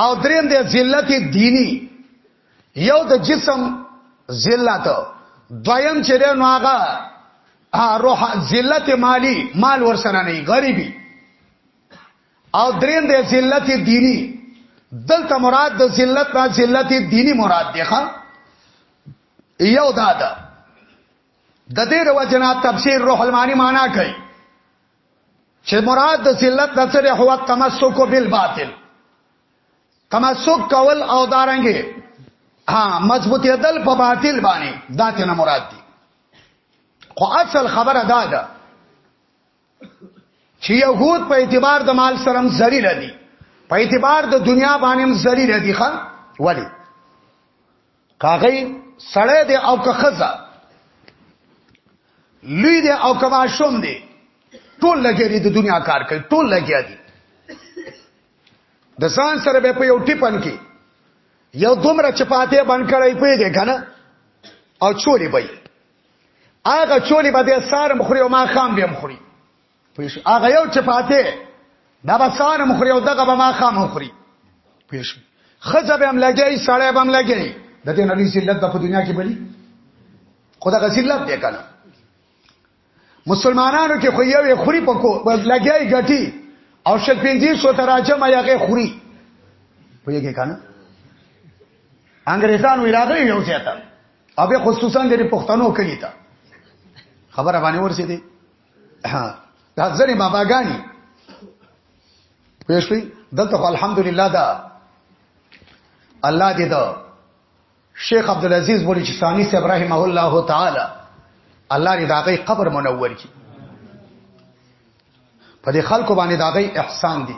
او دریم د ذلت دینی یو د جسم ذلت دویم چې د نوغه روح ذلت مالی مال ورسره نه غریبي او دریم د ذلت دینی دلته مراد د ذلت نه ذلت دینی مراد دی ښا یو دا ده د دې روجنا تفسیر روح المانی معنا کوي چې مراد د ذلت د سره هو تمسک بالباطل تمسک کول او دارنګي ها مضبوطی دل په باطل باندې دا ته مراد دي خو اصل خبره دا ده چې يهود په اعتبار د مال سره هم ذلیل دي په اعتبار د دنیا باندې هم ذلیل دي ښا ولی کاغی سړی دی او که خزه لوی دی او که ماشوم دی ټول لګی دی د دنیا کار کوي ټول لګیا دي د ځان سره به په یو ټیپن کې یو دومره چپاته بن کړی پیږي کنه او چوری به هغه چولی به د سار مخری او ما خام به مخری پېښ هغه یو چې پاتې دا به سار مخری او دغه به ما خام مخری پېښ خزه به هم لګي سړی به هم لګي د دې نړۍ ذلت په دنیا کې بلی خدا غزلت دی کنه مسلمانانو کې خو یو خوري پکو لګي غټي او شل پنځه سو تراجم یې خوري پوهیږي کنه انګريزان وی راغلي یو ځای ته اوبه خصوصا د پښتنو کلی ته خبره باندې ورسېدې دا ځنې باباګانی پېښوي دلته الحمدلله دا الله دې دا شیخ عبد العزيز بولی چې ثاني صاحب رحمه الله تعالی الله دې دا غي قبر منور کړي په دې خلکو باندې دا غي احسان دي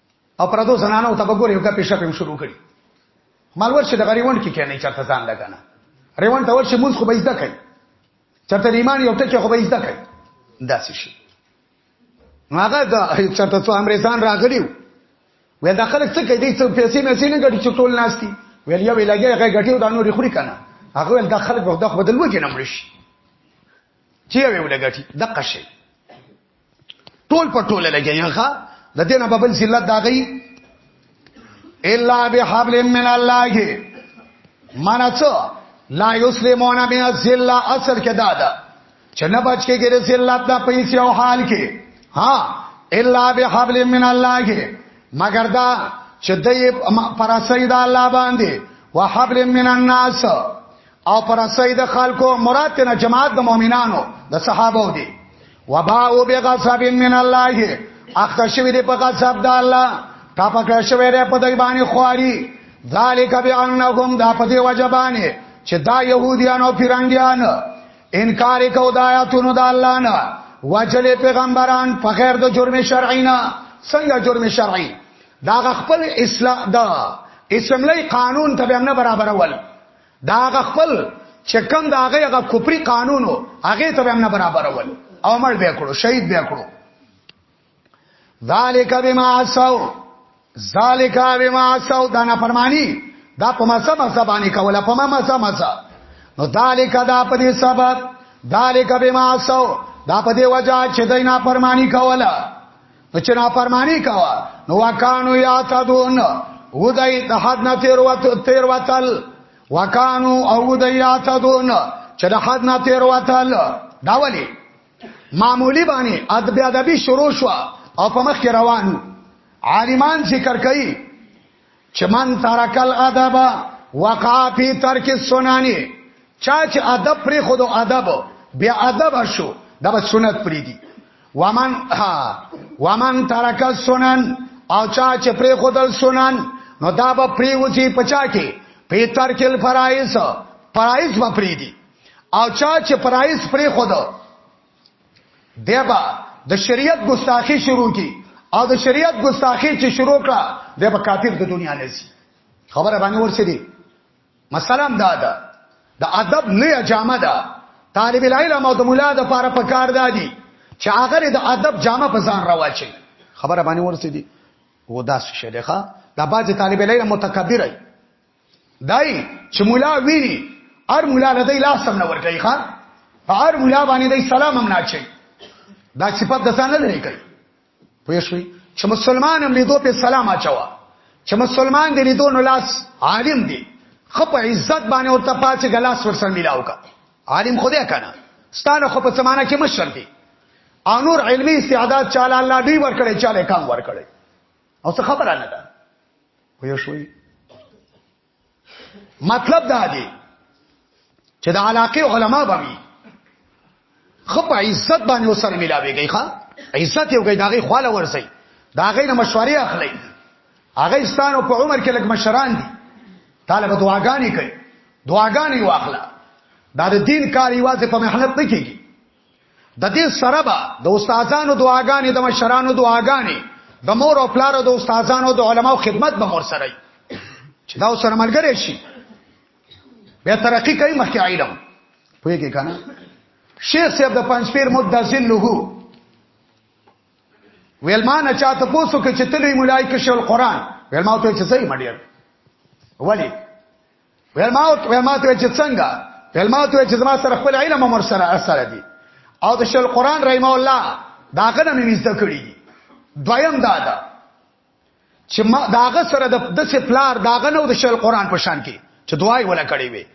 او پردو زنانو ته وګوري او کپې شپې شروع کړي مالور چې د غریوند کې کینې چرته ځان لګنه ریوند ته ورشي مونږ خو به زده کوي چرته ایمان یو ټکی خو به زده کوي داسې شي هغه د چرته څو امریزان راغلیو وې دا خلک څه کوي څو پیسې مې سینې ګټي چې ټول ناشتي ویل یو لګي هغه ګټي دا نور خوري کنه هغه ول دا خلک وخت خپل بدل وکي نه مړ شي چې یو ولګټي د قشه ټول په ټول لګي ښا د دینه په بل ذلت داغي الا بحبل من الله مانا څه لا یسلمون من الذل اصل کې دا ده چې نه بچ کې ګره ذلت نه پیسې او حال کې ها الا بحبل من الله مگر دا چې د پرسې د الله باندې وحبل من الناس او پر سید خلکو مراد تینا جماعت د مؤمنانو د صحابه دي وباء بغضب من الله اخته شوی دی په غضب د الله تا پکړه شوی دی په دای باندې خواري ذالک بانهم دا په دی وجبانه چې دا يهوديان او پیرنګيان انکار کو د آیاتونو د الله نه وجل پیغمبران په خیر د جرم شرعي نه څنګه جرم شرعي دا خپل اسلام دا اسلامي قانون ته به نه برابر ول دا هغه خپل چې کوم دا هغه هغه کوپری قانونو هغه ته هم نه برابرول او مړ به کړو شهید به کړو ذالک بما عصوا ذالک بما عصوا دا نه فرمانی دا په مزه مزه باندې کوله په مزه مزه نو ذالک دا په دې سبب ذالک بما عصوا دا په دې وجہ چې دای نه فرمانی کوله نو چې نافرمانی کوا نو وکانو یا تدون ودای د حد نه تیر وت تیر وتل وکانو او ودای یا تدون چې د حد نه تیر وتل دا ولی معمولی باندې ادب ادبی شروع شو او په مخ روانو عالمان ذکر کوي چمن ترک الادب وقع فی ترک السنن چا چې ادب پرې خود ادب بیا ادب شو دا به سنت پرې دي ومن ها ومن ترک السنن او چا چې پرې خود السنن نو دا به پرې وځي پچا کې په ترک الفرائض فرائض به پرې دي او چا چې فرائض پرې خود دی با د شریعت ګستاخی شروع کی او د شریعت ګستاخی چې شروع کړه دی به کافر د دنیا نه شي خبره باندې ورسې دي مثلا دا ده د ادب نه جامه ده طالب العلم او د مولا د پاره په کار دادي چې هغه د ادب جامه په ځان راوچي خبره باندې ورسې دي و داس شریخه دا باج طالب العلم متکبر دی دای چې مولا ویني ار مولا نه دی لاس هم نه ور کوي خان ار مولا باندې دی سلام هم نه چي دا صفات د ځان نه لري کوي پوه شئ چې مسلمان هم لیدو په سلام اچوا چې مسلمان دی لیدو نو لاس عالم دی خپ عزت باندې ورته پاتې ګلاس ورسره ملاو کا عالم خدای کنه ستانه خو په سمانه کې مشر دی انور علمی استعداد چاله الله دی ورکړي چاله کام ورکړي او څه خبره نه ده پوه شوي مطلب دا دی چې د علاقه علما به وي خپ عزت باندې وسره ملاويږي ښا عزت یو کوي داغه خواله ورسي داغه نه مشورې اخلي هغه ستانو په عمر کې لګ مشران دي طالب دعاګانې کوي دعاګانې واخلا دا د دین کار یوازې په محنت نه کیږي د دې سره به د استادانو دعاګانې د مشرانو دعاګانې د مور او پلار او د استادانو د علماو خدمت به مور سره چې دا سره ملګری شي به ترقی کوي مخکې علم پوهیږي کنه شیخ صاحب د پنځپیر مدذل له ویلمان چاته پوسو کې چې تلوي ملایکه شول قران ویلما ته چې صحیح مډیر ولی ویل ما ویل ما ته چې څنګه ویل ما ته چې زما سره خپل علم عمر سره اثر دي او د شل قران رحم الله داغه نه مې زده کړی دي دویم دا ده چې ما داغه سره د دسې پلار داغه نو د شل قران په شان کې چې دعای ولا کړی وي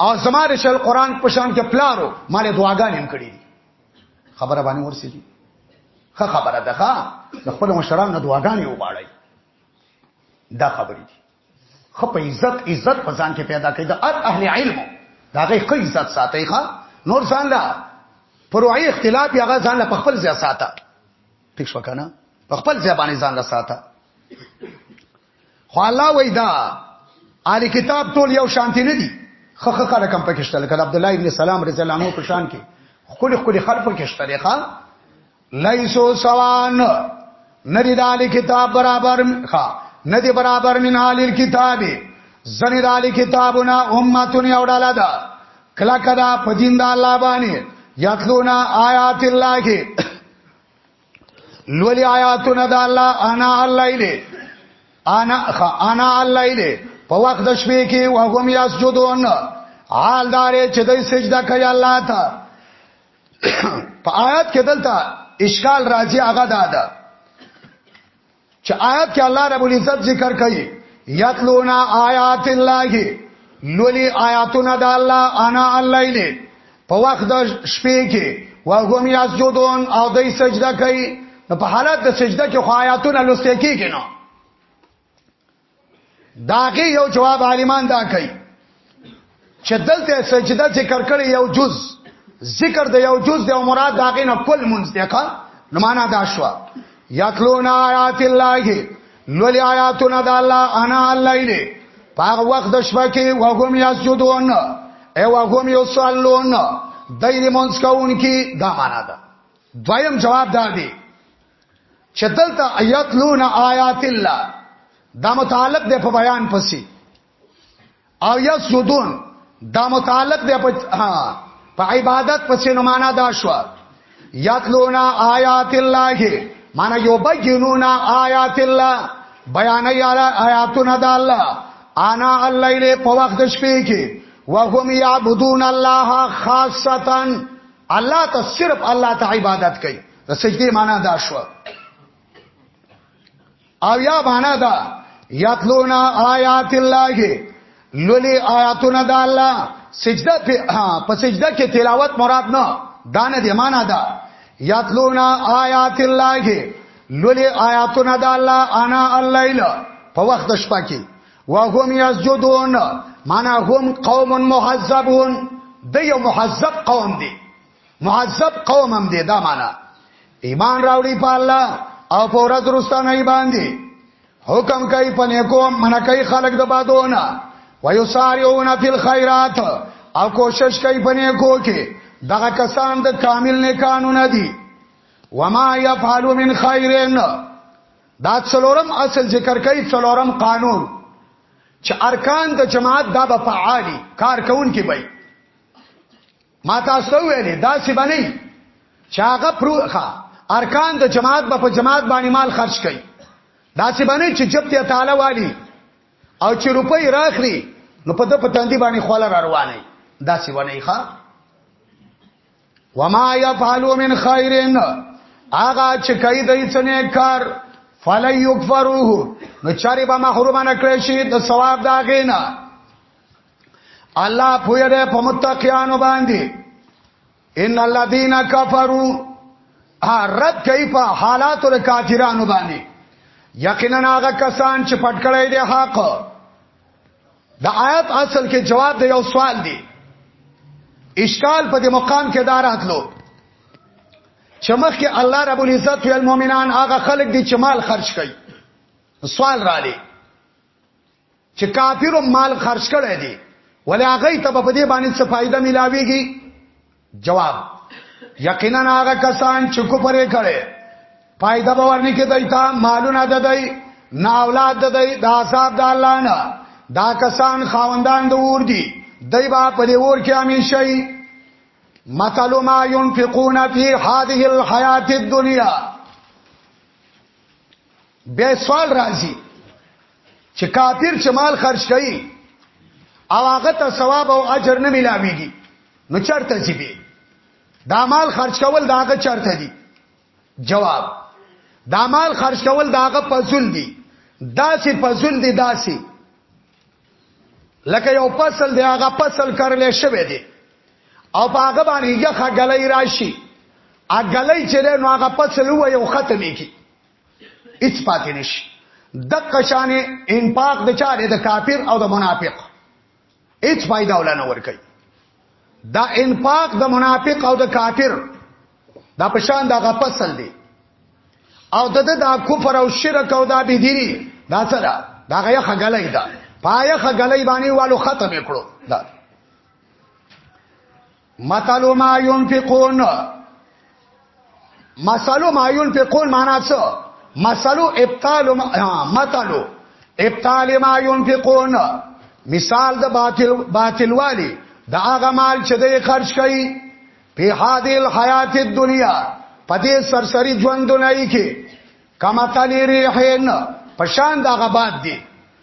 او زما د شل قران په شان کې پلارو مال دعاګانې هم کړې دي خبره باندې ورسېږي خه خبره ده ښا د خپل مشرانو دعاګانې وباړی دا خبرې دي خپ عزت عزت په ځان کې پیدا کړي د اهل علم دا غي خپل عزت ساتي ښا نور ځان لا پروعي اختلاف یغه ځان لا خپل ځای ساته ټیک شو کنه خپل ځای باندې ځان لا ساته خو الله وېدا آل کتاب ټول یو شانتی نه دي خخه خره کم پکې شته لکه عبد الله ابن سلام رضی الله عنه په شان کې خپل خپل خلف کې شته ښا لیسو سوان ندی دالی کتاب برابر خا ندی برابر من حالی کتابی زنی دالی کتابونا امتون یو ڈالا دا کلک دا پدین دا اللہ بانی یتلونا آیات اللہ کی لولی آیاتونا دا اللہ انا اللہ لی انا خا انا اللہ لی په وخت د شپې کې وهم یسجدون حال دارې چې دای سجده کوي الله ته په آیات کې دلته اشکال راځي هغه دا ده چې آیات کې الله رب العزت ذکر کوي یتلونا آیات الله لولی آیاتنا د الله انا الليل په وخت د شپې کې وهم یسجدون او دای سجده کوي نو په حالت د سجده کې خو آیاتونه لوستي کېږي نو داغه یو جواب عالمان دا کوي چې دلته سجده ذکر کړي یو جز ذکر د یو جز د مراد داغه نه کل منځ دی ښا نو معنا دا شو یتلون آیات الله لولی آیاتونه د الله انا الليل پاغ وخت د شپه کې وهم یسجدون ای وهم یصلون دای دې مونږ کوون کې دا معنا ده دویم جواب دا دی چې دلته ایتلون آیات الله دا متعلق دی په بیان پسې او یسجدون دا متعلق دی په په عبادت پسې نو معنا دا شو یتلون آیات الله معنا یبینون آیات الله بیان یالا آیاتنا د الله انا الليل په وخت شپې کې وهم یعبدون الله خاصتا الله ته صرف الله ته عبادت کوي د سجدي معنا دا شو او یا معنا دا یتلونا آیات الله لولی آیاتونه د الله سجده په سجده کې تلاوت مراد نه دانه دی معنا دا یتلونا آیات الله لولی آیاتونه د الله انا الليل په وخت شپه کې وهم یسجدون معنا هم قوم محذبون د یو محذب قوم دی معذب قوم هم دی دا معنا ایمان راوړي په الله او په ورځ رستانه باندې حکم کوي په نیکو منه کوي خلق د بادونه ويسارعون فی الخيرات او کوشش کوي په نیکو کې دغه کسان د کامل نه قانون دي وما يفعل من خير دا څلورم اصل ذکر کوي څلورم قانون چې ارکان د جماعت دا به فعالي کار کوونکي وي ما تاسو ته ویلې دا سی باندې چاغه پروخه ارکان د جماعت په جماعت باندې مال خرج کړي دا سی باندې چې جب ته تعالی والی او چې روپۍ راخري نو په د پتاندی باندې خوله را روانه دا سی باندې ښا وما يفعلوا من خير اغا چې کوي د څنګه کار فلن یکفروه نو چاري به محروم نه کړی شي د ثواب دا غینا الله پوی دی په متقینانو باندې ان الذين كفروا رد کوي په حالات او کافرانو باندې یقینا هغه کسان چې پټ کړی دی حق د آیات اصل کې جواب دی یو سوال دی اشکال په دې مقام کې دار اتلو چې مخکې الله رب العزت او المؤمنان هغه خلک دي چې مال خرج کوي سوال را لې چې کافر مال خرج کړی دی ولې هغه ته په دې باندې څه فائدہ ملاويږي جواب یقینا هغه کسان چې کو پرې کړي فائدہ به ورني کې دای ته مالونه ددای نه اولاد ددای د عذاب د الله نه دا کسان خاوندان د ور دي دای با په دې ور کې امین شي مثل ما ينفقون في هذه الحياه الدنيا بیا سوال راځي چې کافر چې مال خرج کوي او هغه ته ثواب او اجر نه ملاويږي نو چرته چې به دا مال خرج کول دا هغه چرته دي جواب دا مال خرج کول دا هغه پزول دي داسې پزول دي داسې لکه یو فصل دی هغه فصل کرلې شوی دی او په هغه باندې یخه غلې راشي اګلې چې نو هغه فصل و یو ختمې کی هیڅ پاتې نشي دغه شان انفاق د چا د کافر او د منافق هیڅ فائدہ ولا نه ور کوي دا انفاق د منافق او د کافر دا پشان دا غفصل دی او د د کفر او شرک او دا بيديني دا سره دا غیا خګلای دا پایه خګلای باندې والو ختم کړو دا مثل ما ينفقون مثل ما ينفقون معنا څه مثل ابطال مثل ابطال ما ينفقون مثال د باطل باطل والی دا هغه مال چې دوی خرج کړي په هاذه الحیات الدنیا په دې سرسری ژوند نه کې کما تلی ریحین پشان دا غباد دی